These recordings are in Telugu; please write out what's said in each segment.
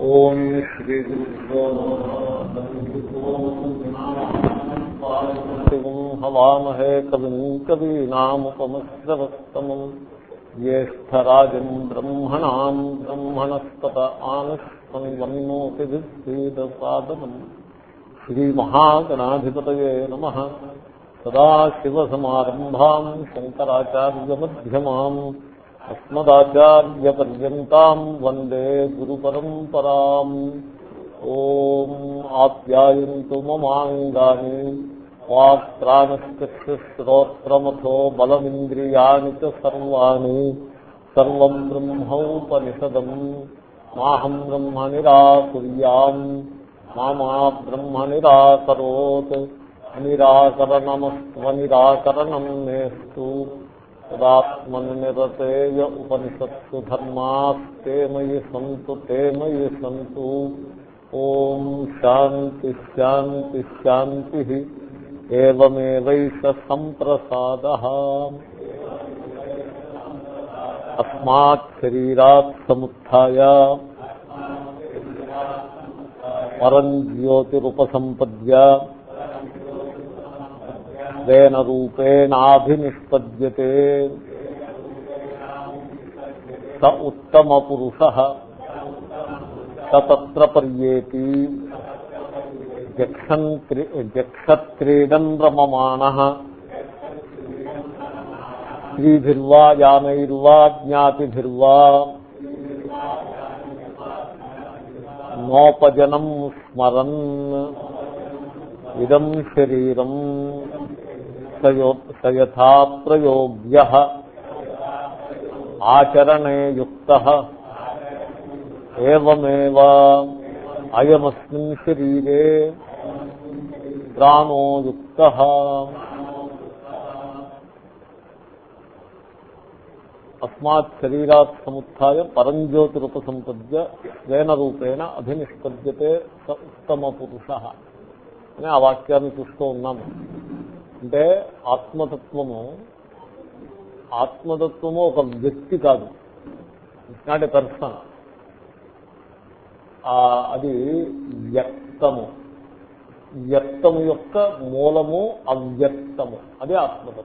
ఓం శ్రీ హవామహే కవిం కవీనాముపమశ్రవస్తమం జ్యేష్టరాజం బ్రహ్మణా బ్రహ్మణస్పత ఆనస్మన్వన్నోతిభిస్సీదసాదనం శ్రీమహాగణాధిపతయే నమ. సదాశివసమారంభాం అస్మదాచార్యపర్యంతం వందే గురు పరంపరాం ఓం ఆప్యాయంతు మమాంగాని వాక్ప్రాణశ్చక్షుశ్రోత్రమథో బలమింద్రియాణి చ సర్వాణి. సర్వం బ్రహ్మోపనిషదం. మాహం బ్రహ్మ నిరాకుర్యాం మామా బ్రహ్మ నిరాకరోత్ నిరాకరణమస్త్వనిరాకరణం నేస్తు. తదాత్మనిరతేయ ఉపనిషత్సు ధర్మాస్తే మయి సంతు తే మయి సంతు ఓం శాంతి శాంతి శాంతి ఏమేవైష సంప్రసాద అస్మాత్ శరీరాత్ సముత్య పరం జ్యోతిరుపసంపద్య స్వేన రూపేణాభినిష్పద్యతే. స ఉత్తమ పురుష. తత్ర పర్యేతి. జక్షత్క్రీడన్ రమమాణ స్త్రీభిర్వా యానైర్వా జ్ఞాతిభిర్వా. నోపజనం స్మరన్. ఇదం శరీరం. సయథా ప్రయోగ్య ఆచరణే యుక్త. ఏమేవ అయమస్మిన్ శరీరే. ప్రాణో యుక్త. అస్మాత్ శరీరాత్ సముత్య పరంజ్యోతిరుపసంపద్య స్వేన రూపేణ అభినిష్పద్యతే స ఉత్తమ పురుష అని ఆ వాక్యాన్ని చూస్తూ ఉన్నాము అంటే ఆత్మతత్వము ఆత్మతత్వము ఒక వ్యక్తి కాదు. ఇట్స్ నాట్ ఎ పర్సన్ అది వ్యక్తము. వ్యక్తము యొక్క మూలము అవ్యక్తము. అదే ఆత్మతత్వం.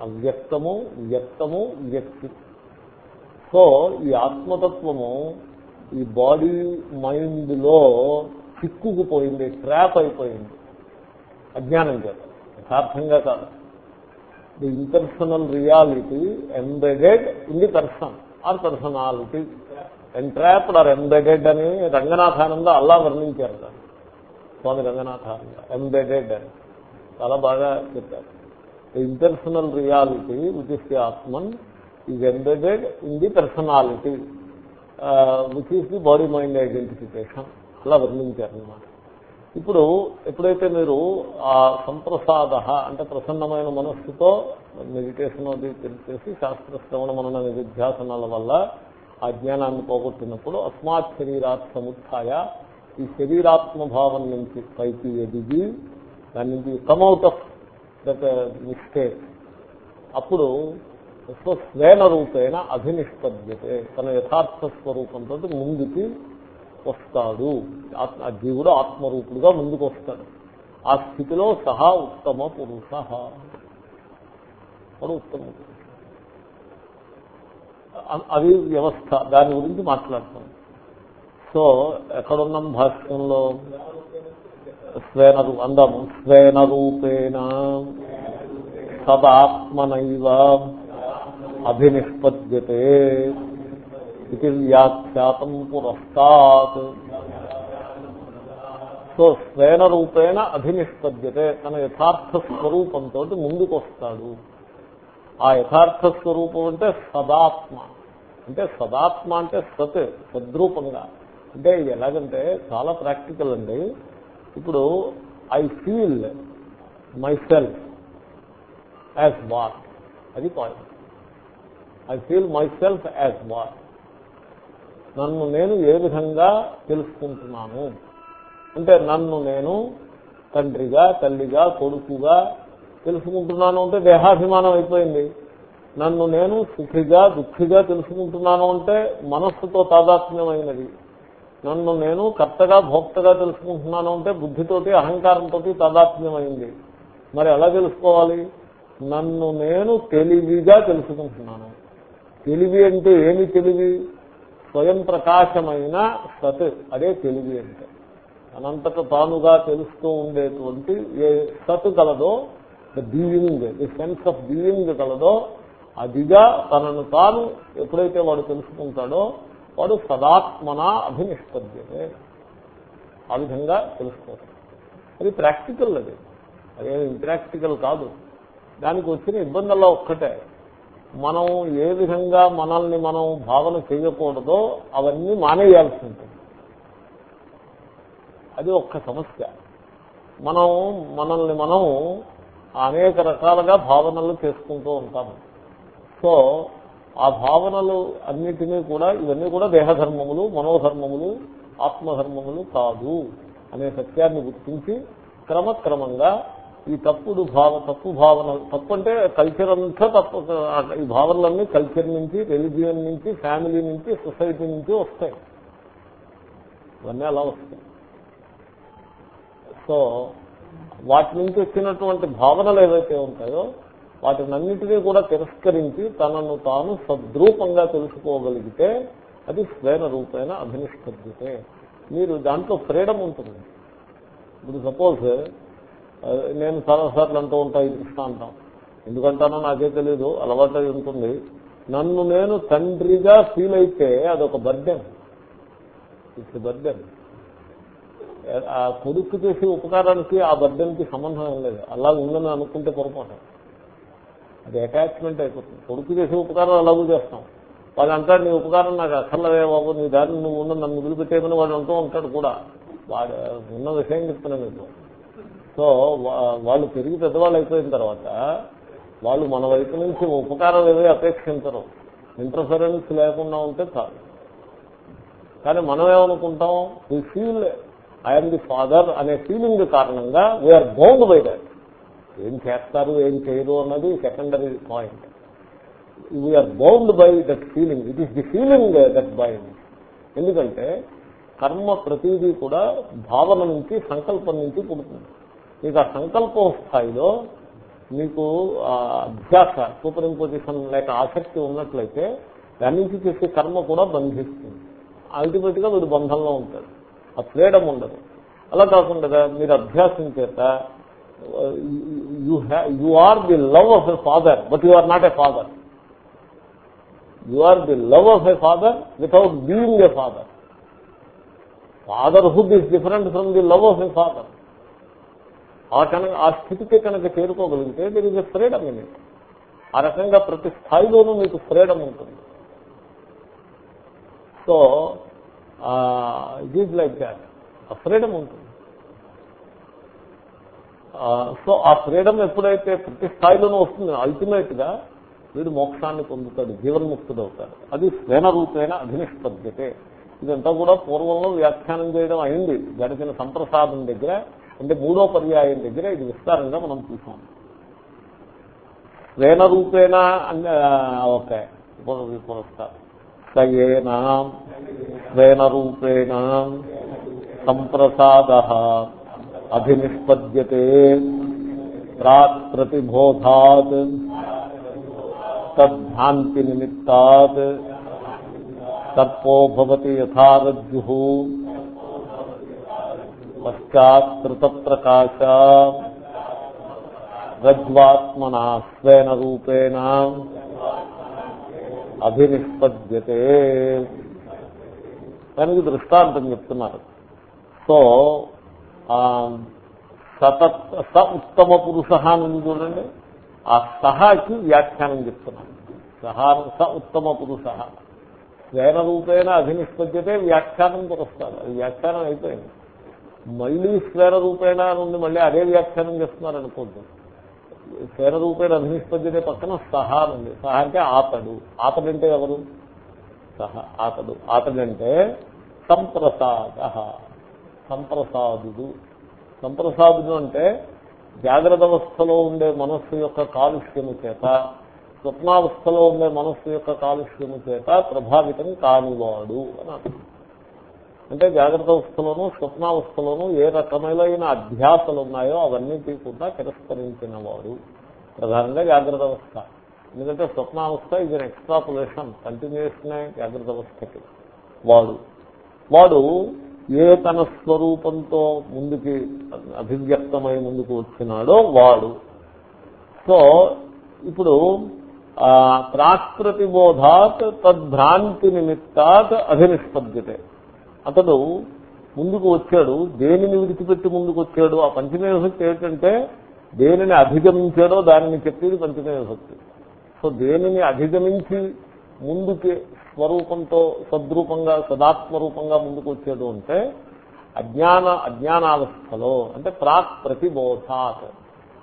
అవ్యక్తము వ్యక్తము వ్యక్తి. సో ఈ ఆత్మతత్వము ఈ బాడీ మైండ్లో చిక్కుకుపోయింది ట్రాప్ అయిపోయింది. అజ్ఞానం చేత. యథార్థంగా కాదు. The impersonal reality embedded in the person or personality entrapped or embedded అని రంగనాథానంద అల్లా వర్ణించారు దాన్ని. స్వామి రంగనాథానంద ఎంబెడెడ్ అని. చాలా బాగా చెప్పారు. The impersonal reality which is the atman is embedded in the personality which is the body mind identification అలా వర్ణించారు అనమాట ఇప్పుడు ఎప్పుడైతే మీరు ఆ సంప్రసాద అంటే ప్రసన్నమైన మనస్సుతో మెడిటేషన్ అది తెలిసేసి శాస్త్ర శ్రవణ మనన నిధ్యాసనాల వల్ల ఆ జ్ఞానాన్ని పోగొట్టినప్పుడు అస్మాత్ శరీరాత్ సముత్య ఈ శరీరాత్మ భావం నుంచి పైకి ఎదిగి దాని నుంచి కమ్అట్ ఆఫ్ దట్ మిస్టేక్ అప్పుడు స్వేన రూపేణ అభినిష్పద్యతే. తన యథార్థ స్వరూపంతో ముందుకి వస్తాడు. ఆ జీవుడు ఆత్మరూపుడుగా ముందుకు వస్తాడు ఆ స్థితిలో సహా ఉత్తమ పురుష. వాడు ఉత్తమ అది వ్యవస్థ. దాని గురించి మాట్లాడుతాం. సో ఎక్కడున్నాం భాష్యంలో? స్వేన అందాము. స్వేన రూపేణ సదాత్మనైవ అభినిష్పద్యతే. ఇది వ్యాఖ్యాతం పురస్తాత్ సో స్వేన రూపేణ అధినిష్పద్యతే తన యథార్థ స్వరూపంతో ముందుకు వస్తాడు ఆ యథార్థ స్వరూపం అంటే సదాత్మ. అంటే సదాత్మ అంటే సత్ సద్రూపంగా. అంటే ఎలాగంటే చాలా ప్రాక్టికల్ అండి. ఇప్పుడు I feel myself as what? అది point. I feel myself as what? నన్ను నేను ఏ విధంగా తెలుసుకుంటున్నాను? అంటే నన్ను నేను తండ్రిగా తల్లిగా కొడుకుగా తెలుసుకుంటున్నాను అంటే దేహాభిమానం అయిపోయింది. నన్ను నేను సుఖిగా దుఃఖిగా తెలుసుకుంటున్నాను అంటే మనస్సుతో తాదాత్మ్యమైనది. నన్ను నేను కర్తగా భోక్తగా తెలుసుకుంటున్నాను అంటే బుద్ధితోటి అహంకారంతో తాదాత్మ్యమైంది. మరి ఎలా తెలుసుకోవాలి? నన్ను నేను తెలివిగా తెలుసుకుంటున్నాను. తెలివి అంటే ఏమి తెలివి? స్వయం ప్రకాశమైన సత్ అదే తెలివి అంటే. అనంతట తానుగా తెలుస్తూ ఉండేటువంటి ఏ సత్ కలదో the being the sense of being కలదో అదిగా తనను తాను ఎప్పుడైతే వాడు తెలుసుకుంటాడో వాడు సదాత్మన అభినిష్పద్యతే ఆ విధంగా తెలుసుకోవడం అది ప్రాక్టికల్ అది. అదేమి ఇంప్రాక్టికల్ కాదు. దానికి వచ్చిన ఇబ్బందుల్లో ఒక్కటే. మనం ఏ విధంగా మనల్ని మనం భావన చేయకూడదో అవన్నీ మానేయాల్సి ఉంటుంది. అది ఒక్క సమస్య. మనం మనల్ని మనం అనేక రకాలుగా భావనలు చేసుకుంటూ ఉంటాము సో ఆ భావనలు అన్నిటినీ కూడా ఇవన్నీ కూడా దేహధర్మములు మనోధర్మములు ఆత్మధర్మములు కాదు అనే సత్యాన్ని గుర్తించి క్రమక్రమంగా ఈ తప్పుడు భావ తప్పు భావన తప్పు అంటే కల్చర్ అంతా తప్పు ఈ భావనలన్నీ కల్చర్ నుంచి రెలిజియన్ నుంచి ఫ్యామిలీ నుంచి సొసైటీ నుంచి వస్తాయి. ఇవన్నీ అలా వస్తాయి. సో వాటి నుంచి వచ్చినటువంటి భావనలు ఏవైతే ఉంటాయో వాటినన్నిటినీ కూడా తిరస్కరించి తనను తాను సద్రూపంగా తెలుసుకోగలిగితే అది స్వేన రూపేణ అభినిష్పద్యతే మీరు దాంట్లో ఫ్రీడమ్ ఉంటుంది. ఇప్పుడు సపోజ్ నేను చాలాసార్లు అంటూ ఉంటాను ఈ దృష్టాంతం ఎందుకంటానో నాకే తెలీదు అలవాటు అయి ఉంటుంది. నన్ను నేను తండ్రిగా ఫీల్ అయితే అదొక బర్డెన్ ఇట్స్ బర్డెన్ ఆ కొడుకు చేసే ఉపకారానికి ఆ బర్డెన్కి సంబంధం ఏం లేదు. అలా ఉందని అనుకుంటే పొరపాటు. అది అటాచ్మెంట్ అయిపోతుంది. కొడుకు చేసే ఉపకారం అలాగూ చేస్తాం. వాళ్ళు అంటాడు నీ ఉపకారం నాకు అక్కర్లవే బాబు నీ దారిని నువ్వు ఉన్న నన్ను వదిలిపెట్టేయమని వాడు అంటూ ఉంటాడు కూడా. వాడు ఉన్న విషయం చెప్తున్నాను మీకు. సో వాళ్ళు పెరిగి పెద్దవాళ్ళు అయిపోయిన తర్వాత వాళ్ళు మన వైపు నుంచి ఉపకారం ఏదో అపేక్షించరు. ఇంటర్ఫరెన్స్ లేకుండా ఉంటే చాలు. కానీ మనం ఏమనుకుంటాం? We feel I'm the father అనే ఫీలింగ్ కారణంగా we are bound by that ఏం చేస్తారు ఏం చేయరు అన్నది secondary point we are bound by that feeling it is the feeling that bind ఎందుకంటే కర్మ ప్రతిదీ కూడా భావన నుంచి సంకల్పం నుంచి పుడుతుంది. మీకు ఆ సంకల్పం స్థాయిలో మీకు అభ్యాస సూపర్ ఇంపోజిషన్ లేక ఆసక్తి ఉన్నట్లయితే దాని నుంచి చేసే కర్మ కూడా బంధిస్తుంది. అల్టిమేట్గా వీడు బంధంలో ఉంటాడు ఆ ఫ్రీడమ్ ఉండదు. అలా కాకుండా మీరు అభ్యాసం చేత you are the love of a father but you are not a father you are the love of a father without being a father fatherhood is different from the love of a father ఆ కనుక ఆ స్థితికి కనుక చేరుకోగలిగితే మీరు ఇస్ ఫ్రీడమ్ ఇన్ ఆ రకంగా ప్రతి స్థాయిలోనూ మీకు ఫ్రీడమ్ ఉంటుంది. So it is like that ఆ ఫ్రీడమ్ ఉంటుంది. సో ఆ ఫ్రీడమ్ ఎప్పుడైతే ప్రతి స్థాయిలోనూ వస్తుంది అల్టిమేట్గా వీడు మోక్షాన్ని పొందుతాడు జీవన్ముక్తుడు అవుతాడు అది స్వేన రూపేణ అధినిష్పద్యతే. ఇదంతా కూడా పూర్వంలో వ్యాఖ్యానం చేయడం అయింది. గడిచిన సంప్రసాదం దగ్గర అంటే మూడో పర్యాయం దగ్గర ఇది విస్తారంగా మనం చూసాం. స్వేన రూపేణ ఓకే. పురస్కారం సయేనా స్వేన రూపేణ సంప్రసాద అభినిష్పద్యతే ప్రాక్ ప్రతిబోధాత్ తద్భ్రాంతి నిమిత్తాత్ భవతి యథారజ్జు పశ్చాత్కృత ప్రకాశ రజ్వాత్మనా స్వేన రూపేణ అభినిష్పద్యతే. దానికి దృష్టాంతం చెప్తున్నారు. సో సతత్ స ఉత్తమ పురుష అని చూడండి. ఆ సహాకి వ్యాఖ్యానం చెప్తున్నాను సహా స ఉత్తమ పురుష. స్వేన రూపేణ అభినిష్పద్యతే వ్యాఖ్యానం పురస్తారు అది వ్యాఖ్యానం అయిపోయింది. మళ్ళీ స్వేర రూపేణ నుండి మళ్ళీ అదే వ్యాఖ్యానం చేస్తున్నారు అనుకోద్దు స్వేర రూపేణ అభినిష్పద్యతే పక్కన సహా ఉంది. సహా అంటే ఆతడు. ఆతడంటే ఎవరు? సహ ఆతడు. ఆతడంటే సంప్రసాద. సంప్రసాదుడు. సంప్రసాదుడు అంటే జాగ్రత్త అవస్థలో ఉండే మనస్సు యొక్క కాలుష్యము చేత స్వప్నావస్థలో ఉండే మనస్సు యొక్క కాలుష్యము చేత ప్రభావితం కానివాడు అని అర్థం. అంటే జాగ్రత్త అవస్థలోనూ స్వప్నావస్థలోనూ ఏ రకమైన అధ్యాసలు ఉన్నాయో అవన్నీ కూడా తిరస్కరించిన వాడు ప్రధానంగా జాగ్రత్త అవస్థ. ఎందుకంటే స్వప్నావస్థ ఇది ఎక్స్ట్రాపులేషన్ కంటిన్యూషన్ జాగ్రత్త అవస్థకి. వాడు వాడు ఏ తన స్వరూపంతో ముందుకి అభివ్యక్తమై ముందుకు వచ్చినాడో వాడు. సో ఇప్పుడు ప్రాకృతిబోధాత్ తద్భ్రాంతి నిమిత్తాత్ అభినిష్పద్యతే. అతడు ముందుకు వచ్చాడు. దేనిని విడిచిపెట్టి ముందుకు వచ్చాడు ఆ పంచమే విభక్తి ఏంటంటే దేనిని అధిగమించాడో దానిని చెప్పేది పంచమే విభక్తి సో దేనిని అధిగమించి ముందుకి స్వరూపంతో సద్రూపంగా సదాత్మరూపంగా ముందుకు వచ్చాడు అంటే అజ్ఞాన అజ్ఞానావస్థలో అంటే ప్రాక్ ప్రతిబోధాత్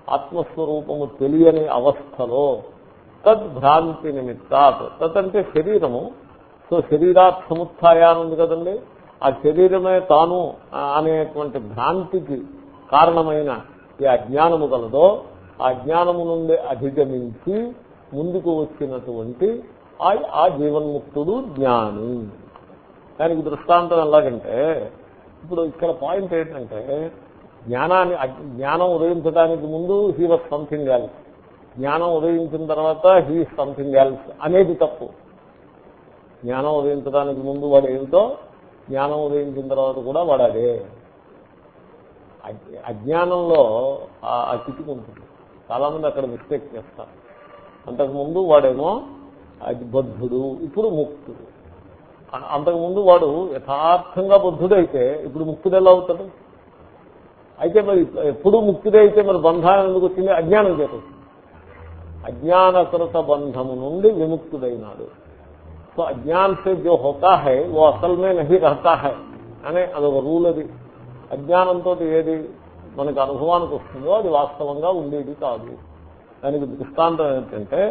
ఆత్మస్వరూపము తెలియని అవస్థలో తద్భ్రాంతి నిమిత్తాత్. తత్ అంటే శరీరము. సో శరీరాత్ సముత్య కదండి? ఆ శరీరమే తాను అనేటువంటి భ్రాంతికి కారణమైన ఈ అజ్ఞానము కలదో ఆ అజ్ఞానము నుండి అధిగమించి ముందుకు వచ్చినటువంటి ఆ జీవన్ముక్తుడు జ్ఞాని. దానికి దృష్టాంతం ఎలాగంటే ఇప్పుడు ఇక్కడ పాయింట్ ఏంటంటే జ్ఞానాన్ని జ్ఞానం ఉదయించడానికి ముందు హీ వాజ్ సంథింగ్ ఎల్స్ జ్ఞానం ఉదయించిన తర్వాత హీ సంథింగ్ ఎల్స్ అనేది తప్పు. జ్ఞానం ఉదయించడానికి ముందు వాడు ఏమిటో జ్ఞానం ఉదయించిన తర్వాత కూడా వాడు అదే అజ్ఞానంలో ఆ కిటికి ఉంటుంది. చాలామంది అక్కడ మిస్టేక్ చేస్తారు. అంతకుముందు వాడేమో బద్ధుడు ఇప్పుడు ముక్తుడు. అంతకుముందు వాడు యథార్థంగా బుద్ధుడైతే ఇప్పుడు ముక్తుడు ఎలా అవుతాడు? అయితే మరి ఎప్పుడు ముక్తుడే అయితే మరి బంధాన్ని ఎందుకు వచ్చింది? అజ్ఞానం చేత అజ్ఞానకృత బంధము నుండి విముక్తుడైనాడు. సో అజ్ఞాన్ సే జో హోతా హై ఓ అసలు మే నహి రహతా హై అనే అదొక రూల్ అది అజ్ఞానంతో ఏది మనకు అనుభవానికి వస్తుందో అది వాస్తవంగా ఉండేది కాదు దానికి దృష్టాంతం ఏంటంటే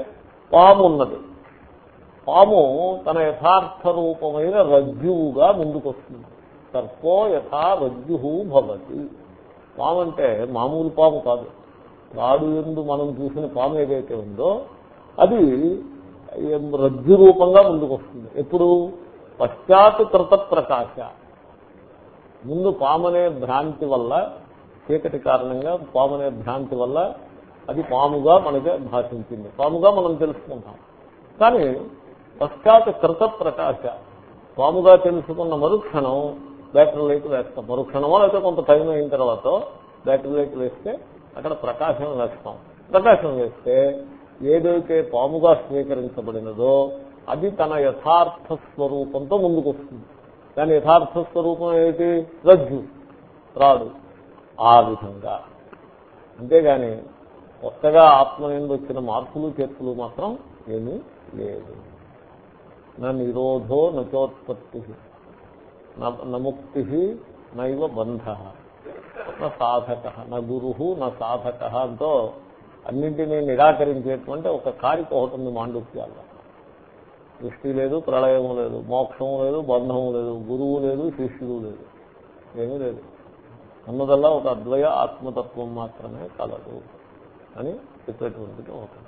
పాము ఉన్నది పాము తన యథార్థ రూపమైన రజ్జువుగా ముందుకొస్తుంది సర్పో యథా రజ్జు భవతి పాము అంటే మామూలు పాము కాదు రాడు ఎందు మనం చూసిన పాము ఏదైతే ఉందో అది రజ్జు రూపంగా ముందుకు వస్తుంది ఎప్పుడు? పశ్చాత్ కృత ప్రకాశ. ముందు పామనే భ్రాంతి వల్ల చీకటి కారణంగా పామనే భ్రాంతి వల్ల అది పాముగా మనకి భాషించింది. పాముగా మనం తెలుసుకుంటాం. కానీ పశ్చాత్ కృత ప్రకాశ. పాముగా తెలుసుకున్న మరుక్షణం బ్యాటరీ లైట్ వేస్తాం. మరుక్షణమో లేకపోతే కొంత టైం అయిన తర్వాత బ్యాటరీ లైట్ వేస్తే అక్కడ ప్రకాశం వేస్తాం ప్రకాశం వేస్తే ఏదైతే పాముగా స్వీకరించబడినదో అది తన యథార్థ స్వరూపంతో ముందుకొస్తుంది. దాని యథార్థ స్వరూపం ఏమిటి? రజ్జు. రాడు. ఆ విధంగా. అంతేగాని కొత్తగా ఆత్మ నుండి వచ్చిన మార్పులు చేర్పులు మాత్రం ఏమీ లేదు. నా నిరోధో నచోత్పత్తి నముక్తి నైవ బంధ. నా సాధక. నా గురు నా సాధక అంతో అన్నింటినీ నిరాకరించేటువంటి ఒక కారిక ఒకటి ఉంది మాండుక్యాల్లో దృష్టి లేదు ప్రళయము లేదు మోక్షము లేదు బంధము లేదు గురువు లేదు శిష్యుడు లేదు ఏమీ లేదు. అన్నదల్లా ఒక అద్వయ ఆత్మతత్వం మాత్రమే కలదు అని చెప్పేటువంటిది ఒకటి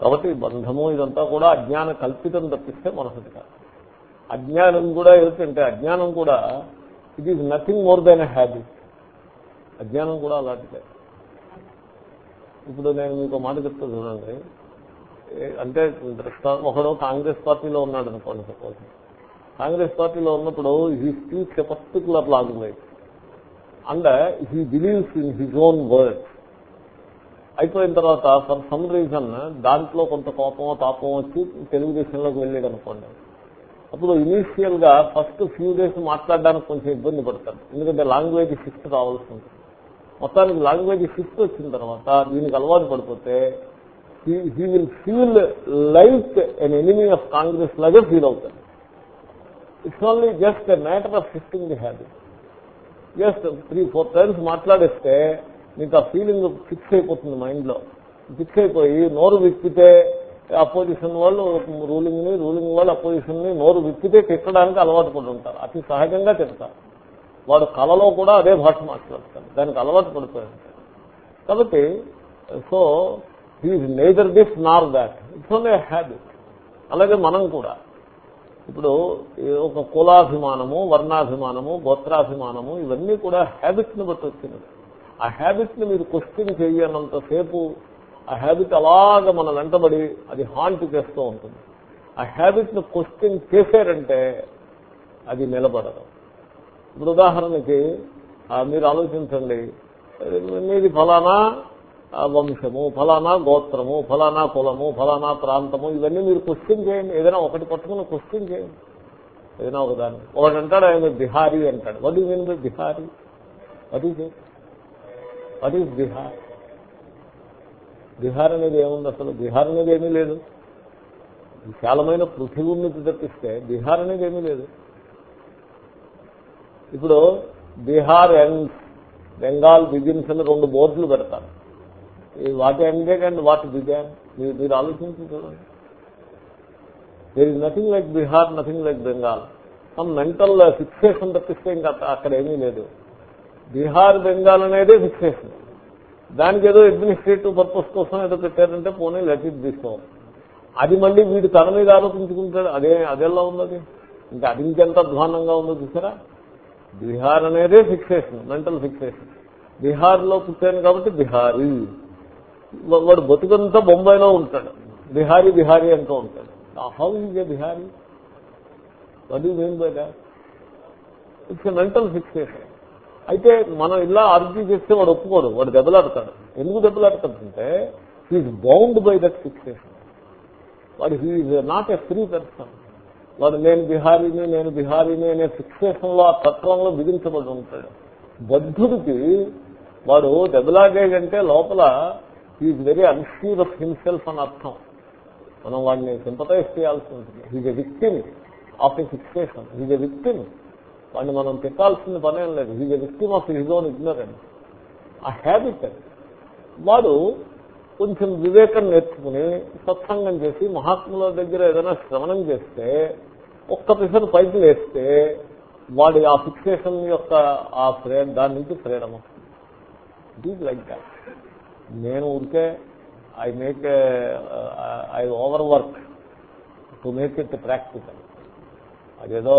కాబట్టి బంధము ఇదంతా కూడా అజ్ఞాన కల్పితం తప్పిస్తే మనసుది కాదు. అజ్ఞానం కూడా ఏమిటంటే అజ్ఞానం కూడా it is nothing more than a habit అజ్ఞానం కూడా అలాంటిదే. ఇప్పుడు నేను మీకు మాట చెప్తా చూడండి. అంటే ఒకడు కాంగ్రెస్ పార్టీలో ఉన్నాడు అనుకోండి సపోజ్. కాంగ్రెస్ పార్టీలో ఉన్నప్పుడు he speaks a particular language and he believes in his own word అయిపోయిన తర్వాత ఫర్ సమ్ రీజన్ దాంట్లో కొంత కోపమో తాపం వచ్చి తెలుగుదేశంలోకి వెళ్ళాడు అనుకోండి. అప్పుడు ఇనీషియల్గా ఫస్ట్ ఫ్యూ డేస్ మాట్లాడడానికి కొంచెం ఇబ్బంది పడతారు ఎందుకంటే లాంగ్వేజ్ షిఫ్ట్ కావాల్సి ఉంటుంది. మొత్తానికి లాంగ్వేజ్ షిఫ్ట్ వచ్చిన తర్వాత దీనికి అలవాటు పడిపోతే he will feel like an enemy of Congress లాగే ఫీల్ అవుతాడు. It's only just a matter of shifting the habit. Just three four times మాట్లాడేస్తే మీకు ఆ ఫీలింగ్ ఫిక్స్ అయిపోతుంది మైండ్లో ఫిక్స్ అయిపోయి నోరు విప్పితే అపోజిషన్ వాళ్ళు రూలింగ్ని రూలింగ్ వాళ్ళు అపోజిషన్ని నోరు విప్పితే తిట్టడానికి అలవాటు పడి ఉంటారు. అతి సహజంగా తిడతారు. వాడు కళలో కూడా అదే భాష మాట్లాడతాడు. దానికి అలవాటు పడిపోయాడు. కాబట్టి so he neither this nor that it's only habit అలాగే మనం కూడా. ఇప్పుడు ఈ ఒక కులాభిమానము వర్ణాభిమానము గోత్రాభిమానము ఇవన్నీ కూడా హ్యాబిట్ని బట్టి వచ్చినవి. ఆ హ్యాబిట్ని మీరు క్వశ్చన్ చేయనంతసేపు ఆ హ్యాబిట్ అలాగ మన వెంటబడి అది హాంట్ చేస్తూ ఉంటుంది. ఆ హ్యాబిట్ని క్వశ్చన్ చేశారంటే అది నిలబడదు. ఇప్పుడు ఉదాహరణకి మీరు ఆలోచించండి. మీది ఫలానా వంశము ఫలానా గోత్రము ఫలానా కులము ఫలానా ప్రాంతము ఇవన్నీ మీరు క్వశ్చన్ చేయండి. ఏదైనా ఒకటి పట్టుకుని క్వశ్చన్ చేయండి. ఏదైనా ఒకదాన్ని ఒకటి అంటాడు ఆయన బిహారీ అంటాడు. What mean Bihari what is what is Bihar Bihar అనేది ఏముంది అసలు? బిహార్ అనేది ఏమీ లేదు. విశాలమైన పృథివీ ఉన్నది తప్పిస్తే బీహార్ అనేది ఏమీ లేదు. ఇప్పుడు బీహార్ ఎండ్ బెంగాల్ బిగిన్స్ అని రెండు బోర్డులు పెడతారు. ఈ what ended and what began మీరు మీరు ఆలోచించి చూడండి. There is nothing like Bihar nothing like Bengal. Some mental fixation తప్పిస్తే ఇంకా అక్కడ ఏమీ లేదు. బీహార్ బెంగాల్ అనేదే ఫిక్సేషన్ దానికి ఏదో అడ్మినిస్ట్రేటివ్ పర్పస్ కోసం ఏదో పెట్టారంటే పోనీ లెట్ ఇట్ తీసుకోవాలి అది మళ్ళీ వీడు తన మీద ఆలోచించుకుంటాడు. అదే అదెలా ఉన్నది ఇంకా అది ఇంకెంత అధ్వానంగా ఉందో చూసారా? బీహార్ అనేదే ఫిక్సేషన్ మెంటల్ ఫిక్సేషన్. బీహార్లో పుట్టాను కాబట్టి బిహారీ. వాడు బతుకంతా బొంబాయిలో ఉంటాడు. బిహారీ బిహారీ అంటూ ఉంటాడు. How is a Bihari? What you mean by that it's mental fixation అయితే మనం ఇలా ఆర్గ్యూ చేస్తే వాడు ఒప్పుకోడు వాడు దెబ్బలాడతాడు. ఎందుకు దెబ్బలాడతాడంటే he's bound by that fixation వాడు he's not a free person వాడు నేను బిహారీని నేను బిహారీని అనే ఫిక్సేషన్లో ఆ తత్వంలో విధించబడి ఉంటాడు. బద్ధుడికి వాడు దెబ్బలాడేటంటే లోపల is very unsure of himself అని అర్థం. మనం వాడిని సింపతైజ్ చేయాల్సి ఉంటుంది. Is a victim of a fixation is a victim వాడిని మనం తిట్టాల్సిన పనేం లేదు. Is a victim of his own ignorance ఆ హ్యాబిట్ వాడు కొంచెం వివేకం నేర్చుకుని సత్సంగం చేసి మహాత్ముల దగ్గర ఏదైనా శ్రవణం చేస్తే ఒక్క పిసర్ పైకి వేస్తే వాడి ఆ ఫిక్సేషన్ యొక్క ఆ ఫ్రే దాని నుంచి freedom it is like that నేను ఊరికే I make I over work to make it practical అదేదో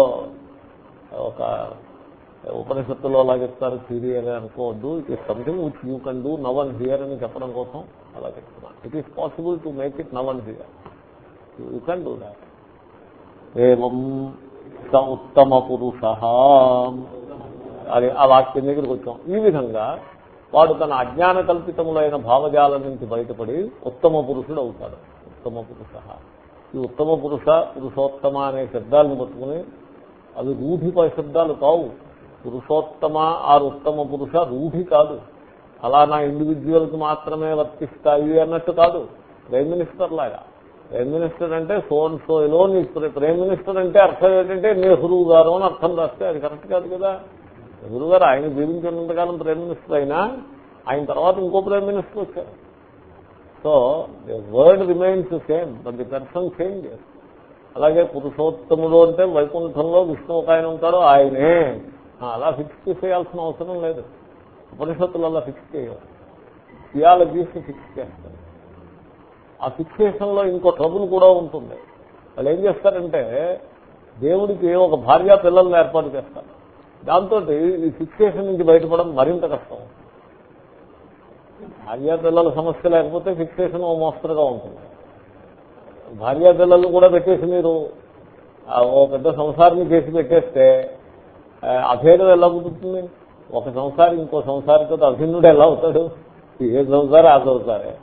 ఒక ఉపనిషత్తులో అలా చెప్తారు థియరీ అని అనుకోవద్దు. It is something which you can do now and here అని చెప్పడం కోసం అలా చెప్తున్నాను it is possible to make it now and here you can do that ఏం స ఉత్తమ పురుష అది ఆ వాక్యం దగ్గరికి వచ్చాం. ఈ విధంగా వాడు తన అజ్ఞాన కల్పితములైన భావజాల నుంచి బయటపడి ఉత్తమ పురుషుడు అవుతాడు. ఉత్తమ పురుష ఈ ఉత్తమ పురుష పురుషోత్తమ అనే శబ్దాలను పట్టుకుని అవి రూఢి ప శబ్దాలు కావు. పురుషోత్తమ ఆర్ ఉత్తమ పురుష రూఢి కాదు. అలా నా ఇండివిజువల్ మాత్రమే వర్తిస్తాయి అన్నట్టు కాదు. ప్రైమ్ మినిస్టర్ లాగా. ప్రైమ్ మినిస్టర్ అంటే సోన్ సో ఇలోన్ ప్రైమ్ మినిస్టర్ అంటే అర్థం ఏంటంటే నెహ్రూ గారు అని అర్థం రాస్తే అది కరెక్ట్ కాదు కదా. నెహ్రూ గారు ఆయన జీవించినంతకాలం ప్రైమ్ మినిస్టర్ అయినా ఆయన తర్వాత ఇంకో ప్రైమ్ మినిస్టర్ వచ్చారు so the word remains same but the person change అలాగే పురుషోత్తముడు అంటే వైకుంఠంలో విష్ణు ఒక ఆయన ఉంటాడో ఆయనే. అలా ఫిక్స్ చేసేయాల్సిన అవసరం లేదు. ఉపనిషత్తులు అలా ఫిక్స్ చేయాలి థియాలజీస్ ఫిక్స్ చేస్తారు ఆ ఫిక్సేషన్లో ఇంకో ట్రబుల్ కూడా ఉంటుంది. వాళ్ళు ఏం చేస్తారంటే దేవుడికి ఒక భార్య పిల్లల్ని ఏర్పాటు చేస్తారు. దాంతో ఈ ఫిక్సేషన్ నుంచి బయటపడడం మరింత కష్టం. భార్యా పిల్లల సమస్య లేకపోతే ఫిక్సేషన్ ఓ మోస్తరుగా ఉంటుంది. భార్యా పిల్లలు కూడా పెట్టేసి మీరు ఆ ఓ పెద్ద సంసారం చేసి పెట్టేస్తే అభేదం ఎలా కుదురుతుంది ఒక సంసారం ఇంకో సంసారితో అభిన్నుడు ఎలా అవుతాడు? ఏ సంసారం ఆ సంసారే.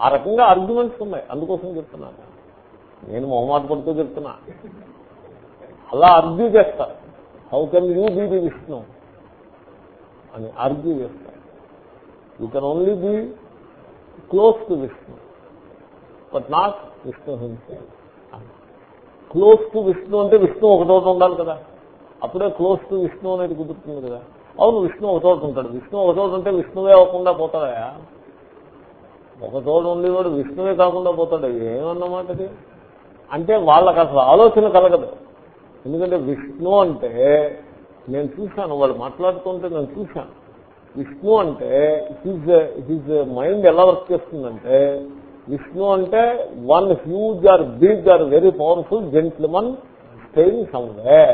ఆ రకంగా ఆర్గ్యుమెంట్స్ ఉన్నాయి. అందుకోసం చెప్తున్నాను నేను మొహమాట పడుతూ చెప్తున్నా. అలా ఆర్గ్యూ చేస్తారు how can you be the Vishnu అని ఆర్గ్యూ చేస్తారు you can only be close to Vishnu but not Vishnu హింస క్లోజ్ టు విష్ణు అంటే విష్ణు ఒక ఉండాలి కదా. అప్పుడే క్లోజ్ టు విష్ణు అనేది కుదురుతుంది కదా. అవును విష్ణు ఒక ఉంటాడు. విష్ణు ఒక ఉంటే విష్ణువే అవ్వకుండా పోతాడా ఒక చోట ఉండేవాడు విష్ణువే కాకుండా పోతాడు. ఏమన్నమాట అది అంటే వాళ్ళకి అసలు ఆలోచన కలగదు. ఎందుకంటే విష్ణు అంటే నేను చూశాను వాళ్ళు మాట్లాడుతుంటే నేను చూశాను. విష్ణు అంటే హిజ్ హిజ్ మైండ్ ఎలా వర్క్ చేస్తుందంటే విష్ణు అంటే one huge or big or very powerful gentleman staying somewhere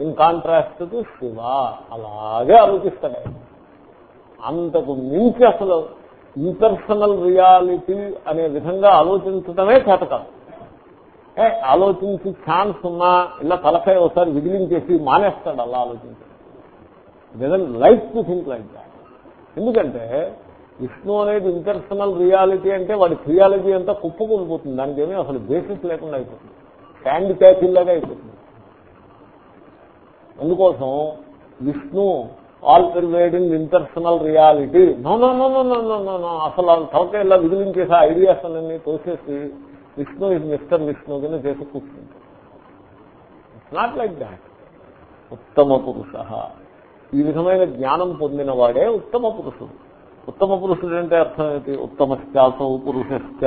in contrast to Shiva అలాగే ఆలోచిస్తాడు. అంతకు మించి అసలు ఇంపర్సనల్ రియాలిటీ అనే విధంగా ఆలోచించడమే చేత కాదు ఏ ఆలోచించి ఛాన్స్ ఉన్నా ఇలా తలకాయ ఒకసారి విదిలించేసి మానేస్తాడు అలా ఆలోచించాడు life to think like that ఎందుకంటే విష్ణు అనేది ఇంటర్సనల్ రియాలిటీ అంటే వాడి థియాలజీ అంతా కుప్పకూలిపోతుంది. దానికి ఏమీ అసలు బేసిస్ లేకుండా అయిపోతుంది. హ్యాండ్ క్యాచిల్ లాగా అయిపోతుంది. అందుకోసం Vishnu all pervading impersonal reality. No no no no no no no no. అసలు ఆ ఇలా విదిలించేసి ఐడియాస్ అన్ని తోసేసి విష్ణు ఇస్ మిస్టర్ విష్ణు కింద చేసి కూర్చుంటారు ఇట్స్ నాట్ లైక్ దాట్ ఉత్తమ పురుష. ఈ విధమైన జ్ఞానం పొందిన వాడే ఉత్తమ పురుషుడు. ఉత్తమ పురుషుడు అంటే అర్థం ఏంటి? ఉత్తమశ్చాసౌ పురుషశ్చ.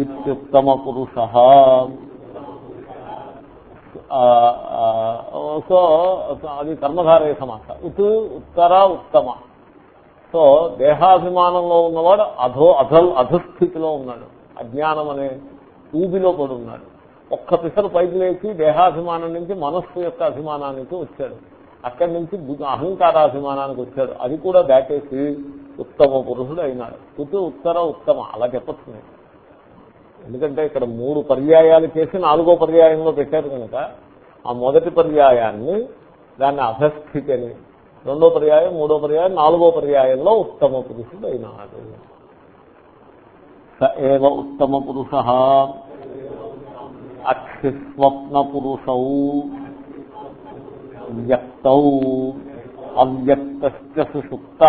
ఇత్యుత్తమ పురుష. సో అది కర్మధారయ సమాస. ఉత్ ఉత్తర ఉత్తమ. సో దేహాభిమానంలో ఉన్నవాడు అధో అధల్ అధస్థితిలో ఉన్నాడు. అజ్ఞానం అనే ఊబిలో పడి ఉన్నాడు. ఒక్క పిసరు పైకి లేచి దేహాభిమానం నుంచి మనస్సు యొక్క అభిమానానికి వచ్చాడు. అక్కడి నుంచి అహంకారాభిమానానికి వచ్చాడు. అది కూడా దాటేసి ఉత్తమ పురుషుడు అయినాడు. ఉత్ ఉత్తర ఉత్తమ. అలా చెప్పచ్చు నేను. ఎందుకంటే ఇక్కడ మూడు పర్యాయాలు చేసి నాలుగో పర్యాయంలో పెట్టారు కనుక ఆ మొదటి పర్యాయాన్ని దాన్ని అధస్థితి అని రెండో పర్యాయం మూడో పర్యాయం నాలుగో పర్యాయంలో ఉత్తమ పురుషుడు అయినాడు స ఏవ ఉత్తమ పురుష అక్షిస్వప్న పురుషౌ వ్యక్తౌ అవ్యక్త సుషుప్త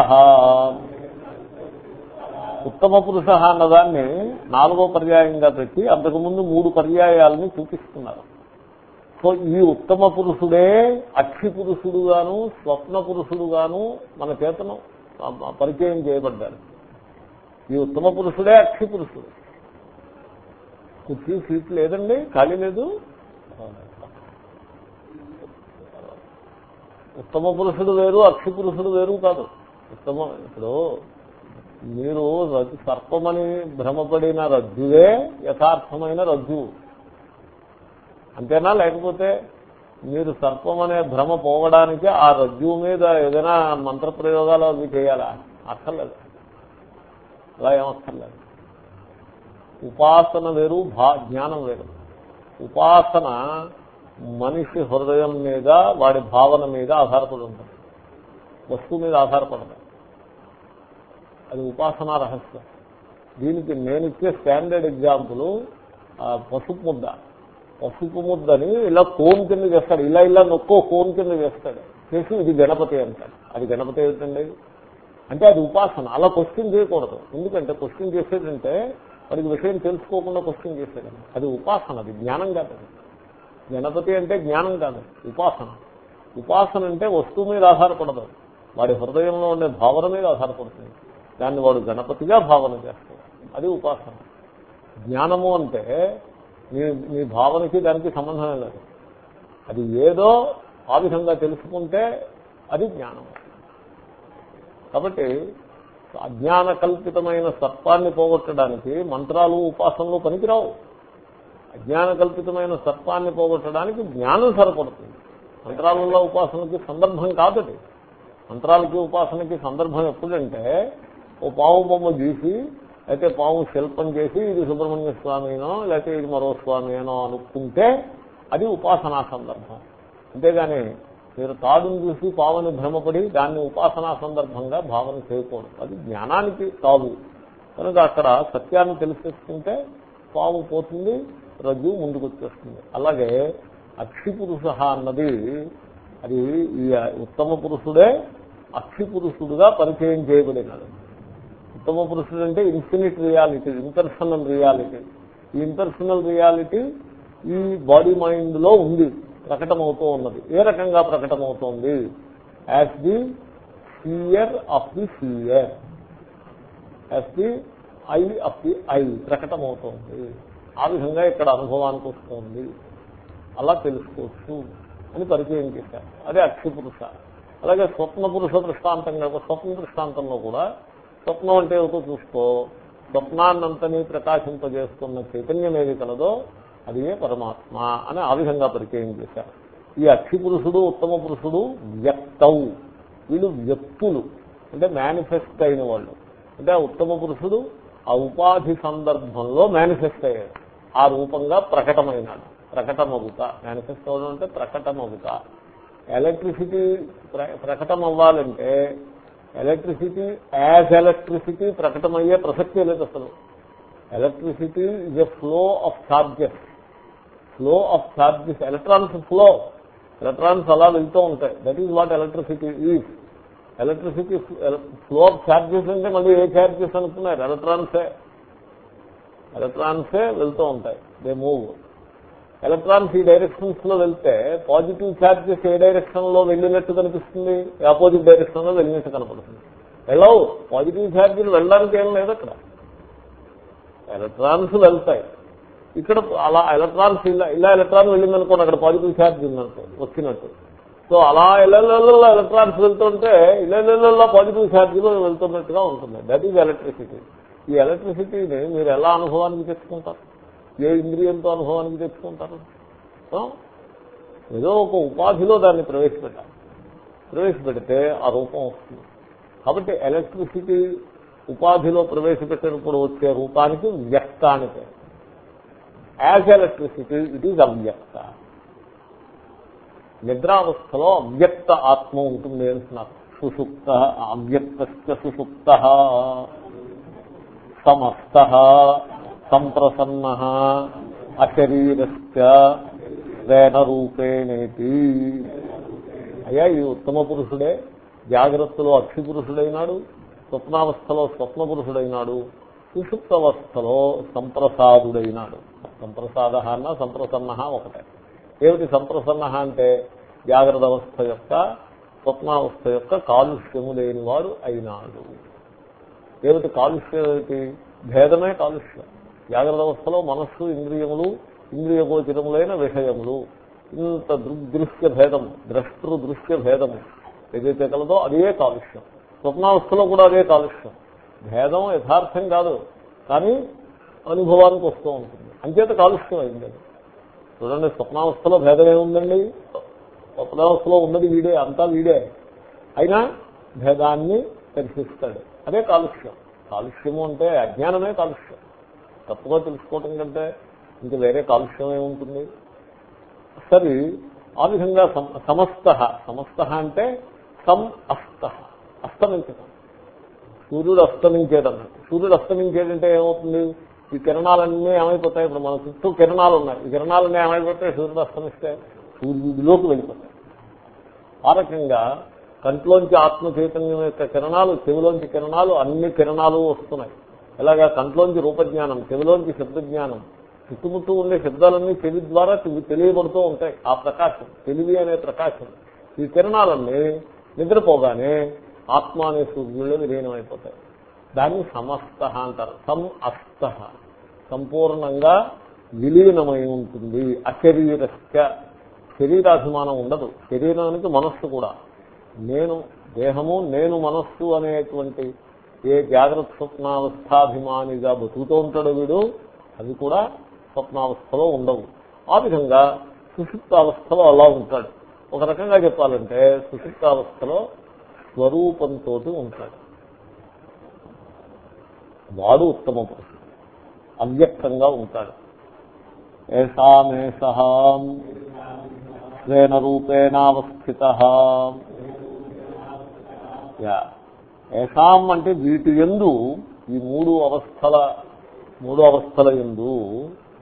ఉత్తమ పురుష అన్నదాన్ని నాలుగో పర్యాయంగా పెట్టి అంతకుముందు మూడు పర్యాయాలని చూపిస్తున్నారు. సో ఈ ఉత్తమ పురుషుడే అక్షి పురుషుడుగాను స్వప్న పురుషుడుగాను మన చేతను పరిచయం చేయబడ్డారు ఈ ఉత్తమ పురుషుడే అక్షి పురుషుడు. కుర్చీ సీట్ లేదండి ఖాళీ లేదు. ఉత్తమ పురుషుడు వేరు అక్షి పురుషుడు వేరు కాదు. ఉత్తమ ఇప్పుడు మీరు సర్పమని భ్రమపడిన రజ్జువే యథార్థమైన రజ్జువు అంతేనా? లేకపోతే మీరు సర్పం అనే భ్రమ పోవడానికి ఆ రజ్జువు మీద ఏదైనా మంత్రప్రయోగాలు అవి చేయాలా? అక్కర్లేదు. అలా ఏమక్కర్లేదు ఉపాసన వేరు భా జ్ఞానం వేరు. ఉపాసన మనిషి హృదయం మీద వాడి భావన మీద ఆధారపడి ఉంటుంది. వస్తువు మీద ఆధారపడదు. అది ఉపాసనా రహస్యం. దీనికి నేను ఇచ్చే స్టాండర్డ్ ఎగ్జాంపుల్ పసుపు ముద్ద. పసుపు ముద్దని ఇలా కోన్ కింద వేస్తాడు. ఇలా ఇలా నొక్కో కోన్ కింద వేస్తాడు. చేసి ఇది గణపతి అంటాడు. అది గణపతి ఏమిటండి? అంటే అది ఉపాసన. అలా క్వశ్చన్ చేయకూడదు. ఎందుకంటే క్వశ్చన్ చేసేదంటే వాడికి విషయం తెలుసుకోకుండా క్వశ్చన్ చేసేదండి అది ఉపాసన. అది జ్ఞానం కాదు గణపతి అంటే జ్ఞానం కాదు. ఉపాసన. ఉపాసన అంటే వస్తువు మీద ఆధారపడదు. వాడి హృదయంలో ఉండే భావన మీద ఆధారపడుతుంది. దాన్ని వాడు గణపతిగా భావన చేస్తాడు. అది ఉపాసన. జ్ఞానము అంటే నీ నీ భావనకి దానికి సంబంధం లేదు. అది ఏదో ఆ విధంగా తెలుసుకుంటే అది జ్ఞానం కాబట్టి అజ్ఞాన కల్పితమైన సర్పాన్ని పోగొట్టడానికి మంత్రాలు ఉపాసనలు పనికిరావు. అజ్ఞాన కల్పితమైన సర్పాన్ని పోగొట్టడానికి జ్ఞానం సరిపడుతుంది. మంత్రాలలో ఉపాసనకి సందర్భం కాదది. మంత్రాలకి ఉపాసనకి సందర్భం ఎప్పుడంటే ఓ పావు బొమ్మ గీసి అయితే పాము శిల్పం చేసి ఇది సుబ్రహ్మణ్య స్వామినో లేకపోతే ఇది మరో స్వామినో అనుకుంటే అది ఉపాసనా సందర్భం. అంతేగాని మీరు తాడును చూసి పావుని భ్రమపడి దాన్ని ఉపాసనా సందర్భంగా భావన చేయకూడదు. అది జ్ఞానానికి తాదు కనుక అక్కడ సత్యాన్ని తెలిసేసుకుంటే పాము పోతుంది రజ్జు ముందుకు వచ్చేస్తుంది అలాగే అక్షి పురుష అన్నది అది ఈ ఉత్తమ పురుషుడే అక్షి పురుషుడుగా పరిచయం చేయబడినది. ఉత్తమ పురుషుడు అంటే ఇన్ఫినిట్ రియాలిటీ ఇంపర్సనల్ రియాలిటీ ఈ ఇంపర్సనల్ రియాలిటీ ఈ బాడీ మైండ్లో ఉంది ప్రకటమవుతూ ఉన్నది. ఏ రకంగా ప్రకటమవుతోంది? As the seer of the seer as the eye of the eye ప్రకటమవుతోంది. ఆ విధంగా ఇక్కడ అనుభవానికి వస్తుంది. అలా తెలుసుకోవచ్చు అని పరిచయం చేశారు. అదే అక్షి పురుష. అలాగే స్వప్న పురుష దృష్టాంతంగా స్వప్న దృష్టాంతంలో కూడా స్వప్నం అంటే ఏమిటో చూసుకో. స్వప్నాన్నంతని ప్రకాశింపజేస్తున్న చైతన్యం ఏది కలదో అది పరమాత్మ అని ఆ విధంగా పరిచయం చేశారు. ఈ అక్షి పురుషుడు ఉత్తమ పురుషుడు వ్యక్తవు. వీళ్ళు వ్యక్తులు. అంటే మేనిఫెస్ట్ అయిన వాళ్ళు. అంటే ఉత్తమ పురుషుడు ఆ ఉపాధి సందర్భంలో మేనిఫెస్ట్ అయ్యాడు. ఆ రూపంగా ప్రకటమైనాడు. ప్రకటమవుత. మేనిఫెస్ట్ అవడం అంటే ప్రకటమవుత. ఎలక్ట్రిసిటీ ప్రకటం అవ్వాలంటే ఎలక్ట్రిసిటీ యాజ్ ఎలక్ట్రిసిటీ ప్రకటమయ్యే ప్రసక్తే లేదు అసలు. Electricity is a flow of charges flow of charges electrons flow. Electrons అలా వెళ్తూ ఉంటాయి. That is what electricity is electricity flow of charges అంటే మళ్ళీ ఏ ఛార్జెస్ అనుకున్నారు? ఎలక్ట్రాన్సే ఎలక్ట్రాన్సే వెళ్తూ ఉంటాయి. దే మూవ్ ఎలక్ట్రాన్స్ ఈ డైరెక్షన్స్లో వెళ్తే పాజిటివ్ ఛార్జెస్ ఏ డైరెక్షన్లో వెళ్ళినట్టు కనిపిస్తుంది? ఆపోజిట్ డైరెక్షన్లో వెళ్ళినట్టు కనపడుతుంది. వెళ్ళవు పాజిటివ్ ఛార్జీలు వెళ్ళడానికి ఏం లేదు అక్కడ. ఎలక్ట్రాన్స్ వెళ్తాయి. ఇక్కడ అలా ఎలక్ట్రాన్స్ ఇలా ఇలా ఎలక్ట్రాన్ వెళ్ళిందనుకోండి అక్కడ పాజిటివ్ ఛార్జ్ ఉందనుకో వచ్చినట్టు. సో అలా ఇళ్ళల్లో ఎలక్ట్రాన్స్ వెళ్తుంటే ఇళ్ళల్లో పాజిటివ్ ఛార్జీలు వెళ్తున్నట్టుగా ఉంటుంది. దట్ ఈజ్ ఎలక్ట్రిసిటీ ఈ ఎలక్ట్రిసిటీని మీరు ఎలా అనుభవానికి తెచ్చుకుంటారు? ఏ ఇంద్రియంతో అనుభవానికి తెచ్చుకుంటారు? ఏదో ఒక ఉపాధిలో దాన్ని ప్రవేశపెట్టాలి. ప్రవేశపెడితే ఆ రూపం వస్తుంది. కాబట్టి ఎలక్ట్రిసిటీ ఉపాధిలో ప్రవేశపెట్టినప్పుడు వచ్చే రూపానికి వ్యక్త అని పేరు. యాజ్ ఎలక్ట్రిసిటీ ఇట్ ఈజ్ అవ్యక్త. నిద్రావస్థలో అవ్యక్త ఆత్మ ఉంటుంది అంటున్నారు సుషుప్త అవ్యక్త సుషుప్త సమస్త. సంప్రసన్న అశరీరస్య వేన రూపేణేతి. అయ్యా ఈ ఉత్తమ పురుషుడే జాగ్రత్తలో అక్షి పురుషుడైనాడు స్వప్నావస్థలో స్వప్న పురుషుడైనాడు సుషుప్తవస్థలో సంప్రసాదుడైనాడు. సంప్రసాద అన్న సంప్రసన్న ఒకటే. ఏమిటి సంప్రసన్న అంటే? జాగ్రత్త అవస్థ యొక్క స్వప్నావస్థ యొక్క కాలుష్యము లేనివాడు అయినాడు. ఏమిటి కాలుష్యం ఏమిటి? భేదమే కాలుష్యం. జాగ్రత్త అవస్థలో మనస్సు ఇంద్రియములు ఇంద్రియ గోచరములైన విషయములు. ఇంత దృ- దృశ్య భేదము ద్రష్టృ దృశ్య భేదము ఏదైతే కలదో అదే కాలుష్యం. స్వప్నావస్థలో కూడా అదే కాలుష్యం. భేదం యథార్థం కాదు కానీ అనుభవానికి వస్తూ ఉంటుంది. అంచేత కాలుష్యం అయింది అది. చూడండి స్వప్నావస్థలో భేదం ఏముందండి? స్వప్నావస్థలో ఉన్నది వీడే అంతా వీడే. అయినా భేదాన్ని దర్శిస్తాడు. అదే కాలుష్యం. కాలుష్యము అంటే అజ్ఞానమే కాలుష్యం. తప్పుగా తెలుసుకోవటం కంటే ఇంకా వేరే కాలుష్యం ఏముంటుంది? సరే ఆ విధంగా సమస్త సమస్త అంటే సం అస్త అస్తమించడం సూర్యుడు అస్తమించేదన్నట్టు సూర్యుడు అస్తమించేటంటే ఏమవుతుంది? ఈ కిరణాలన్నీ ఏమైపోతాయి? ఇప్పుడు మన చుట్టూ కిరణాలు ఉన్నాయి ఈ కిరణాలన్నీ ఏమైపోతాయి? సూర్యుడు అస్తమిస్తే సూర్యుడిలోకి వెళ్ళిపోతాయి. ఆ రకంగా కంట్లోంచి ఆత్మ చైతన్యం యొక్క కిరణాలు చెవిలోంచి కిరణాలు అన్ని కిరణాలు వస్తున్నాయి. ఎలాగా కంట్లోంచి రూపజ్ఞానం చెవిలోంచి శబ్దజ్ఞానం చుట్టుముట్టూ ఉండే శబ్దాలన్నీ చెవి ద్వారా తెలియబడుతూ ఉంటాయి. ఆ ప్రకాశం తెలివి అనే ప్రకాశం. ఈ కిరణాలన్నీ నిద్రపోగానే ఆత్మ అనే సూర్యుల్లో విలీనమైపోతాయి. దాన్ని సమస్త అంటారు. సం అస్త. సంపూర్ణంగా విలీనమై ఉంటుంది. అశరీరస్య శరీరాభిమానం ఉండదు. శరీరానికి మనస్సు కూడా. నేను దేహము నేను మనస్సు అనేటువంటి ఏ జాగ్రత్త స్వప్నావస్థాభిమానిగా బతుకుతూ ఉంటాడు వీడు అవి కూడా స్వప్నావస్థలో ఉండవు. ఆ విధంగా సుషుప్తావస్థలో అలా ఉంటాడు. ఒక రకంగా చెప్పాలంటే సుషుప్తావస్థలో స్వరూపంతో ఉంటాడు. వాడు ఉత్తమ. పురుషుడు అవ్యక్తంగా ఉంటాడు. ఏషామేష స్వేన రూపేణావస్థిత యా. ఏషాం అంటే వీటి ఎందు ఈ మూడు అవస్థల మూడు అవస్థల ఎందు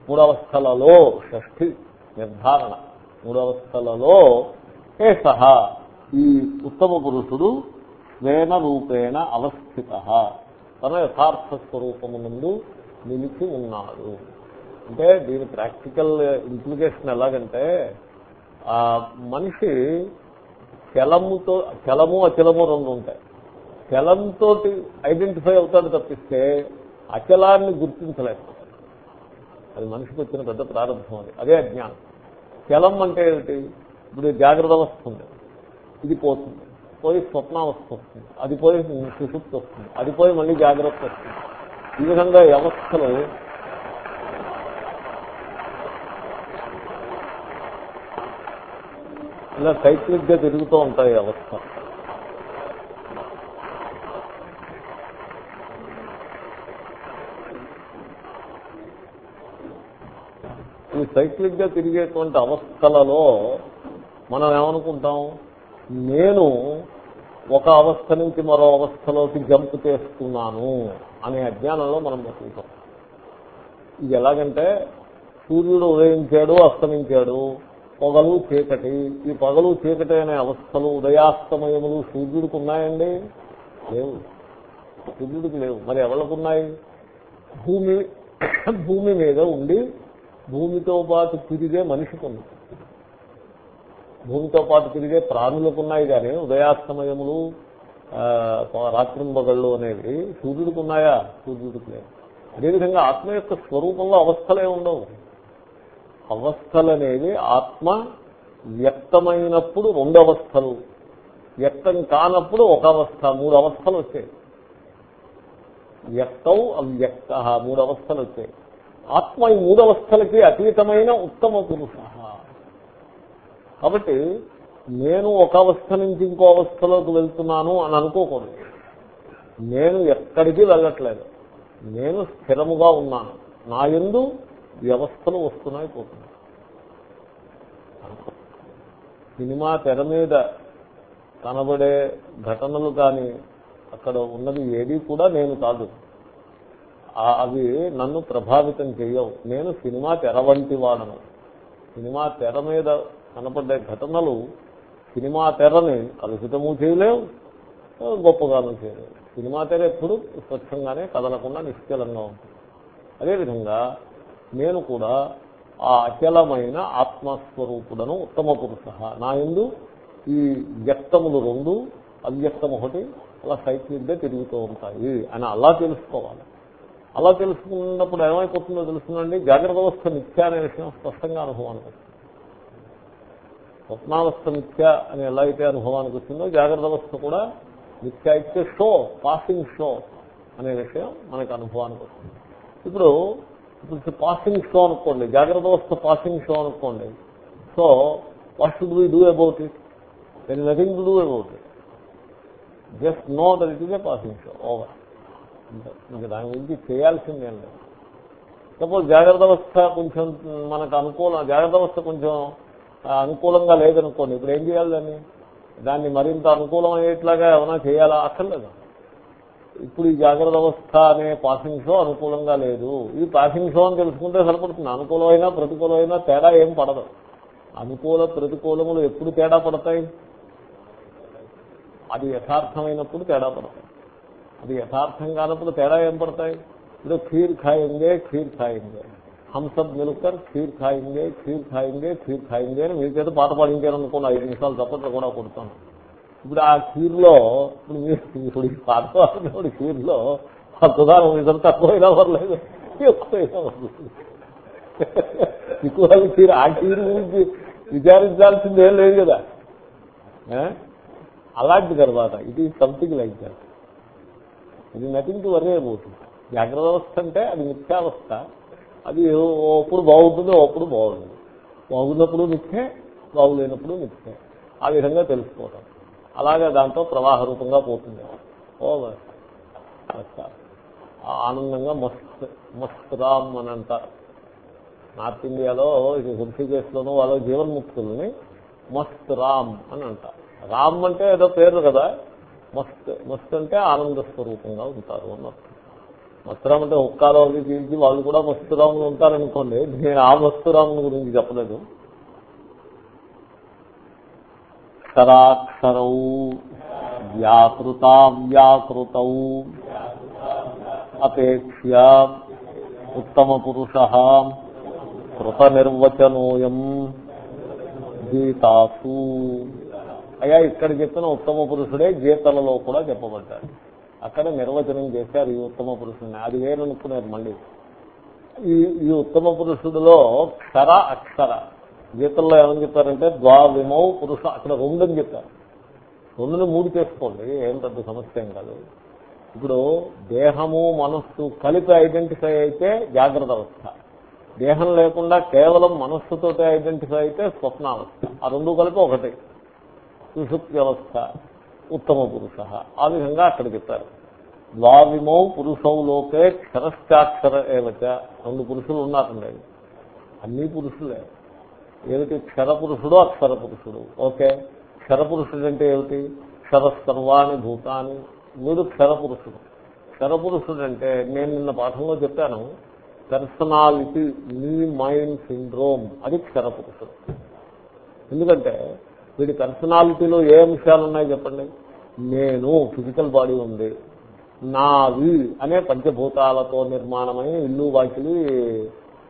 మూడు అవస్థలలో షష్ఠి నిర్ధారణ. మూడు అవస్థలలో ఏష ఈ ఉత్తమ పురుషుడు స్వేన రూపేణ అవస్థిత. తన యథార్థ స్వరూపము నుండి నిలిచి ఉన్నాడు. అంటే దీని ప్రాక్టికల్ ఇంప్లికేషన్ ఎలాగంటే ఆ మనిషి చలముతో చలము అచలము రెండు ఉంటాయి. చలంతో ఐడెంటిఫై అవుతాడు తప్పిస్తే అచలాన్ని గుర్తించలేకపోతాడు. అది మనిషికి వచ్చిన పెద్ద ప్రారంభం అది. అదే అజ్ఞానం. చలం అంటే ఏమిటి? ఇప్పుడు జాగ్రత్త అవస్థ ఉంది. ఇది పోతుంది. పోయి స్వప్నావస్థ వస్తుంది. అది పోయి సుశుప్తి వస్తుంది. అది పోయి మళ్ళీ జాగ్రత్త వస్తుంది. ఈ విధంగా వ్యవస్థలు ఇలా సైక్లిక్గా తిరుగుతూ ఉంటాయి అవస్థ. సైక్లిక్గా తిరిగేటువంటి అవస్థలలో మనం ఏమనుకుంటాం? నేను ఒక అవస్థ నుంచి మరో అవస్థలోకి జంప్ చేస్తున్నాను అనే అజ్ఞానంలో మనం బతుకుతాం. ఇది ఎలాగంటే సూర్యుడు ఉదయించాడు అస్తమించాడు. పొగలు చీకటి. ఈ పొగలు చీకటి అనే అవస్థలు ఉదయాస్తమయములు సూర్యుడికి ఉన్నాయండి? లేవు. సూర్యుడికి లేవు. మరి ఎవరికి ఉన్నాయి భూమి భూమి మీద ఉండి భూమితో పాటు తిరిగే మనిషికి ఉంది భూమితో పాటు తిరిగే ప్రాణులకు ఉన్నాయి కానీ ఉదయాస్తమయములు రాత్రింబగళ్ళు అనేవి సూర్యుడికి ఉన్నాయా? సూర్యుడికి లేదు అదేవిధంగా ఆత్మ యొక్క స్వరూపంలో అవస్థలే ఉండవు. అవస్థలనేవి ఆత్మ వ్యక్తమైనప్పుడు రెండు అవస్థలు. వ్యక్తం కానప్పుడు ఒక అవస్థ మూడు అవస్థలు వచ్చాయి. వ్యక్తం అవ్యక్త మూడు అవస్థలు వచ్చాయి. ఆత్మ ఈ మూడవస్థలకి అతీతమైన ఉత్తమ పురుష. కాబట్టి నేను ఒక అవస్థ నుంచి ఇంకో అవస్థలోకి వెళ్తున్నాను అని అనుకోకూడదు. నేను ఎక్కడికి వెళ్ళట్లేదు. నేను స్థిరముగా ఉన్నాను. నా ఎందు వ్యవస్థలు వస్తున్నాయి పోతున్నాయి. సినిమా తెర మీద కనబడే ఘటనలు కానీ అక్కడ ఉన్నది ఏది కూడా నేను కాదు. అవి నన్ను ప్రభావితం చేయవు. నేను సినిమా తెర వంటి వాడను. సినిమా తెర మీద కనపడ్డే ఘటనలు సినిమా తెరని కలుషితము చేయలేవు గొప్పగాను చేయలేవు. సినిమా తెర ఎప్పుడు స్వచ్ఛంగానే కదలకుండా నిశ్చలంగా ఉంటుంది. అదేవిధంగా నేను కూడా ఆ అచలమైన ఆత్మస్వరూపుడను ఉత్తమ పురుష. నా ఎందు ఈ వ్యక్తములు రెండు అవ్యక్తం ఒకటి అలా సైక్లిక్గా తిరుగుతూ ఉంటాయి అని అలా తెలుసుకోవాలి. అలా తెలుసుకున్నప్పుడు ఏమైపోతుందో తెలుస్తుందండి జాగ్రత్త అవస్థ మిథ్య అనే విషయం స్పష్టంగా అనుభవానికి వస్తుంది స్వప్నావస్థ మిథ్య అని ఎలా అయితే అనుభవానికి వచ్చిందో జాగ్రత్త అవస్థ కూడా మిథ్య ఇచ్చే షో పాసింగ్ షో అనే విషయం మనకు అనుభవానికి వస్తుంది ఇప్పుడు ఇప్పుడు పాసింగ్ షో అనుకోండి. జాగ్రత్త అవస్థ పాసింగ్ షో అనుకోండి. So what should we do about it then nothing to do about it just know that it is a passing show over ఇంకా దాని గురించి చేయాల్సిందేం లేదు సపోజ్ జాగ్రత్త అవస్థ కొంచెం మనకు అనుకూలం జాగ్రత్త అవస్థ కొంచెం అనుకూలంగా లేదనుకోండి ఇప్పుడు ఏం చేయాలి దాన్ని? దాన్ని మరింత అనుకూలం అయ్యేట్లాగా ఏమైనా చేయాలా? అక్కర్లేదు. ఇప్పుడు ఈ జాగ్రత్త అవస్థ అనే పాసింగ్ షో అనుకూలంగా లేదు. ఇది పాసింగ్ షో అని తెలుసుకుంటే సరిపడుతుంది. అనుకూలమైనా ప్రతికూలమైనా తేడా ఏం పడదు. అనుకూల ప్రతికూలములు ఎప్పుడు తేడా పడతాయి? అది యథార్థమైనప్పుడు తేడా పడతాయి. అది యథార్థం కానప్పుడు తేడా ఏం పడతాయి? ఇప్పుడు ఖీర్ ఖాయిందే ఖీర్ ఖాయిందే హమ్ సబ్ మిల్కర్ ఖీర్ ఖాయింగే ఖీర్ ఖాయింగే ఖీర్ ఖాయింగే అని మీ చేత పాట పాడించారు అనుకోండి ఐదు నిమిషాలు తప్పట్లు కూడా కొడతాను. ఇప్పుడు ఆ ఖీర్లో ఇప్పుడు మీరు ఇప్పుడు ఈ పాట పాడినప్పుడు ఖీర్లో ప్రధానం ఇద్దరు తక్కువైనా పర్లేదు ఎక్కువైనా పర్లేదు. ఎక్కువ ఖీర్ ఆ ఖీర్ గురించి విచారించాల్సింది ఏం లేదు కదా? అలాంటి తర్వాత it is something like that ఇది నథింగ్ టు వరే అబౌట్ జాగ్రత్త అవస్థ అంటే అది మిథ్యావస్థ అది ఒకప్పుడు బాగుంటుంది ఒప్పుడు బాగుంటుంది బాగున్నప్పుడు మిథ్యే బాగులేనప్పుడు మిథ్యే. ఆ విధంగా తెలుసుకోవటం. అలాగే దాంతో ప్రవాహ రూపంగా పోతుంది. ఓవర్ ఆనందంగా మస్త్ మస్త్ రామ్ అని అంటారు నార్త్ ఇండియాలో హృషికేశ్లోనూ వాళ్ళ జీవన్ముక్తుల్ని మస్త్ రామ్ అని అంటారు రామ్ అంటే ఏదో పేరు కదా. మస్త్ మస్త్ అంటే ఆనంద స్వరూపంగా ఉంటారు అన్నారు మస్తురామ్ అంటే ఒక్కారో అవి తీర్చి వాళ్ళు కూడా మస్తురాములు ఉంటారనుకోండి నేను ఆ మస్తురాముని గురించి చెప్పలేదు. అక్షరాక్షర వ్యాకృత వ్యాకృత అపేక్ష ఉత్తమ పురుష కృత నిర్వచనోయం గీతాసు. అయ్యా ఇక్కడ చెప్పిన ఉత్తమ పురుషుడే గీతలలో కూడా చెప్పబడ్డాడు. అక్కడ నిర్వచనం చేశారు ఈ ఉత్తమ పురుషుడిని. అది వేరనుకున్నారు మళ్ళీ. ఈ ఈ ఉత్తమ పురుషుడిలో క్షర అక్షర. గీతల్లో ఏమని చెప్పారంటే ద్వావిమౌ పురుష అక్కడ రెండని చెప్పారు. రెండుని మూడు చేసుకోండి ఏం పెద్ద సమస్య ఏం కాదు. ఇప్పుడు దేహము మనస్సు కలిపి ఐడెంటిఫై అయితే జాగ్రత్త అవస్థ. దేహం లేకుండా కేవలం మనస్సుతో ఐడెంటిఫై అయితే స్వప్నావస్థ. ఆ రెండు కలిపి ఒకటి. సుషుప్ వ్యవస్థ ఉత్తమ పురుష. ఆ విధంగా అక్కడ చెప్పారు. ద్వావిమౌ పురుషౌ లోకే క్షరశ్చాక్షర ఏవచ రెండు పురుషులు ఉన్నారండి అన్ని పురుషులే. ఏమిటి? క్షర పురుషుడు అక్షర పురుషుడు ఓకే. క్షర పురుషుడు అంటే ఏమిటి? క్షర సర్వాణి భూతాన్ని మీరు క్షర పురుషుడు క్షర పురుషుడు అంటే నేను నిన్న పాఠంలో చెప్పాను పర్సనాలిటీ మీ మైండ్ సిండ్రోమ్. అది క్షర పురుషుడు ఎందుకంటే వీడి పర్సనాలిటీలో ఏ అంశాలు ఉన్నాయి చెప్పండి? నేను ఫిజికల్ బాడీ ఉంది. నావి అనే పంచభూతాలతో నిర్మాణమైన ఇల్లు వాకిలి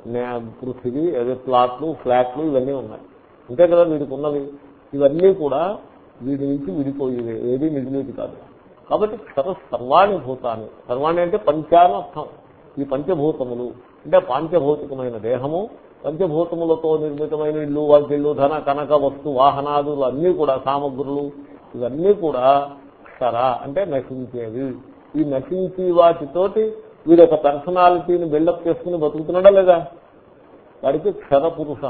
నే- పృథివీ అదే ప్లాట్లు ఫ్లాట్లు ఇవన్నీ ఉన్నాయి. అంతే కదా వీడికి ఉన్నవి? ఇవన్నీ కూడా వీడి నుంచి విడిపోయేవి ఏది మిగిలిది కాదు. కాబట్టి సర్వ సర్వాణి భూతాన్ని. సర్వాణి అంటే పంచాని అర్థం ఈ పంచభూతములు. అంటే పాంచభౌతికమైన దేహము పంచభూతములతో నిర్మితమైన ఇల్లు వాకిళ్ళు ధన కనక వస్తు వాహనాదులు అన్నీ కూడా సామగ్రులు. ఇవన్నీ కూడా సరా అంటే నశించేవి. ఈ నశించి వాటితోటి వీడు యొక్క పర్సనాలిటీని బిల్డప్ చేసుకుని బతుకుతున్నాడా లేదా? వాడికి క్షర పురుష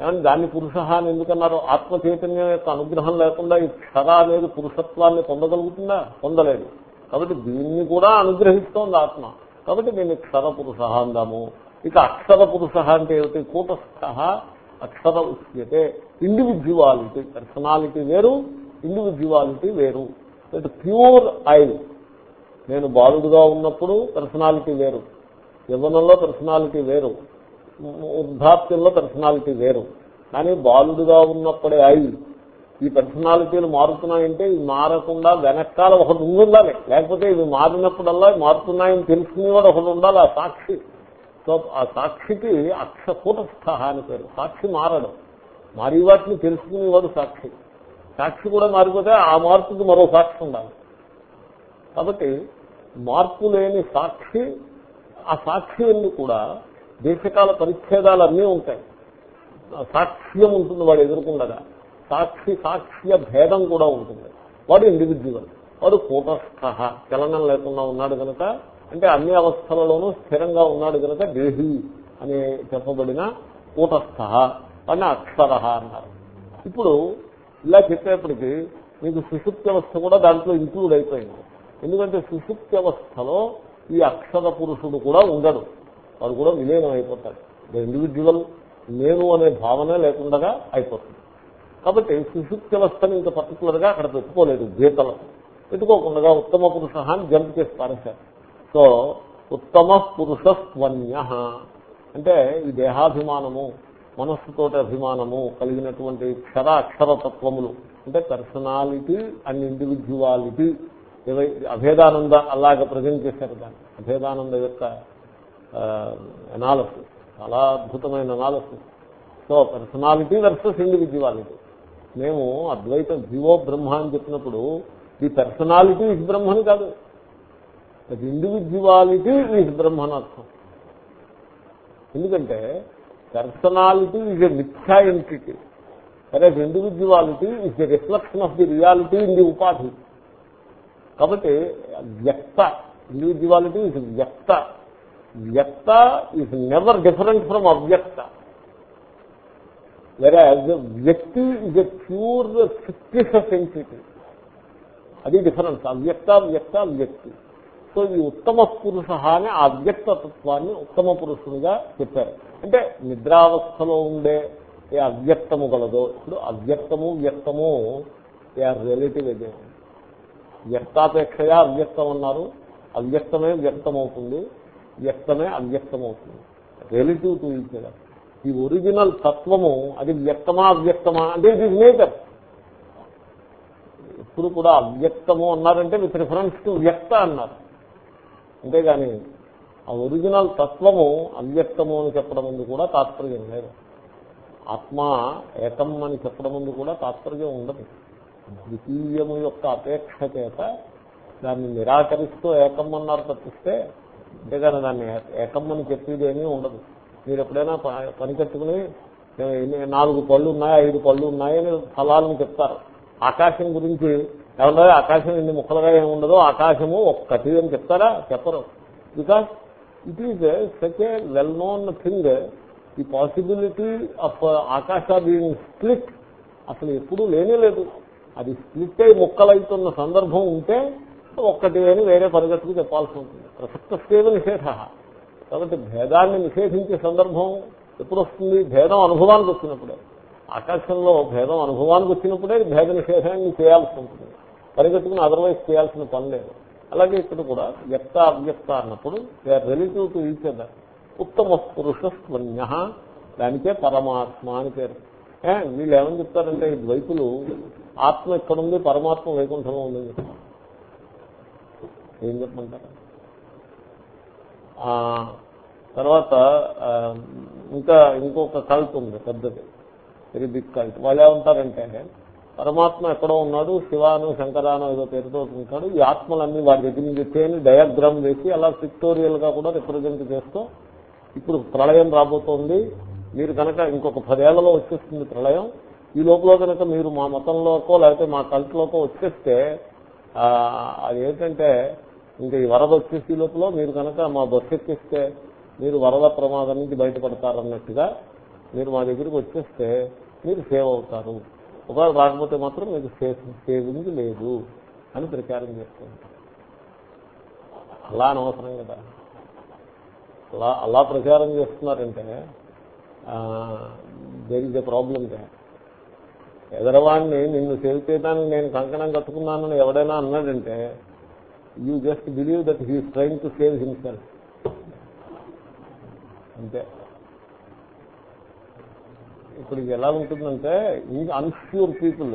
అని దాన్ని పురుష అని ఎందుకన్నారు? ఆత్మ చైతన్యం యొక్క అనుగ్రహం లేకుండా ఈ క్షర అనేది పురుషత్వాన్ని పొందగలుగుతుందా? పొందలేదు. కాబట్టి దీన్ని కూడా అనుగ్రహిస్తోంది ఆత్మ. కాబట్టి దీన్ని క్షర పురుష అందాము. ఇక అక్షర పురుష అంటే ఏమిటి? కూటస్థ అక్షర ఉచ్యతే. ఇండివిజువాలిటీ పర్సనాలిటీ వేరు ఇండివిజువాలిటీ వేరు. ప్యూర్ ఐల్ నేను బాలుడుగా ఉన్నప్పుడు పర్సనాలిటీ వేరు. యవ్వనంలో పర్సనాలిటీ వేరు. వృద్ధాప్యంలో పర్సనాలిటీ వేరు. కానీ బాలుడుగా ఉన్నప్పుడే ఐదు. ఈ పర్సనాలిటీలు మారుతున్నాయంటే ఇవి మారకుండా వెనకాల ఒకటి ఉండాలి. లేకపోతే ఇవి మారినప్పుడల్లా మారుతున్నాయని తెలుసుకునేవాడు ఒకటి ఉండాలి ఆ సాక్షి. సో ఆ సాక్షికి అక్ష కూటస్థ అని పేరు. సాక్షి మారడం. మారి వాటిని తెలుసుకునేవాడు సాక్షి. సాక్షి కూడా మారిపోతే ఆ మార్పుకి మరో సాక్షి ఉండాలి. కాబట్టి మార్పు లేని సాక్షి ఆ సాక్షి ఎందుకు కూడా దేశకాల పరిచ్ఛేదాలు అన్నీ ఉంటాయి. సాక్ష్యం ఉంటుంది వాడు ఎదుర్కొండగా. సాక్షి సాక్ష్య భేదం కూడా ఉంటుంది. వాడు ఇండివిజువల్ వాడు కూటస్థ. చలనం లేకుండా ఉన్నాడు కనుక అంటే అన్ని అవస్థలలోనూ స్థిరంగా ఉన్నాడు కనుక దేహి అని చెప్పబడిన కూటస్థ అని అక్షర అన్నారు. ఇప్పుడు ఇలా చెప్పేప్పటికీ మీకు సుషుప్తి అవస్థ కూడా దాంట్లో ఇంక్లూడ్ అయిపోయింది. ఎందుకంటే సుషుప్తి అవస్థలో ఈ అక్షర పురుషుడు కూడా ఉండడు. వాడు కూడా విలీనం అయిపోతాడు. ఇండివిజువల్ నేను అనే భావనే లేకుండా అయిపోతుంది. కాబట్టి సుషుప్తి వ్యవస్థని ఇంత పర్టికులర్గా అక్కడ పెట్టుకోలేదు గీతలు పెట్టుకోకుండా ఉత్తమ పురుష అని జంప్ చేసి పారేశారు. సో ఉత్తమ పురుష స్వన్య అంటే ఈ దేహాభిమానము మనస్సుతోటి అభిమానము కలిగినటువంటి క్షర అక్షరతత్వములు. అంటే పర్సనాలిటీ అండ్ ఇండివిజువాలిటీ అభేదానంద అలాగ ప్రజెంట్ చేశారు దాన్ని. అభేదానంద యొక్క అనాలసిస్ చాలా అద్భుతమైన analysis so personality versus individuality మేము అద్వైత జీవో బ్రహ్మ అని చెప్పినప్పుడు ఈ పర్సనాలిటీ ఇస్ బ్రహ్మని కాదు. దట్ ఇండివిజువాలిటీ ఈజ్ బ్రహ్మనర్థం ఎందుకంటే పర్సనాలిటీ ఈజ్ ఎ మిథ్యా ఎంటిటీ సరే individuality is the reflection of the reality in the upadhi. కాబట్టి వ్యక్త ఇండివిజువాలిటీ ఈజ్ వ్యక్త. వ్యక్త is never different from avyakta. వేరే వ్యక్తి is a pure fictitious entity అది డిఫరెన్స్ అవ్యక్త వ్యక్త వ్యక్తి. సో ఈ ఉత్తమ పురుష అని ఆ అవ్యక్తత్వాన్ని ఉత్తమ పురుషునిగా చెప్పారు. అంటే నిద్రావస్థలో ఉండే ఏ అవ్యక్తము గలదో ఇప్పుడు అవ్యక్తము వ్యక్తము ఏ ఆర్ రిలేటివ్ అదే వ్యక్తాపేక్షగా అవ్యక్తం అన్నారు అవ్యక్తమే వ్యక్తమవుతుంది వ్యక్తమే అవ్యక్తమవుతుంది. రిలేటివ్ టు ఈచ్ ఈ ఒరిజినల్ తత్వము అది వ్యక్తమా అవ్యక్తమా? అంటే ఇట్ ఈజ్ నేచర్. ఎప్పుడు కూడా అవ్యక్తము అన్నారంటే విత్ రిఫరెన్స్ టు వ్యక్త అన్నారు. అంతేగాని ఆ ఒరిజినల్ తత్వము అవ్యక్తము అని చెప్పడం ముందు కూడా తాత్పర్యం లేదు. ఆత్మ ఏకం అని చెప్పడం ముందు కూడా తాత్పర్యం ఉండదు. ద్వితీయము యొక్క అపేక్ష చేత దాన్ని నిరాకరిస్తూ ఏకం అన్నారు తప్పిస్తే అంతేగాని దాన్ని ఏకం అని చెప్పేది ఏమీ ఉండదు. మీరు ఎప్పుడైనా ప- పని కట్టుకుని నాలుగు పళ్ళు ఉన్నాయి ఐదు పళ్ళు ఉన్నాయి అని ఫలాలను చెప్తారు. ఆకాశం గురించి ఏమన్నా ఆకాశం ఎన్ని ముక్కలుగా ఏమి ఉండదో ఆకాశము ఒక్కటి అని చెప్తారా? చెప్పరు. Because it is such a well known thing the possibility of akasha being split అసలు ఎప్పుడూ లేనే లేదు. అది స్ప్లిట్ అయి ముక్కలైతున్న సందర్భం ఉంటే ఒక్కటి అని వేరే పరిగెత్తుకు చెప్పాల్సి ఉంటుంది. ప్రసక్త సేవ నిషేధ. కాబట్టి భేదాన్ని నిషేధించే సందర్భం ఎప్పుడు వస్తుంది భేదం అనుభవానికి వచ్చినప్పుడే. ఆకాశంలో భేదం అనుభవానికి వచ్చినప్పుడే భేద నిషేధాన్ని చేయాల్సి ఉంటుంది. పరిగెత్తుకుని అదర్వైజ్ చేయాల్సిన పని లేదు. అలాగే ఇక్కడ కూడా వ్యక్త అవ్యక్త అన్నప్పుడు they are relative to each other ఉత్తమ పురుష స్వన్య దానికే పరమాత్మ అని పేరు. వీళ్ళు ఏమని చెప్తారంటే ద్వైతులు ఆత్మ ఎక్కడుంది పరమాత్మ వైకుంఠంలో ఉందని చెప్తారు. ఏం చెప్పమంటారు? ఆ, తర్వాత ఇంకా ఇంకొక కల్ట్ ఉంది పెద్దది. వెరీ బిగ్ కల్ట్ వాళ్ళు ఏమంటారంటే పరమాత్మ ఎక్కడో ఉన్నాడు శివాను శంకరాను ఏదో పేరుతో ఉంటాడు. ఈ ఆత్మలన్నీ వాడి దగ్గర నుంచి వచ్చేయని డయాగ్రామ్ వేసి అలా పిక్టోరియల్గా కూడా రిప్రజెంట్ చేస్తూ ఇప్పుడు ప్రళయం రాబోతోంది. మీరు కనుక ఇంకొక పదేళ్ళలో వచ్చేస్తుంది ప్రళయం. ఈ లోపల కనుక మీరు మా మతంలోకో లేకపోతే మా కల్ట్లోకో వచ్చేస్తే అది ఏంటంటే ఇంకా ఈ వరద వచ్చేసి లోపల మీరు కనుక మా బస్సు ఎక్కిస్తే మీరు వరద ప్రమాదం నుంచి బయటపడతారన్నట్టుగా మీరు మా దగ్గరికి వచ్చేస్తే మీరు సేవ్ అవుతారు. ఒకవేళ రాకపోతే మాత్రం మీకు సేవ్ సేవింగ్ లేదు అని ప్రచారం చేస్తుంటారు అలా అనవసరం కదా. అలా అలా ప్రచారం చేస్తున్నారంటే దేర్ ఇస్ ఎ ప్రాబ్లం ఎదరవాడిని నిన్ను సేవ్ చేయడానికి నేను కంకణం కట్టుకున్నానని ఎవడైనా అన్నాడంటే you just believe that he's trying to save himself అంతే. ఇప్పుడు ఇది ఎలా ఉంటుందంటే అన్స్యూర్ పీపుల్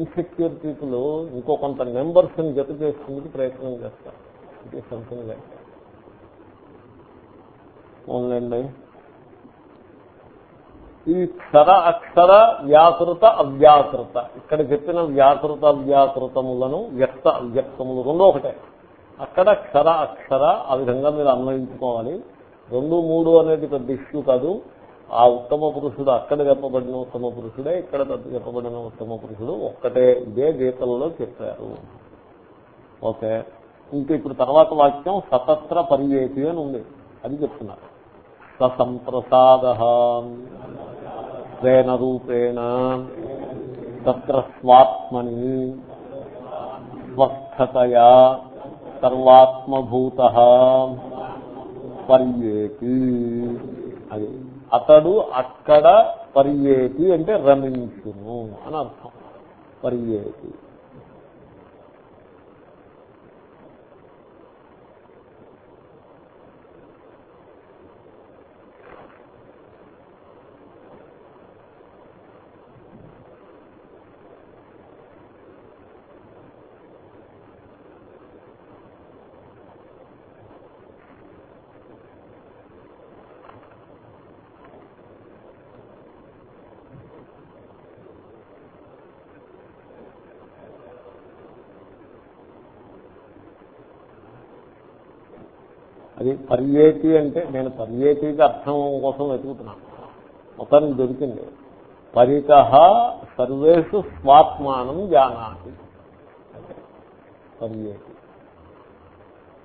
ఇన్సెక్యూర్ పీపుల్ ఇంకో కొంత నెంబర్స్ని జత చేసుకుందుకు ప్రయత్నం చేస్తారు. ఇట్ ఈస్ సంథింగ్ లైక్ ఓన్లండి ఈ క్షర అక్షర వ్యాకృత అవ్యాకృత. ఇక్కడ చెప్పిన వ్యాకృత అవ్యాకృతములను వ్యక్త అవ్యక్తములు రెండో ఒకటే. అక్కడ క్షర అక్షర ఆ విధంగా మీరు అన్వయించుకోవాలి. రెండు మూడు అనేది పెద్ద ఇష్యూ కాదు. ఆ ఉత్తమ పురుషుడు అక్కడ చెప్పబడిన ఉత్తమ పురుషుడే ఇక్కడ చెప్పబడిన ఉత్తమ పురుషుడు ఒక్కటే ఇదే గీతలలో చెప్పారు. ఓకే. ఇంకా ఇప్పుడు తర్వాత వాక్యం సతత్ర పరివేతి అని ఉంది. అది చెప్తున్నారు. ససంప్రసాద. ప్రేణ రూపేణ. తత్ర స్వాత్మని. స్వస్థతయా. సర్వాత్మభూత. పర్యేతి. అది. అతడు అక్కడ పర్యేతి అంటే రమించును అని అర్థం. పర్యేతి అది పర్యేతి అంటే నేను పర్యేతికి అర్థం కోసం వెతుకుతున్నాను. మొత్తానికి దొరికింది. పరిత సర్వేషు స్వాత్మానం జానాతి. పర్యేతి.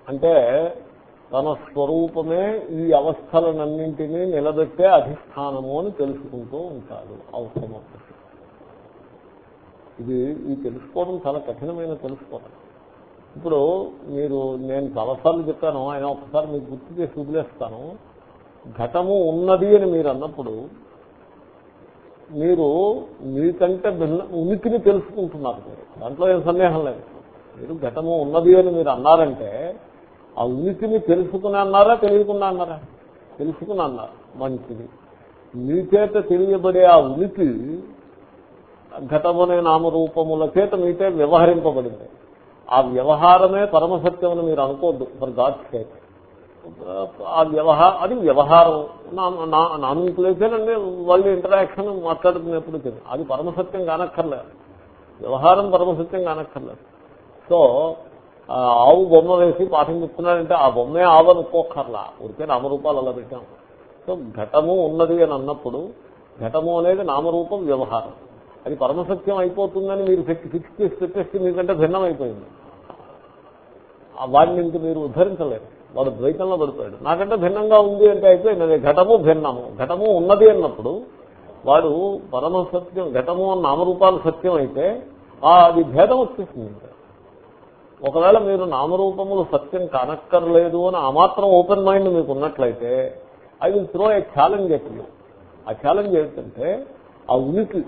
అంటే తన స్వరూపమే ఈ అవస్థలనన్నింటినీ నిలబెట్టే అధిష్టానము అని తెలుసుకుంటూ ఉంటాడు అవసరం ఇది ఈ తెలుసుకోవడం చాలా కఠినమైన తెలుసుకోవడం. ఇప్పుడు మీరు నేను చాలాసార్లు చెప్పాను ఆయన ఒకసారి మీకు గుర్తు చేసి వదిలేస్తాను. ఘటము ఉన్నది అని మీరు అన్నప్పుడు మీరు మీకంటే భిన్న ఉనికిని తెలుసుకుంటున్నారు మీరు. దాంట్లో ఏం సందేహం లేదు. మీరు ఘటము ఉన్నది అని మీరు అన్నారంటే ఆ ఉనికిని తెలుసుకుని అన్నారా తెలియకుండా అన్నారా? తెలుసుకుని అన్నారు. మంచిది. మీ చేత తెలియబడే ఆ ఉనికి ఘటమనే నామరూపముల చేత మీతే వ్యవహరింపబడింది. ఆ వ్యవహారమే పరమసత్యం అని మీరు అనుకోవద్దు ఫర్ గాడ్ సేక్ ఆ వ్యవహార అది వ్యవహారం. నామిక్లేసేనండి వాళ్ళు ఇంటరాక్షన్ మాట్లాడుతున్నప్పుడు తెలియదు అది పరమసత్యం కానక్కర్లేదు వ్యవహారం పరమసత్యం కానక్కర్లేదు సో ఆవు బొమ్మ వేసి పాఠం చెప్తున్నాడంటే ఆ బొమ్మే ఆవు అనుకోకర్లా ఊరికే నామరూపాలు అలా పెట్టాం. సో ఘటము ఉన్నది అని అన్నప్పుడు ఘటము అనేది నామరూపం వ్యవహారం. అది పరమసత్యం అయిపోతుందని మీరు ఫిక్స్ చేసి పెట్టేస్తే మీకంటే భిన్నం అయిపోయింది వాడిని ఇంక మీరు ఉద్ధరించలేరు. వాడు ద్వైతంలో పడిపోయాడు. నాకంటే భిన్నంగా ఉంది అంటే అయిపోయింది. అది ఘటము భిన్నము. ఘటము ఉన్నది అన్నప్పుడు వాడు పరమ సత్యం ఘటము నామరూపాలు సత్యం అయితే ఆ అది భేదం వచ్చేసింది ఒకవేళ మీరు నామరూపములు సత్యం కనక్కర్లేదు అని ఆ మాత్రం ఓపెన్ మైండ్ మీకు ఉన్నట్లయితే I will throw a challenge ఎప్పుడు ఆ ఛాలెంజ్ ఏంటంటే ఆ ఉనికి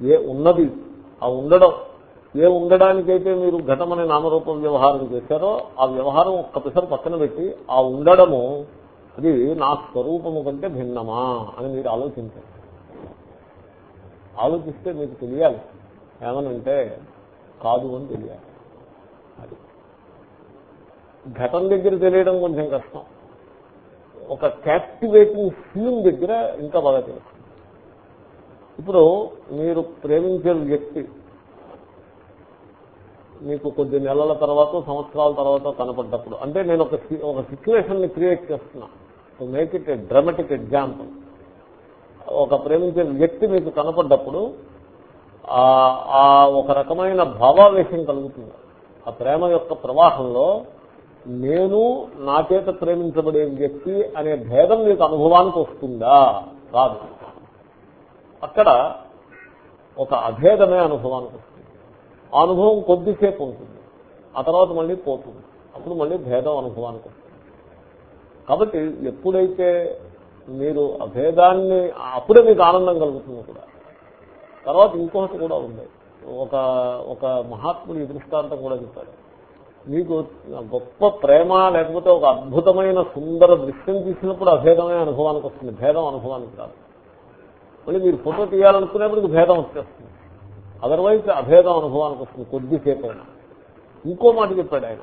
ఏ ఉన్నది ఆ ఉండడం ఏ ఉండడానికైతే మీరు ఘటమనే నామరూపం వ్యవహారం చేశారో ఆ వ్యవహారం ఒక్క పిసరు పక్కన పెట్టి ఆ ఉండడము అది నా స్వరూపము కంటే భిన్నమా అని మీరు ఆలోచించారు ఆలోచిస్తే మీకు తెలియాలి. ఏమనంటే కాదు అని తెలియాలి. అది. ఘటన దగ్గర తెలియడం కొంచెం కష్టం. ఒక క్యాప్టివేటింగ్ ఫిలిం దగ్గర ఇంకా బాగా తెలుస్తుంది. ఇప్పుడు మీరు ప్రేమించే వ్యక్తి మీకు కొద్ది నెలల తర్వాత సంవత్సరాల తర్వాత కనపడ్డప్పుడు. అంటే నేను ఒక సి- ఒక సిచ్యువేషన్ని క్రియేట్ చేస్తున్నా. To make it dramatic example ఒక ప్రేమించే వ్యక్తి మీకు కనపడ్డప్పుడు ఆ ఆ ఒక రకమైన భావావేశం కలుగుతుంది. ఆ ప్రేమ యొక్క ప్రవాహంలో నేను నా చేత ప్రేమించబడే వ్యక్తి అనే భేదం మీకు అనుభవానికి వస్తుందా? రాదు. అక్కడ ఒక అభేదమే అనుభవానికి వస్తుంది. ఆ అనుభవం కొద్దిసేపు ఉంటుంది. ఆ తర్వాత మళ్ళీ పోతుంది. అప్పుడు మళ్ళీ భేదం అనుభవానికి వస్తుంది. కాబట్టి ఎప్పుడైతే మీరు అభేదాన్ని అప్పుడే మీకు ఆనందం కలుగుతుంది కూడా. తర్వాత ఇంకొకటి కూడా ఉంది. ఒక ఒక మహాత్ముడు ఈ దృష్టాంతం కూడా చెప్పాడు. మీకు గొప్ప ప్రేమ లేకపోతే ఒక అద్భుతమైన సుందర దృశ్యం తీసినప్పుడు అభేదమైన అనుభవానికి వస్తుంది. భేదం అనుభవానికి రాదు. మళ్ళీ మీరు ఫోటో తీయాలనుకునేప్పటికి భేదం వచ్చేస్తుంది. అదర్వైజ్ అభేదం అనుభవానికి వస్తుంది కొద్దిసేపు అయినా ఇంకో మాట చెప్పాడు ఆయన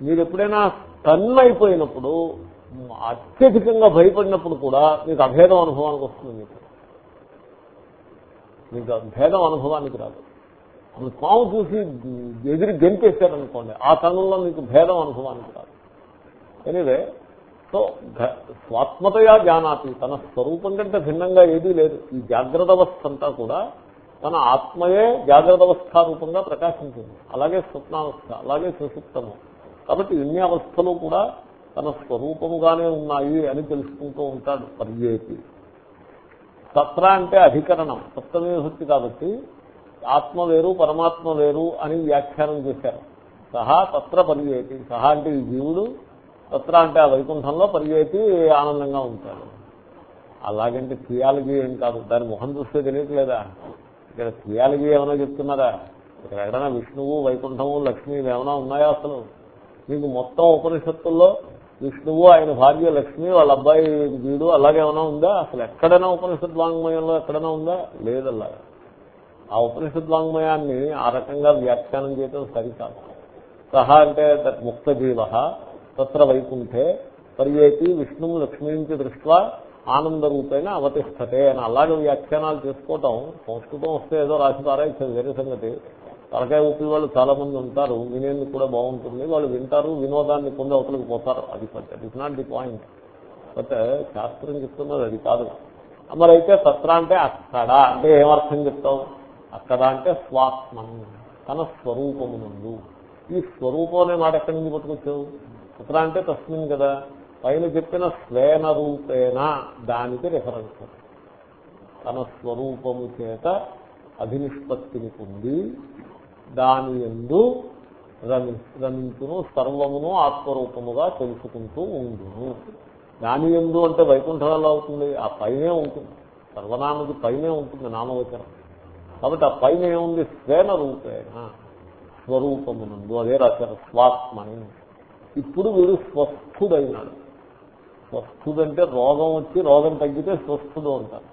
మీరు ఎప్పుడైనా టన్ అయిపోయినప్పుడు అత్యధికంగా భయపడినప్పుడు కూడా మీకు అభేదం అనుభవానికి వస్తుంది మీకు మీకు భేదం అనుభవానికి రాదు అప్పుడు పాము చూసి ఎదిరి గెంపేశారనుకోండి ఆ తనంలో మీకు భేదం అనుభవానికి రాదు ఎనివే సో స్వాత్మతయా జానాతి తన స్వరూపం కంటే భిన్నంగా ఏదీ లేదు ఈ జాగ్రత్త అవస్థ అంతా కూడా తన ఆత్మయే జాగ్రత్త అవస్థ రూపంగా ప్రకాశించింది. అలాగే స్వప్నావస్థ అలాగే సుసుప్తము. కాబట్టి ఇన్ని అవస్థలు కూడా తన స్వరూపముగానే ఉన్నాయి అని తెలుసుకుంటూ ఉంటాడు పర్యేతి సత్ర అంటే అధికరణం సప్తమేభక్తి కాబట్టి ఆత్మ వేరు పరమాత్మ వేరు అని వ్యాఖ్యానం చేశారు. సహా తత్ర పర్యేతి సహా అంటే ఈ జీవుడు తత్ర అంటే ఆ వైకుంఠంలో పరియేతి ఆనందంగా ఉంటాడు. అలాగంటే క్రియాలజీ ఏం కాదు. దాని మొహం చూస్తే తెలియట్లేదా? ఇక్కడ క్రియాలజీ ఏమైనా చెప్తున్నారా? ఇక్కడ ఎక్కడైనా విష్ణువు వైకుంఠము లక్ష్మి ఏమైనా ఉన్నాయా అసలు? మీకు మొత్తం ఉపనిషత్తుల్లో విష్ణువు ఆయన భార్య లక్ష్మి వాళ్ళ అబ్బాయి వీడు అలాగేమైనా ఉందా? అసలు ఎక్కడైనా ఉపనిషత్ వాంగ్మయంలో ఎక్కడైనా ఉందా? లేదల్లాగా ఆ ఉపనిషత్ వాంగ్మయాన్ని ఆ రకంగా వ్యాఖ్యానం చేయటం సరికాదు. సహా అంటే ముక్త జీవ తత్ర వైకుంఠే పర్యేతి విష్ణు లక్ష్మీంచి దృష్ట్యా ఆనందరూపేణ అవతిష్టతే అని అలాగే వ్యాఖ్యానాలు చేసుకోవటం సంస్కృతం వస్తే ఏదో రాసి పారాయించేది వేరే సంగతి. తలకాయ ఊపి వాళ్ళు చాలా మంది ఉంటారు వినేందుకు కూడా బాగుంటుంది. వాళ్ళు వింటారు వినోదాన్ని పొంది అవతలకు పోతారు. అది that is not the point but శాస్త్రం చెప్తున్నది అది కాదు. మరి అయితే సత్ర అంటే అక్కడ. అంటే ఏమర్థం చెప్తాం అక్కడ అంటే స్వాత్మం తన స్వరూపమునందు. ఈ స్వరూపం అనే మాట ఎక్కడి నుంచి పట్టుకొచ్చావు? సత్ర అంటే తస్మిన్ కదా. పైన చెప్పిన స్వేన రూపేణ దానికి రిఫరెన్స్ తన స్వరూపము చేత అధినిష్పత్తిని పొంది దాని ఎందు రమి రమించును సర్వమును ఆత్మరూపముగా తెలుసుకుంటూ ఉండును. దాని ఎందు అంటే వైకుంఠం ఎలా అవుతుంది ఆ పైనే ఉంటుంది. సర్వనామది పైనే ఉంటుంది నామవచనం. కాబట్టి ఆ పైన ఏముంది? స్వేన రూపేణ స్వరూపమునందు. అదే రాశారు స్వాత్మని. ఇప్పుడు వీడు స్వస్థుడైనాడు. స్వస్థుడంటే రోగం వచ్చి రోగం తగ్గితే స్వస్థుడు అంటారు.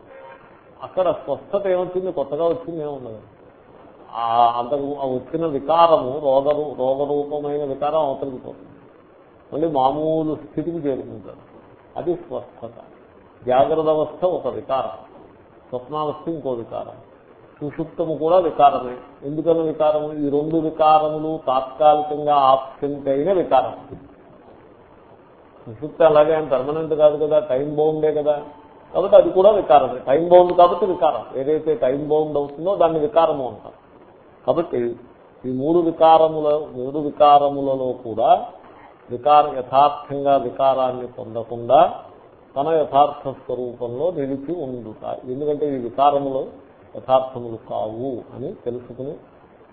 అక్కడ స్వస్థత ఏమొచ్చింది? కొత్తగా వచ్చింది ఏమున్నది అంతకు వచ్చిన వికారము రోగ రోగరూపమైన వికారం అవతలిపోతుంది మళ్ళీ మామూలు స్థితికి చేరుకుంటారు. అది స్వస్థత. జాగ్రత్త అవస్థ ఒక వికారం. స్వప్నావస్థ ఇంకో వికారం. సుషుప్తము కూడా వికారమే. ఎందుకని వికారము? ఈ రెండు వికారములు తాత్కాలికంగా ఆబ్సెంట్ అయిన వికారం. సుషుప్తి అలాగే అని పర్మనెంట్ కాదు కదా టైం బౌండే కదా. కాబట్టి అది కూడా వికారం. టైం బౌండ్ కాబట్టి వికారం. ఏదైతే టైం బౌండ్ అవుతుందో దాన్ని వికారము అంటారు. కాబట్టి ఈ మూడు వికారముల మూడు వికారములలో కూడా వికార యథార్థంగా వికారాన్ని పొందకుండా తన యథార్థ స్వరూపంలో నిలిచి ఉండుట. ఎందుకంటే ఈ వికారములు యథార్థములు కావు అని తెలుసుకుని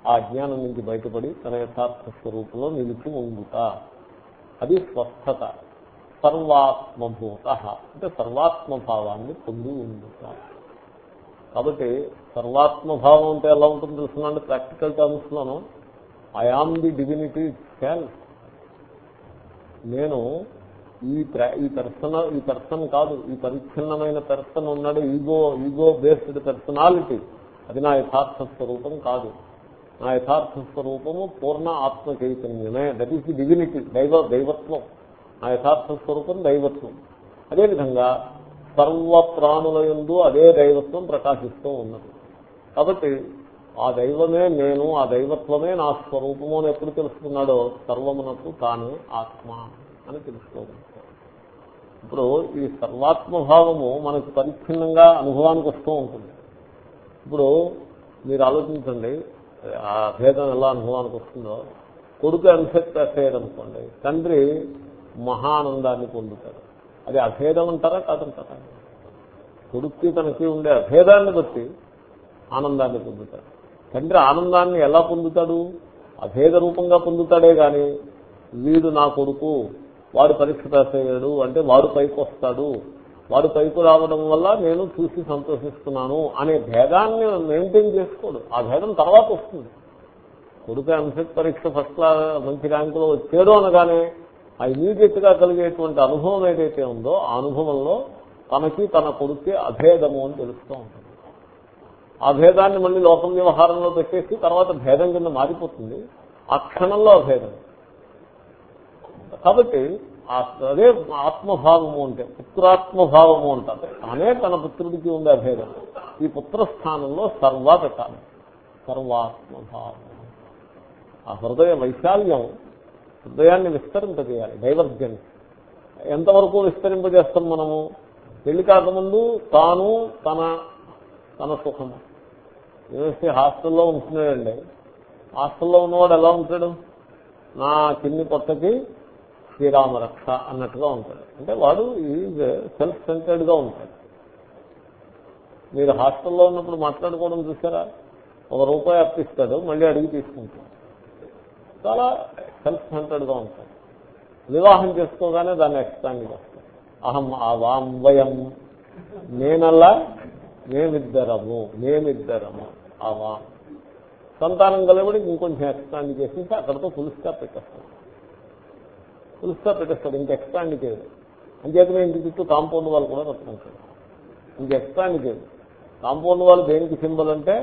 ఆ అజ్ఞానం నుంచి బయటపడి తన యథార్థ స్వరూపంలో నిలిచి ఉండుట. అది స్వస్థత. సర్వాత్మభూత. అంటే సర్వాత్మభావాన్ని పొంది ఉండుట. కాబట్టి సర్వాత్మభావం అంటే ఎలా ఉంటుందో తెలుసునండి? Practical terms loan I am the divinity self నేను ఈ ఈ పెర్సన్ ఈ పర్సన్ కాదు ఈ పరిచ్ఛిన్నమైన పెర్సన్ ఉన్నాడు ఈగో ఈగో బేస్డ్ పర్సనాలిటీ అది నా యథార్థ స్వరూపం కాదు. నా యథార్థ స్వరూపము పూర్ణ ఆత్మ చైతన్యమే. దట్ ఈస్ ది డివినిటీ దైవ దైవత్వం. ఆ యథార్థ స్వరూపం దైవత్వం. అదేవిధంగా సర్వ ప్రాణుల ఎందు అదే దైవత్వం ప్రకాశిస్తూ ఉన్నది. కాబట్టి ఆ దైవమే నేను ఆ దైవత్వమే నా స్వరూపము అని ఎప్పుడు తెలుసుకున్నాడో సర్వమునకు తాను ఆత్మ అని తెలుసుకోగలుగుతాడు. ఇప్పుడు ఈ సర్వాత్మభావము మనకు పరిచ్ఛిన్నంగా అనుభవానికి వస్తూ ఉంటుంది. ఇప్పుడు మీరు ఆలోచించండి ఆ భేదం ఎలా అనుభవానికి వస్తుందో. కొడుకు అన్సెప్ట్ అసేయడం అనుకోండి. తండ్రి మహానందాన్ని పొందుతాడు. అది అభేదం అంటారా కాదంటారా? కొడుక్కి తనకి ఉండే అభేదాన్ని బట్టి ఆనందాన్ని పొందుతాడు. తండ్రి ఆనందాన్ని ఎలా పొందుతాడు? అభేద రూపంగా పొందుతాడే గాని వీడు నా కొడుకు వాడు పరీక్ష పాస్ అంటే వాడు పైకి వస్తాడు. వాడు పైకి రావడం వల్ల నేను చూసి సంతోషిస్తున్నాను అనే భేదాన్ని మెయింటైన్ చేసుకోడు. ఆ భేదం తర్వాత వస్తుంది. కొడుకు ఎంసెట్ పరీక్ష ఫస్ట్ క్లాస్ మంచి ర్యాంకులో వచ్చాడు అనగానే ఆ ఇమీడియట్గా కలిగేటువంటి అనుభవం ఏదైతే ఉందో ఆ అనుభవంలో తనకి తన కొడుక్కి అభేదము అని తెలుస్తూ ఉంటుంది. ఆ భేదాన్ని మళ్ళీ లోకం వ్యవహారంలో పెట్టేసి తర్వాత భేదం కింద మారిపోతుంది. ఆ క్షణంలో అభేదం. కాబట్టి అదే ఆత్మభావము అంటే పుత్రాత్మభావము అంటారు. తానే తన పుత్రుడికి ఉండే అభేదం. ఈ పుత్రస్థానంలో సర్వ పెట్టాలి సర్వాత్మభావం. ఆ హృదయ వైశాల్యం హృదయాన్ని విస్తరింపజేయాలి డైవర్జెంట్ ఎంతవరకు విస్తరింపజేస్తాం మనము? పెళ్ళి కాకముందు తాను తన తన సుఖము. యూనివర్సిటీ హాస్టల్లో ఉంటున్నాడండి. హాస్టల్లో ఉన్నవాడు ఎలా ఉంటాడు? నా కింది పొట్టకి శ్రీరామ రక్ష అన్నట్టుగా ఉంటాడు. అంటే వాడు ఈజ్ సెల్ఫ్ సెంటర్డ్గా ఉంటాడు. మీరు హాస్టల్లో ఉన్నప్పుడు మాట్లాడుకోవడం చూసారా? ఒక రూపాయి అప్పిస్తాడు మళ్ళీ అడిగి తీసుకుంటాడు. చాలా సెల్ఫ్ సెంటర్డ్గా ఉంటాడు వివాహం చేసుకోగానే దాన్ని ఎక్స్పాండ్ చేస్తాడు అహం ఆ వాంవయం నేనల్లా మేమిద్దరము మేమిద్దరము ఆ వాం సంతానం కలబడి ఇంకొంచెం ఎక్స్పాండ్ చేసి అక్కడతో పులుస్తా పెట్టేస్తాడు. పులుస్తా పెట్టేస్తాడు ఇంక ఎక్స్పాండ్ చేయదు అంచేతనే ఇంటి చుట్టూ కాంపౌండ్ వాళ్ళు కూడా కట్టుకుంటాడు. ఇంక ఎక్స్పాండ్ చేయదు కాంపౌండ్ వాళ్ళు దేనికి సింబల్ అంటే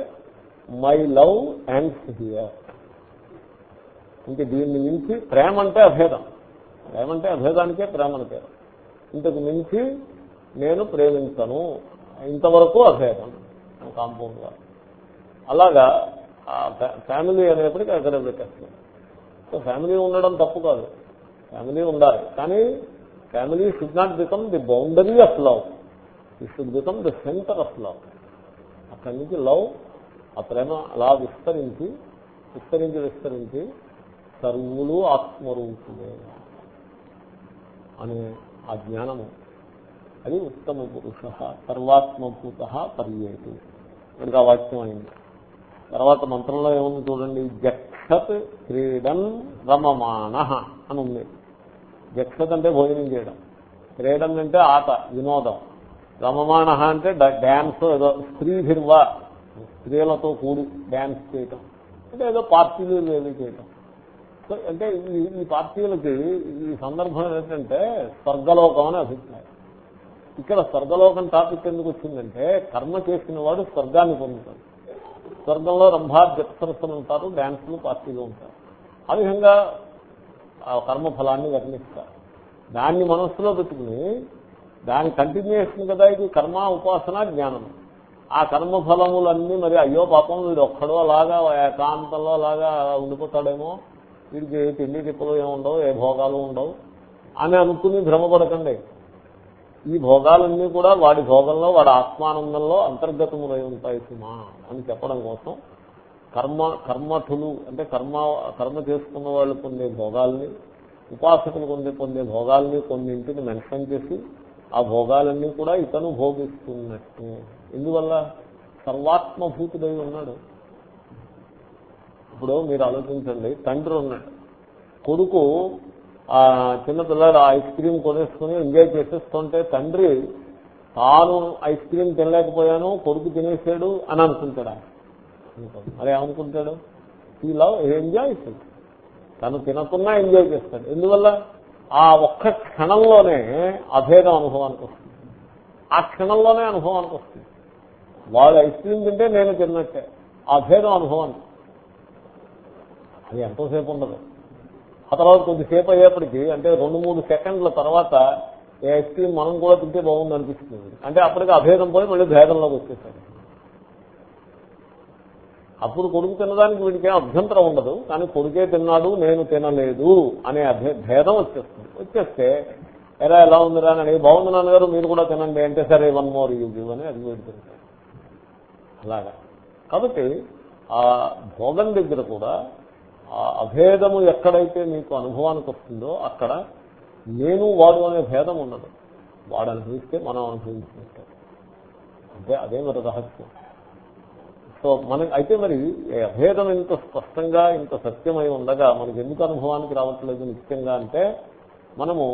మై లవ్ అండ్ హియర్ ఇంకా దీన్ని మించి ప్రేమ అంటే అభేదం. ప్రేమ అంటే అభేదానికే ప్రేమ అని పేరు. ఇంతకు మించి నేను ప్రేమించను. ఇంతవరకు అభేదం. కాంపౌండ్ వాళ్ళు అలాగా ఫ్యామిలీ అనేప్పటికీ అక్కడ పెట్టేస్తుంది సో ఫ్యామిలీ ఉండడం తప్పు కాదు. ఫ్యామిలీ ఉండాలి. కానీ family should not become the boundary of love it should become the centre of love అక్కడి నుంచి లవ్ ఆ ప్రేమ అలా విస్తరించి విస్తరించి విస్తరించి సర్వులు ఆత్మరూపులే అనే ఆ జ్ఞానము. అది ఉత్తమ పురుష సర్వాత్మభూత పర్యేటు ఇంకా వాక్యం అయింది. తర్వాత మంత్రంలో ఏముంది చూడండి? జక్షత్ క్రీడన్ రమమాణ అని ఉంది. జక్షత్ అంటే భోజనం చేయడం. క్రీడన్ అంటే ఆట వినోదం. రమమాణ అంటే డ్యాన్స్ ఏదో స్త్రీభిర్వ స్త్రీలతో కూడి డ్యాన్స్ చేయటం. అంటే ఏదో పార్టీలు ఏదో చేయటం. సో అంటే ఈ పార్టీలకి ఈ సందర్భం ఏంటంటే స్వర్గలోకం అని అభిప్రాయం. ఇక్కడ స్వర్గలోకం టాపిక్ ఎందుకు వచ్చిందంటే కర్మ చేసిన వాడు స్వర్గాన్ని పొందుతాడు. స్వర్గంలో రంభా జప్సరస్సులు ఉంటారు డ్యాన్సులు పార్టీలు ఉంటారు. ఆ విధంగా ఆ కర్మ ఫలాన్ని వర్ణిస్తారు. దాన్ని మనస్సులో పెట్టుకుని దాని కంటిన్యూషన్ కదా ఇది కర్మ ఉపాసన జ్ఞానం. ఆ కర్మ ఫలములన్నీ మరి అయ్యో పాపం వీడు ఒక్కడో అలాగా ఏకాంతంలో అలాగా ఉండిపోతాడేమో. వీడికి తిండి తిప్పలు ఏముండవు ఏ భోగాలు ఉండవు అని అనుకుని భ్రమపడకండి. ఈ భోగాలన్నీ కూడా వాడి భోగంలో వాడి ఆత్మానందంలో అంతర్గతములై ఉంటాయి సుమా అని చెప్పడం కోసం కర్మ కర్మఠులు అంటే కర్మ కర్మ చేసుకున్న వాళ్ళు పొందే భోగాల్ని ఉపాసకులు కొన్ని పొందే భోగాల్ని కొన్నింటిని మెన్షన్ చేసి ఆ భోగాలన్నీ కూడా ఇతను భోగిస్తున్నట్టు. ఎందువల్ల? సర్వాత్మభూతుడై ఉన్నాడు. ఇప్పుడు మీరు ఆలోచించండి. తండ్రి ఉన్నాడు. కొడుకు ఆ చిన్న పిల్లాడు ఐస్ క్రీమ్ కొనేసుకుని ఎంజాయ్ చేసేస్తుంటే తండ్రి తాను ఐస్ క్రీమ్ తినలేకపోయాను కొడుకు తినేసాడు అని అనుకుంటాడా? మరి ఏమనుకుంటాడు? ఈ లవ్ ఎంజాయ్ తను తినకున్నా ఎంజాయ్ చేస్తాడు. ఎందువల్ల? ఆ ఒక్క క్షణంలోనే అభేదం అనుభవానికి వస్తుంది. ఆ క్షణంలోనే అనుభవానికి వస్తుంది. వాడు ఐస్ క్రీమ్ తింటే నేను తిన్నట్టే. అభేదం అనుభవానికి అది ఎంతోసేపు ఉండదు. ఆ తర్వాత కొద్దిసేపు అయ్యేప్పటికి అంటే రెండు మూడు సెకండ్ల తర్వాత ఏ ఐస్ క్రీమ్ మనం కూడా తింటే బాగుంది అనిపిస్తుంది. అంటే అప్పటికి అభేదం పోయి మళ్ళీ భేదంలోకి వచ్చేసాడు. అప్పుడు కొడుకు తినడానికి వీడికి అభ్యంతరం ఉండదు. కానీ కొడుకే తిన్నాడు నేను తినలేదు అనే భేదం వచ్చేస్తుంది. వచ్చేస్తే ఎలా ఎలా ఉందిరా? అని బాగుంది నాన్నగారు మీరు కూడా తినండి. అంటే సరే వన్ మోర్ యూ గివ్ అని అది వీడు తింటాడు. అలాగా. కాబట్టి ఆ భోగం దగ్గర కూడా అభేదము ఎక్కడైతే మీకు అనుభవానికి వస్తుందో అక్కడ నేను వాడు అనే భేదం ఉండదు. వాడు అనుభవిస్తే మనం అనుభవించినట్టే అంటే అదే మరి రహస్యం. సో మనకి అయితే మరి అభేదం ఇంత స్పష్టంగా ఇంత సత్యమై ఉండగా మనకి ఎందుకు అనుభవానికి రావట్లేదు నిత్యంగా అంటే మనము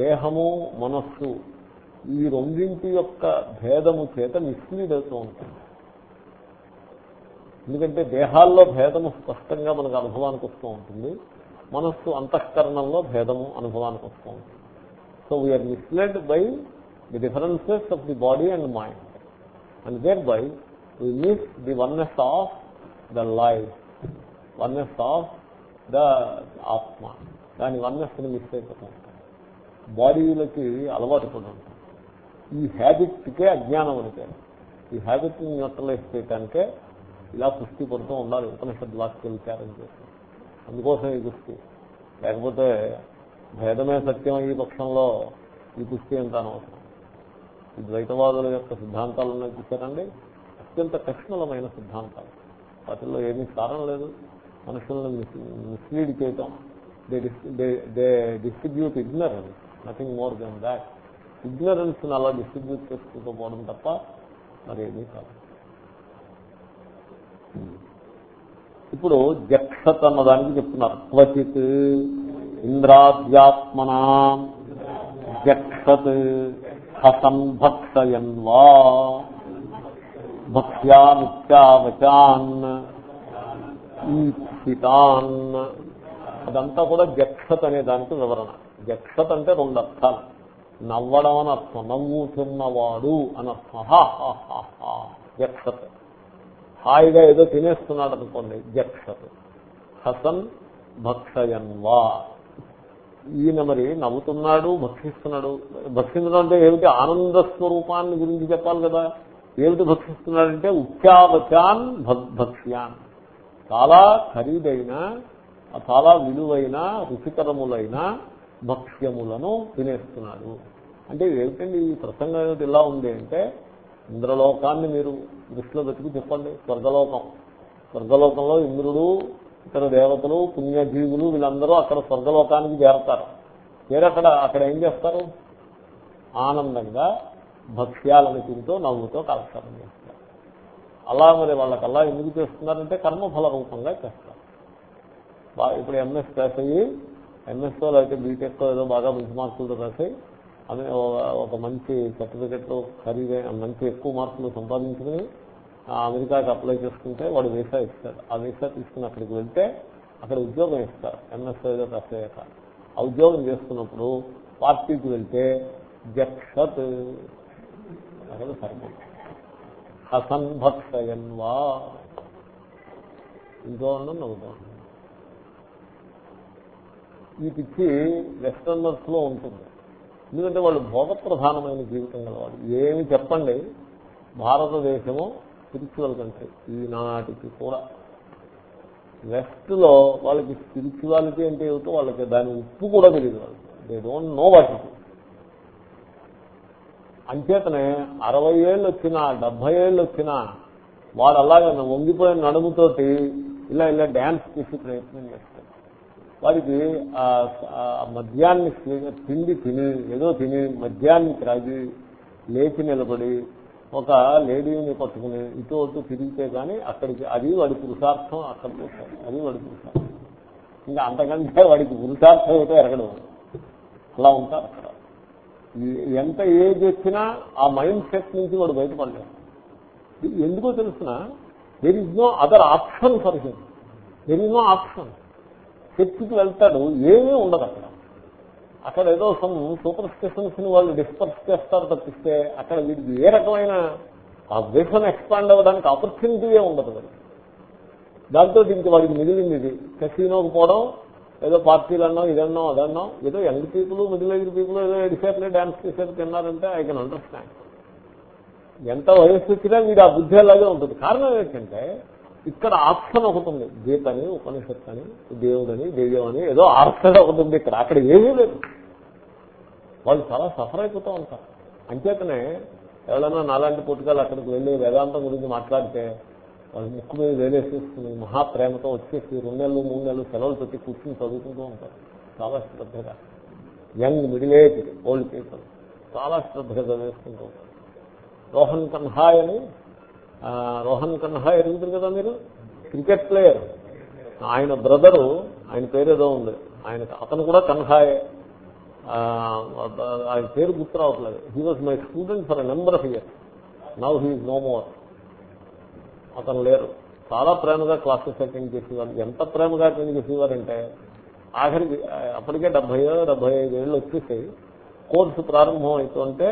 దేహము మనస్సు ఈ రెండింటి యొక్క భేదము చేత మిస్లీడ్ అవుతూ ఉంటుంది ఎందుకంటే దేహాల్లో భేదము స్పష్టంగా మనకు అనుభవానికి వస్తూ ఉంటుంది. మనస్సు అంతఃకరణంలో భేదము అనుభవానికి వస్తూ ఉంటుంది. So we are misled by the differences of the body and mind and thereby we miss the oneness of the life oneness of the atma. దాని వన్నెస్ని మిస్ మిస్ ఉంటాం బాడీలకి అలవాటు పడి ఉంటాం. ఈ హ్యాబిట్కే అజ్ఞానం అని పేరు. ఈ హ్యాబిట్ని న్యూట్రలైజ్ ఇలా కుస్తీ పడుతూ ఉండాలి ఉపనిషద్ వాక్య విచారం చేసి అందుకోసం ఈ కుస్తీ లేకపోతే భేదమే సత్యం ఈ పక్షంలో ఈ కుస్తీ ఎంత అనవసరం. ఈ ద్వైతవాదుల యొక్క సిద్ధాంతాలు ఉన్నాయి చూసారండి అత్యంత కఠినమైన సిద్ధాంతాలు. వాటిల్లో ఏమీ కారణం లేదు. మనుషులను మిస్లీడ్ చేయటం. They they distribute ignorance nothing more than that ignorance అలా డిస్ట్రిబ్యూట్ చేసుకుంటూ పోవడం తప్ప మరి ఏమీ కాదు. ఇప్పుడు జక్షత్ అన్నదానికి చెప్తున్నారు. క్వచిత్ ఇంద్రాద్యాత్మన జక్షత్ హసంభక్షయన్ వా భక్ష్యామిత్యావచాన్ ఈప్సితాన్ అదంతా కూడా జక్షత్ అనే దానికి వివరణ. జక్షత్ అంటే రెండు అర్థాలు. నవ్వడం అని అర్థం. నవ్వుతున్నవాడు అని అర్థం. హా హా హా హా. జక్షత్. హాయిగా ఏదో తినేస్తున్నాడు అనుకోండి జక్షతు. హసన్ భక్షయన్వా. ఈయన మరి నవ్వుతున్నాడు భక్షిస్తున్నాడు. భక్షించడం అంటే ఏమిటి? ఆనంద స్వరూపాన్ని గురించి చెప్పాలి కదా. ఏమిటి భక్షిస్తున్నాడంటే ఉచ్చావచాన్ భక్ష్యాన్. చాలా ఖరీదైన చాలా విలువైన రుచికరములైన భక్ష్యములను తినేస్తున్నాడు. అంటే ఏమిటండి ఈ ప్రసంగం ఏమిటి ఇలా ఉంది అంటే ఇంద్రలోకాన్ని మీరు దృష్టిలో పెట్టుకు చెప్పండి. స్వర్గలోకం. స్వర్గలోకంలో ఇంద్రుడు ఇతర దేవతలు పుణ్యజీవులు వీళ్ళందరూ అక్కడ స్వర్గలోకానికి చేరతారు. చేరక్కడ అక్కడ ఏం చేస్తారు? ఆనందంగా భక్ష్యాలను తింటూ నవ్వుతో కాలక్షేపం చేస్తారు. అలా మరి వాళ్ళకల్లా ఎందుకు చేస్తున్నారంటే కర్మఫల రూపంగా చేస్తారు. బా- ఇప్పుడు ఎంఎస్ పాస్ అయ్యి ఎంఎస్తో లేకపోతే బీటెక్తో ఏదో బాగా మంచి మార్కులతో రాసి అదే ఒక- మంచి సర్టిఫికెట్లు ఖరీదైన మంచి ఎక్కువ మార్కులు సంపాదించుకుని ఆ అమెరికాకి అప్లై చేసుకుంటే వాడు వీసా ఇస్తాడు. ఆ వీసా తీసుకుని అక్కడికి వెళ్తే అక్కడ ఉద్యోగం ఇస్తారు. ఎంఎస్ ఏదో ఆ ఉద్యోగం చేస్తున్నప్పుడు పార్టీకి వెళ్తే జక్షత్ అక్కడ సరిపోతుంది హసన్ భక్షయన్ వా. ఇంకో ఉండడం నవ్వుతూ. ఈ పిచ్చి వెస్టర్నర్స్లో ఉంటుంది. ఎందుకంటే వాళ్ళు భోగ ప్రధానమైన జీవితం గలవాడు ఏమి చెప్పండి? భారతదేశము స్పిరిచువల్ కంట్రీ ఈనాటికి కూడా. వెస్ట్లో వాళ్ళకి స్పిరిచువాలిటీ అంటే ఏమిటో వాళ్ళకి దాని ఉప్పు కూడా తెలియదు వాళ్ళకి. దే డోంట్ నో వాటి అంచేతనే అరవై ఏళ్ళు వచ్చినా డెబ్బై ఏళ్ళు వచ్చినా వాడు అలాగే వంగిపోయిన నడుముతోటి ఇలా ఇలా డ్యాన్స్ చేసి ప్రయత్నం చేస్తారు వాడికి మద్యాన్ని తిండి తిని ఏదో తిని మద్యాన్ని త్రాగి లేచి నిలబడి ఒక లేడీని పట్టుకుని ఇటు అటు తిరిగితే కానీ అక్కడికి అది వాడి పురుషార్థం అక్కడికి వస్తుంది అది వాడి పురుషార్థం. ఇంకా అంతకంటే వాడికి పురుషార్థం అయితే ఎరగడం. అలా ఉంటారు అక్కడ. ఎంత ఏజ్ వచ్చినా ఆ మైండ్ సెట్ నుంచి వాడు బయటపడలేదు ఎందుకో తెలుసిన? There is no other option for him there is no option చర్చికి వెళ్తాడు ఏమీ ఉండదు అక్కడ. అక్కడ ఏదో సమ్ సూపర్ స్టేషన్స్ని వాళ్ళు డిస్పర్స్ చేస్తారు తప్పిస్తే అక్కడ వీడికి ఏ రకమైన ఆ విషన్ ఎక్స్పాండ్ అవ్వడానికి ఆపర్చునిటీయే ఉండదు వాడికి దాంతో ఇంక వాడికి మిగిలింది ఇది కసినోకి పోవడం ఏదో పార్టీలు అన్నాం ఇదన్నాం అదన్నాం ఏదో young people middle age people ఏదో ఎడిసేపులే డాన్స్ చేసేది తిన్నారంటే ఐ కెన్ అండర్స్టాండ్ ఎంత వయస్సు వచ్చినా వీడు ఆ బుద్ధి అలాగే ఉంటుంది. కారణం ఏంటంటే ఇక్కడ ఆప్షన్ ఒకటి ఉంది గీత అని ఉపనిషత్ అని దేవుడని దెయ్యం అని ఏదో ఆప్షన్ ఒకటి ఉంది ఇక్కడ అక్కడ ఏమీ లేదు. వాళ్ళు చాలా సఫర్ అయిపోతూ ఉంటారు. అంచేతనే ఎవరైనా నాలాంటి పుట్టుకలు అక్కడికి వెళ్ళి వేదాంతం గురించి మాట్లాడితే వాళ్ళు ముక్కు మీద వేలేసేస్తుంది మహాప్రేమతో వచ్చేసి రెండు నెలలు మూడు నెలలు సెలవులు పెట్టి కూర్చుని చదువుకుంటూ ఉంటారు. చాలా శ్రద్ధగా. Young middle age old people. చాలా శ్రద్ధగా చదివేసుకుంటూ ఉంటారు. రోహన్ కన్హాయ్ అని రోహన్ కన్హాయ్ ఎరుగుతుంది కదా మీరు? Cricket player. ఆయన బ్రదరు ఆయన పేరు ఏదో ఉంది. ఆయన అతను కూడా కన్హాయే ఆయన పేరు గుర్తు రావట్లేదు. He was my student for number of years now he no more అతను లేరు. చాలా ప్రేమగా క్లాసెస్ అటెండ్ చేసేవారు. ఎంత ప్రేమగా అటెండ్ చేసేవారంటే ఆఖరికి అప్పటికే డెబ్బై డెబ్బై ఐదు ఏళ్ళు వచ్చేసి కోర్సు ప్రారంభం అవుతుంటే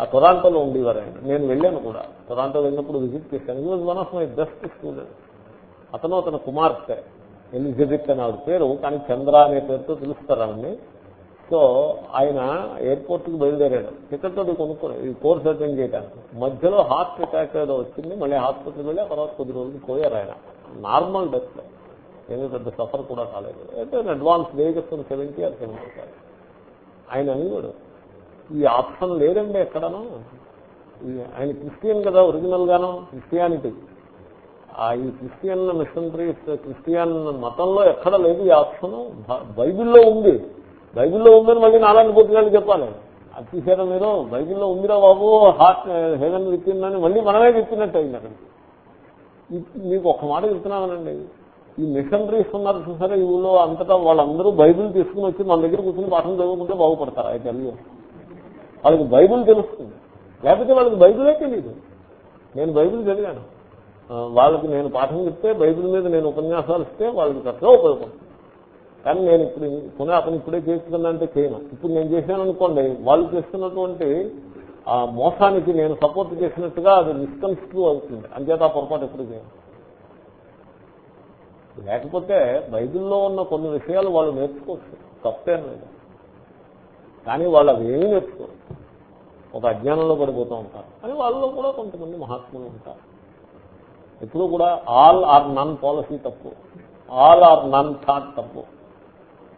ఆ టొరాంటోలో ఉండేవారు ఆయన నేను వెళ్ళాను కూడా. టొరాంటో వెళ్ళినప్పుడు విజిట్ చేశాను. ఈ రోజు one of my best student అతను అతను కుమార్తె. ఎలిజబెత్ అని ఆవిడ పేరు కానీ చంద్ర అనే పేరుతో పిలుస్తారు ఆవిడ్ని. సో ఆయన ఎయిర్పోర్ట్కి బయలుదేరాడు. టికెట్ తోటి కొనుక్కొని ఈ కోర్స్ అటెండ్ చేయడానికి మధ్యలో హార్ట్ అటాక్ ఏదో వచ్చింది మళ్ళీ హాస్పిటల్ వెళ్ళి తర్వాత కొద్ది రోజులు పోయారు ఆయన. నార్మల్ డెత్ ఏమీ పెద్ద సఫర్ కూడా కాలేదు. అయితే అడ్వాన్స్ వేగస్ సెవెంటీ ఆర్ సెవెంటీ ఆయన అనేవాడు ఈ ఆప్షన్ లేదండి ఎక్కడనో. ఆయన క్రిస్టియన్ కదా ఒరిజినల్ గాను క్రిస్టియానిటీ. ఆ ఈ క్రిస్టియన్ మిషనరీ క్రిస్టియన్ మతంలో ఎక్కడ లేదు ఈ ఆప్షన్. బైబిల్లో ఉంది. బైబిల్లో ఉందని మళ్ళీ నారాయణ పూర్తిగాళ్ళు చెప్పాలి. అది చూసారా మీరు? బైబిల్లో ఉందిరా బాబు హార్ట్ హెవెన్ విత్తిందని మళ్ళీ మనమే చెప్పినట్టు అయింది అక్కడికి మీకు ఒక్క మాట చెప్తున్నానండి. ఈ మిషనరీస్ ఉన్నారు చూసారా? ఈ ఊళ్ళో అంతటా వాళ్ళందరూ బైబిల్ తీసుకుని వచ్చి మన దగ్గర కూర్చొని పాఠం చదువుకుంటే బాగుపడతారు అయితే తెలియదు వాళ్ళకి బైబిల్ తెలుస్తుంది. లేకపోతే వాళ్ళకి బైబిలే తెలియదు నేను బైబిల్ చదివాను. వాళ్ళకి నేను పాఠం చెప్తే బైబిల్ మీద నేను ఉపన్యాసాలు ఇస్తే వాళ్ళకి చక్కగా ఉపయోగపడుతుంది కానీ నేను ఇప్పుడు పునః అతను ఇప్పుడే చేస్తుందంటే చేయను. ఇప్పుడు నేను చేశాను అనుకోండి వాళ్ళు చేస్తున్నటువంటి ఆ మోసానికి నేను సపోర్ట్ చేసినట్టుగా అది మిస్కన్స్ట్రూ అవుతుంది. అంచేత ఆ పొరపాటు ఎప్పుడు చేయను. లేకపోతే బైబిల్లో ఉన్న కొన్ని విషయాలు వాళ్ళు నేర్చుకోవచ్చు. తప్పేం లేదు కానీ వాళ్ళు అవేమీ నేర్చుకోరు. ఒక అజ్ఞానంలో పడిపోతూ ఉంటారు. అని వాళ్ళలో కూడా కొంతమంది మహాత్ములు ఉంటారు. ఎప్పుడు కూడా ఆల్ ఆర్ నన్ పాలసీ తప్పు. ఆల్ ఆర్ నన్ థాట్ తప్పు.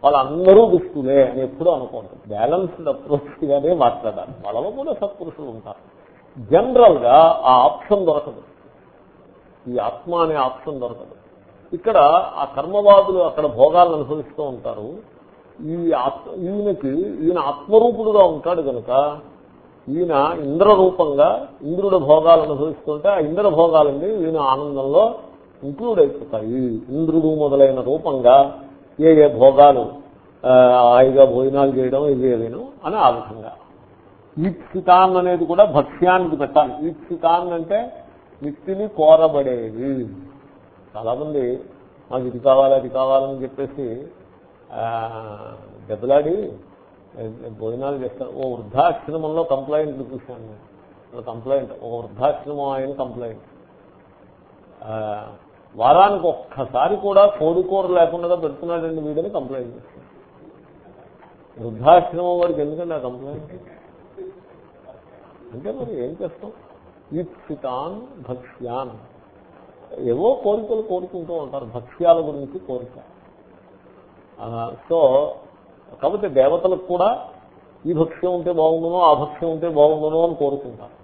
వాళ్ళందరూ దుస్తులే అని ఎప్పుడూ అనుకుంటారు బ్యాలెన్స్డ్ అప్రోచ్గానే మాట్లాడాలి. వాళ్ళలో కూడా సత్పురుషులు ఉంటారు. జనరల్గా ఆ ఆప్షన్ దొరకదు. ఈ ఆత్మ అనే ఆప్షన్ దొరకదు. ఇక్కడ ఆ కర్మవాదులు అక్కడ భోగాలను అనుభవిస్తూ ఉంటారు. ఈ ఆత్మ ఈయనకి ఈయన ఆత్మరూపుడుగా ఉంటాడు కనుక ఈయన ఇంద్ర రూపంగా ఇంద్రుడు భోగాలు అనుభవిస్తుంటే ఆ ఇంద్ర భోగాలన్నీ ఈయన ఆనందంలో ఇంక్లూడ్ అయిపోతాయి. ఇంద్రుడు మొదలైన రూపంగా ఏ ఏ భోగాలు ఆ, హాయిగా భోజనాలు చేయడం ఇది అని ఆ విధంగా. ఈప్సితాన్ అనేది కూడా భక్ష్యానికి పెట్టాలి. ఈప్సితాన్ అంటే వ్యక్తిని కోరబడేది. చాలామంది మాకు ఇది కావాలి అది కావాలని చెప్పేసి దెబ్బలాడి భోజనాలు చేస్తాను ఓ వృద్ధాశ్రమంలో కంప్లైంట్లు చూశాను నేను. కంప్లైంట్. ఓ వృద్ధాశ్రమం ఆయన కంప్లైంట్. ఆ, వారానికి ఒక్కసారి కూడా కోడి కూర లేకుండా పెడుతున్నాడండి వీడని కంప్లైంట్ చేస్తాను వృద్ధాశ్రమం వాడికి ఎందుకండి ఆ కంప్లైంట్? అంటే మరి ఏం చేస్తాం? ఈప్సితాన్ భక్ష్యాన్. ఏవో కోరికలు కోరుకుంటూ ఉంటారు. భక్ష్యాల గురించి కోరిక. సో కాబట్టి దేవతలకు కూడా ఈ భక్ష్యం ఉంటే బాగుండును ఆ భక్ష్యం ఉంటే బాగుండును అని కోరుకుంటారు.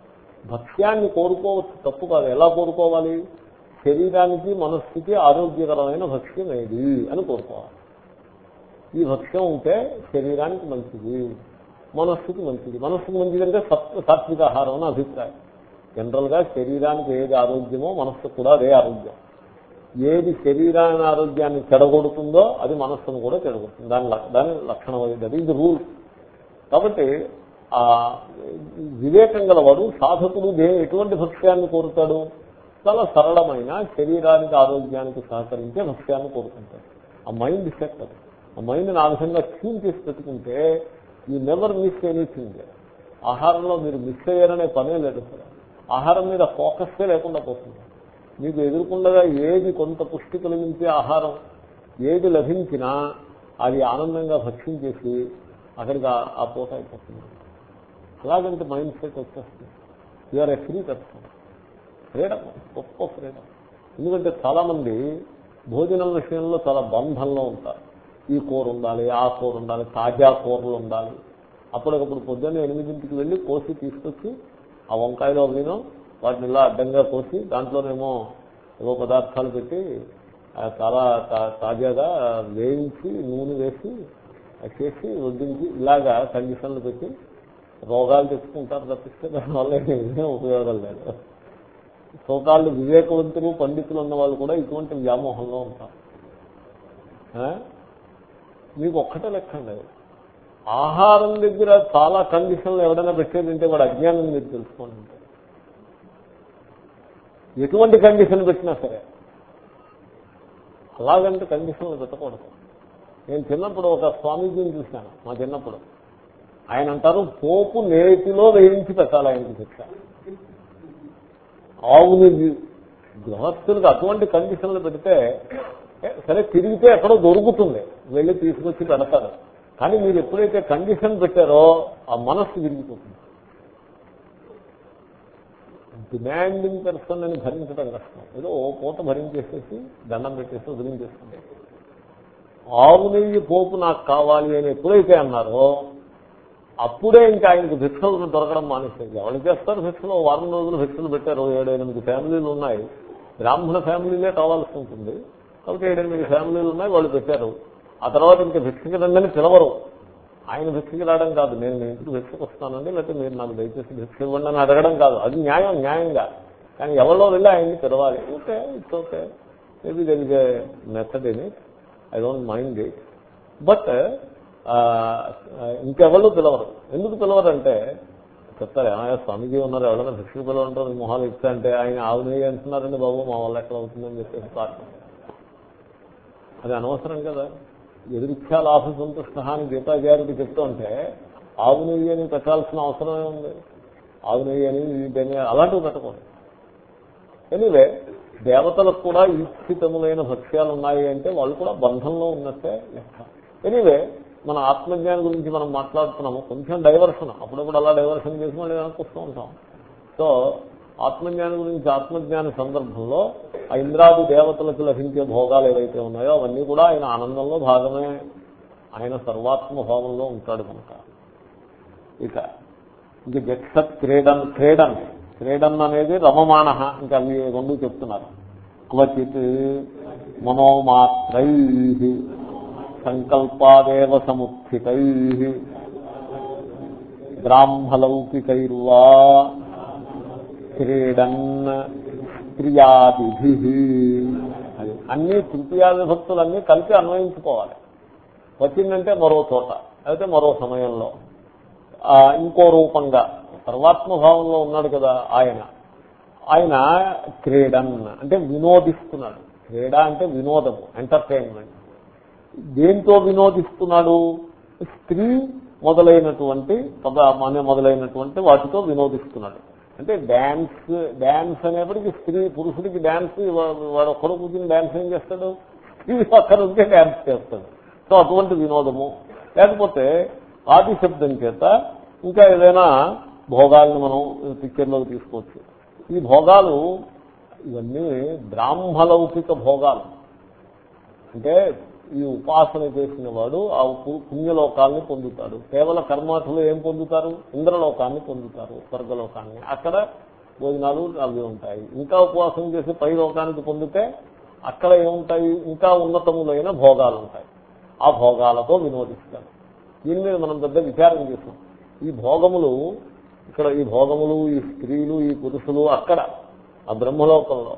భక్ష్యాన్ని కోరుకోవచ్చు తప్పు కాదు. ఎలా కోరుకోవాలి? శరీరానికి మనస్సుకి ఆరోగ్యకరమైన భక్ష్యం ఏది అని కోరుకోవాలి. ఈ భక్ష్యం ఉంటే శరీరానికి మంచిది మనస్సుకి మంచిది. మనస్సుకి మంచిది అంటే సాత్విక ఆహారం అని అభిప్రాయం. జనరల్గా శరీరానికి ఏది ఆరోగ్యమో మనస్సుకు కూడా అదే ఆరోగ్యం. ఏది శరీరాన్ని ఆరోగ్యాన్ని చెడగొడుతుందో అది మనస్సును కూడా చెడగొడుతుంది. దాని దాని లక్షణం అది. ఇది రూల్. కాబట్టి ఆ వివేకం గలవాడు సాధకుడు ఎటువంటి భక్ష్యాన్ని కోరుతాడు? చాలా సరళమైన శరీరానికి ఆరోగ్యానికి సహకరించే భక్ష్యాన్ని కోరుకుంటాడు. ఆ మైండ్ సెట్ అది. ఆ మైండ్ని ఆ విధంగా క్యూన్ చేసి పెట్టుకుంటే యూ నెవర్ మిస్ ఎనీథింగ్. ఆహారంలో మీరు మిస్ అయ్యారనే పనే లేదు. ఆహారం మీద ఫోకస్సే లేకుండా పోతుంది. మీకు ఎదుర్కొండగా ఏది కొంత పుష్టి కలిగించే ఆహారం ఏది లభించినా అది ఆనందంగా భక్షించేసి అక్కడికి ఆ- ఆ పూట అయిపోతుంది. అలాగంటే మైండ్ సెట్ వచ్చేస్తుంది. You are a free person freedom గొప్ప ఫ్రీడమ్ ఎందుకంటే చాలామంది భోజనం విషయంలో చాలా బంధంలో ఉంటారు. ఈ కూర ఉండాలి ఆ కూర ఉండాలి తాజా కూరలు ఉండాలి. అప్పటికప్పుడు పొద్దున్న ఎనిమిదింటికి వెళ్ళి కోసి తీసుకొచ్చి ఆ వంకాయలో వినం వాటిని ఇలా అడ్డంగా కోసి దాంట్లోనేమో ఏవో పదార్థాలు పెట్టి ఆ చాలా తా- తాజాగా వేయించి నూనె వేసి చేసి వడ్డించి ఇలాగా కండిషన్లు పెట్టి రోగాలు తెచ్చుకుంటారు తప్పిస్తే దానివల్ల ఏమీ ఉపయోగం లేదు. సోకాళ్ళు వివేకవంతులు పండితులు ఉన్న వాళ్ళు కూడా ఇటువంటి వ్యామోహంలో ఉంటారు. మీకు ఒక్కటే లెక్కండి ఆహారం దగ్గర చాలా కండిషన్లు ఎవడైనా పెట్టేదంటే వాడు అజ్ఞానం మీరు తెలుసుకోండి. అంటే. ఎటువంటి కండిషన్ పెట్టినా సరే. అలాగంటే కండిషన్లు పెట్టకూడదు. నేను చిన్నప్పుడు ఒక స్వామీజీని చూశాను మా చిన్నప్పుడు. ఆయన అంటారు పోపు నేతిలో వేయించి పెట్టాలి ఆయనకి శిక్ష. ఆవుని గృహస్థులకు అటువంటి కండిషన్లు పెడితే సరే తిరిగితే ఎక్కడో దొరుకుతుంది. వెళ్ళి తీసుకొచ్చి పెడతారు. కానీ మీరు ఎప్పుడైతే కండిషన్ పెట్టారో ఆ మనస్సు విరిగిపోతుంది. డిమాండింగ్ పర్సన్ అని భరించడం కష్టం. ఏదో ఓ పూట భరించేసేసి దండం పెట్టేసి వదిలించేస్తుంది ఆవు నెయ్యి పోపు నాకు కావాలి అని ఎప్పుడైతే అన్నారో అప్పుడే ఇంకా ఆయనకు భిక్షలు దొరకడం మానేసేది. ఎవరు చేస్తారు భిక్షలు? వారం రోజులు భిక్షలు పెట్టారు. ఏడు ఎనిమిది ఫ్యామిలీలు ఉన్నాయి. బ్రాహ్మణ ఫ్యామిలీలే కావాల్సి ఉంటుంది. కాబట్టి ఏడెనిమిది ఫ్యామిలీలు ఉన్నాయి వాళ్ళు పెట్టారు. ఆ తర్వాత ఇంకా భిక్షకి రండి పిలవరు. ఆయన భిక్షకి రావడం కాదు. నేను మీ ఇంటికి భిక్షకు వస్తానండి లేకపోతే మీరు నాకు దయచేసి భిక్ష ఇవ్వండి అని అడగడం కాదు. అది న్యాయం న్యాయంగా. కానీ ఎవరిలో వెళ్ళి ఆయన్ని పిలవాలి? Okay it's okay maybe there is a method in it I don't mind it but ఇంకెవరు పిలవరు? ఎందుకు పిలవరు అంటే చెప్తారు ఏమయ్య స్వామిజీ ఉన్నారు ఎవరైనా భిక్షకు పిలవంటారు మొహాలు ఇచ్చా అంటే ఆయన ఆవు అంటున్నారండి బాబు మా వాళ్ళు ఎట్లా అవుతుందని చెప్పేసి అది అనవసరం కదా. ఎదురిచ్చా లాభ సంతృష్ణ అని గీతాచార్యుడికి చెప్తుంటే ఉంటే ఆవు నెయ్యి అని పెట్టాల్సిన అవసరమే ఉంది. ఆవు నెయ్యి అని అలాంటివి పెట్టకూడదు. ఎనివే దేవతలకు కూడా ఈక్షితములైన భక్ష్యాలు ఉన్నాయి అంటే వాళ్ళు కూడా బంధంలో ఉన్నట్టే లెక్క. ఎనివే మన ఆత్మజ్ఞానం గురించి మనం మాట్లాడుతున్నాము కొంచెం డైవర్షన్. అప్పుడప్పుడు అలా డైవర్షన్ చేసి మళ్ళీ వెనక్కి ఉంటాం. సో ఆత్మజ్ఞానం గురించి ఆత్మజ్ఞాన సందర్భంలో ఆ ఇంద్రాది దేవతలకు లభించే భోగాలు ఏవైతే ఉన్నాయో అవన్నీ కూడా ఆయన ఆనందంలో భాగమే. ఆయన సర్వాత్మభావంలో ఉంటాడు కనుక. ఇక ఇంక జక్షత్ క్రీడన్ క్రీడన్. క్రీడన్ అనేది రమమాణ ఇంకా అవి రెండు చెప్తున్నారు. క్వచిత్ మనోమాత్రై సంకల్పాదేవ సముత్థితై బ్రాహ్మలౌకికైర్వా క్రీడన్ క్రియాదిభి అది అన్ని తృతీయ విభక్తులన్నీ కలిపి అన్వయించుకోవాలి. వచ్చిందంటే మరో చోట అయితే మరో సమయంలో. ఆ, ఇంకో రూపంగా. సర్వాత్మభావంలో ఉన్నాడు కదా ఆయన. ఆయన క్రీడన్ అంటే వినోదిస్తున్నాడు. క్రీడ అంటే వినోదము ఎంటర్టైన్మెంట్ దేంతో వినోదిస్తున్నాడు? స్త్రీ మొదలైనటువంటి పద మొదలైనటువంటి వాటితో వినోదిస్తున్నాడు. అంటే డ్యాన్స్ డ్యాన్స్ అనేప్పటికీ స్త్రీ పురుషుడికి డ్యాన్స్ వాడు ఒక్కడు కూర్చుని డ్యాన్స్ ఏం చేస్తాడు? స్త్రీ ఒక్కరు ఉంటే చేస్తాడు. సో అటువంటి వినోదము. లేకపోతే ఆది శబ్దం చేత ఇంకా ఏదైనా భోగాలను మనం పిక్చర్లోకి తీసుకోవచ్చు. ఈ భోగాలు ఇవన్నీ బ్రాహ్మలౌకిక భోగాలు. అంటే ఈ ఉపాసన చేసిన వాడు ఆ పు- పుణ్యలోకాన్ని పొందుతాడు. కేవల కర్మార్థులు ఏం పొందుతారు? ఇంద్రలోకాన్ని పొందుతారు స్వర్గలోకాన్ని. అక్కడ భోజనాలు అవి ఉంటాయి. ఇంకా ఉపవాసం చేసి పై లోకానికి పొందితే అక్కడ ఏముంటాయి? ఇంకా ఉన్నతములైన భోగాలు ఉంటాయి ఆ భోగాలతో వినోదిస్తాడు దీని మీద మనం పెద్ద విచారం చేస్తాం. ఈ భోగములు ఇక్కడ ఈ భోగములు ఈ స్త్రీలు ఈ పురుషులు అక్కడ ఆ బ్రహ్మలోకంలో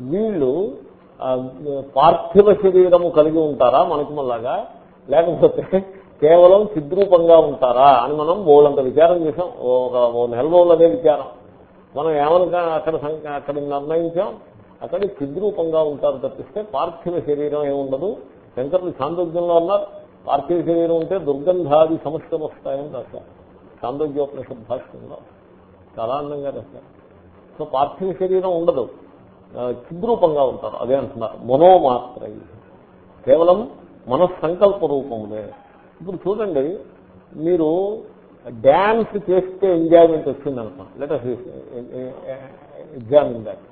వీళ్ళు పార్థివ శరీరము కలిగి ఉంటారా మనకి మళ్ళాగా లేకపోతే కేవలం చిద్రూపంగా ఉంటారా అని మనం బోలంత విచారం చేసాం ఒక ఓ నెల రోజులు విచారం. మనం ఏమనుకా అక్కడ అక్కడ నిర్ణయించాం? అక్కడ చిద్రూపంగా ఉంటారు తప్పిస్తే పార్థివ శరీరం ఏముండదు? శంకరులు సాంద్రోగ్యంలో ఉన్నారు పార్థివ శరీరం ఉంటే దుర్గంధాది సమస్యలు వస్తాయని రాశారు. సాంద్రోగ్యోపనిషద్ భాష్యంలో. చాలా అందంగా రాశారు. సో పార్థివ శరీరం ఉండదు. కిద్రూపంగా ఉంటారు. అదే అంటున్నారు మనోమాత్ర కేవలం మనస్సంకల్ప రూపములే. ఇప్పుడు చూడండి మీరు డ్యాన్స్ చేస్తే ఎంజాయ్మెంట్ వచ్చింది అనుకోండి లెట్ ఎగ్జామిన్ దాట్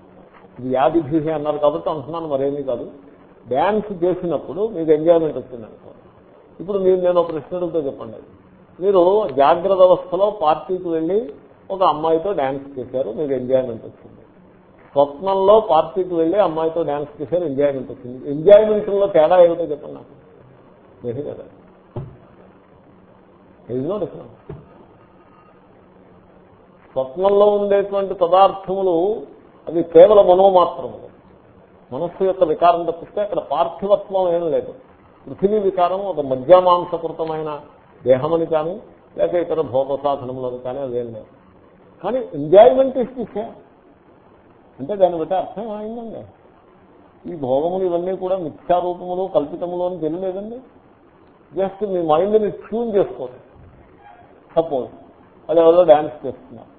ఇది యాది భీషి అన్నారు కాబట్టి అంటున్నాను మరేమీ కాదు. డ్యాన్స్ చేసినప్పుడు మీకు ఎంజాయ్మెంట్ వచ్చింది అనుకో ఇప్పుడు మీరు నేను ఒక ప్రశ్నలతో చెప్పండి. మీరు జాగ్రత్త అవస్థలో పార్టీకి వెళ్ళి ఒక అమ్మాయితో డ్యాన్స్ చేశారు మీకు ఎంజాయ్మెంట్ వచ్చింది. స్వప్నంలో పార్టీకి వెళ్ళి అమ్మాయితో డ్యాన్స్ చేశారు. ఎంజాయ్మెంట్ వచ్చింది. ఎంజాయ్మెంట్లో తేడా ఏమిటో చెప్పండి నాకు. లేదు కదా. ఎన్నో డిఫరెన్స్ స్వప్నంలో ఉండేటువంటి పదార్థములు అవి కేవల మనోమాత్రములు మనస్సు యొక్క వికారం తప్పిస్తే అక్కడ పార్థివత్వం ఏం లేదు. పృథివీ వికారం ఒక మధ్యమాంసకృతమైన దేహమని కానీ లేక ఇతర భోగ సాధనములను కానీ అదేం లేదు. కానీ ఎంజాయ్మెంట్ ఇస్తే అంటే దాన్ని బట్టి అర్థం అయిందండి. ఈ భోగములు ఇవన్నీ కూడా మిథ్యారూపములు కల్పితములు అని తెలియలేదండి. జస్ట్ మీ మైండ్ని ట్యూన్ చేసుకోండి. సపోజ్ అది ఎవరో డ్యాన్స్ చేస్తున్నారు.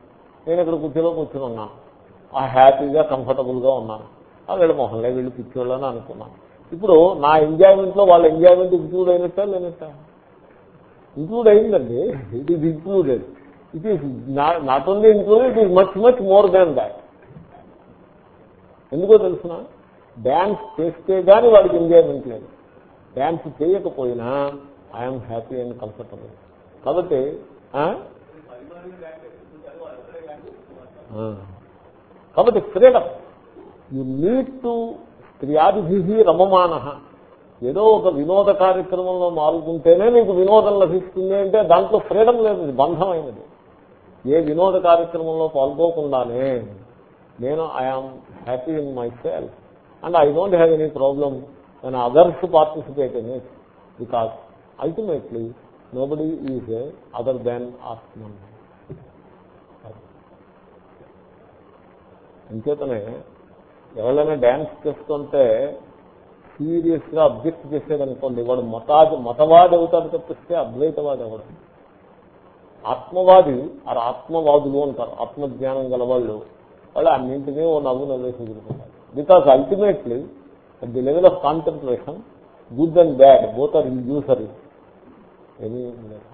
నేను ఇక్కడ కుర్చీలో కూర్చుని ఉన్నాను ఆ హ్యాపీగా కంఫర్టబుల్గా ఉన్నాను. ఆ వీళ్ళ మొహంలో వీళ్ళు పిచ్చోళ్ళని అనుకున్నాను. ఇప్పుడు నా ఎంజాయ్మెంట్లో వాళ్ళ ఎంజాయ్మెంట్ ఇంక్లూడ్ అయినట్టా లేనట్టా? ఇంక్లూడ్ అయిందండి. It is included it is not only included it is much much more than that ఎందుకో తెలుసిన? డ్యాన్స్ చేస్తే కానీ వాడికి ఎంజాయ్మెంట్ లేదు. డ్యాన్స్ చేయకపోయినా ఐఎమ్ హ్యాపీ అండ్ కంఫర్టబుల్. కాబట్టి ఆ? కాబట్టి ఫ్రీడమ్. యు నీడ్ టు స్త్రియాదిభి రమమాన. ఏదో ఒక వినోద కార్యక్రమంలో మారుకుంటేనే నీకు వినోదం లభిస్తుంది అంటే దాంట్లో ఫ్రీడమ్ లేదు బంధమైనది. ఏ వినోద కార్యక్రమంలో పాల్గొకుండానే నేను I am happy in myself and I don't have any problem and others participate in it because ultimately nobody is other than atma అంచేతనే ఎవరైనా డ్యాన్స్ చేస్తుంటే సీరియస్గా అబ్జెక్ట్ చేసేదనుకోండి వాడు మతాది మతవాది అవుతాడు తప్పిస్తే అద్వైతవాది అవడం ఆత్మవాది ఆ ఆత్మవాదులు అంటారు. ఆత్మజ్ఞానం గల వాళ్ళు అన్నింటినీ ఓ నవ్వు నవ్వేసి because ultimately at the level of concentration good and bad both are user ఏమీ లేదు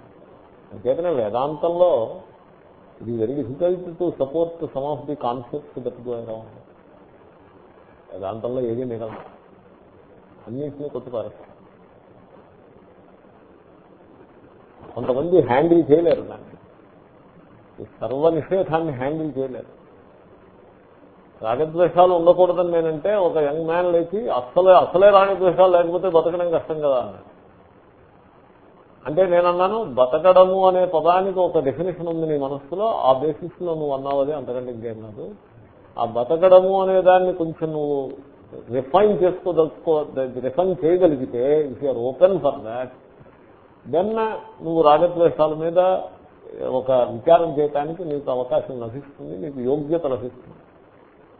అంచేతనే వేదాంతంలో ఇది very difficult to support some of the concepts దట్టుకోవడం వేదాంతంలో ఏది నిగలం అన్నింటినీ కొట్టుపారేస్తారు కొంతమంది హ్యాండిల్ చేయలేరు దాన్ని. సర్వ నిషేధాన్ని హ్యాండిల్ చేయలేరు. రాగద్వేషాలు ఉండకూడదని నేనంటే ఒక యంగ్ మ్యాన్ లేచి అసలే అసలే రాగద్వేషాలు లేకపోతే బతకడం కష్టం కదా అన్నాడు. అంటే నేనన్నాను బతకడము అనే పదానికి ఒక డెఫినేషన్ ఉంది నీ మనస్సులో ఆ బేసిస్లో నువ్వు అన్నావు అదే అంతకంటే ఇంకేం కాదు. ఆ బతకడము అనే దాన్ని కొంచెం నువ్వు రిఫైన్ చేసుకోదలుచుకో రిఫైన్ చేయగలిగితే if you are open for that then నువ్వు రాగద్వేషాల మీద ఒక విచారం చేయటానికి నీకు అవకాశం లభిస్తుంది నీకు యోగ్యత లభిస్తుంది.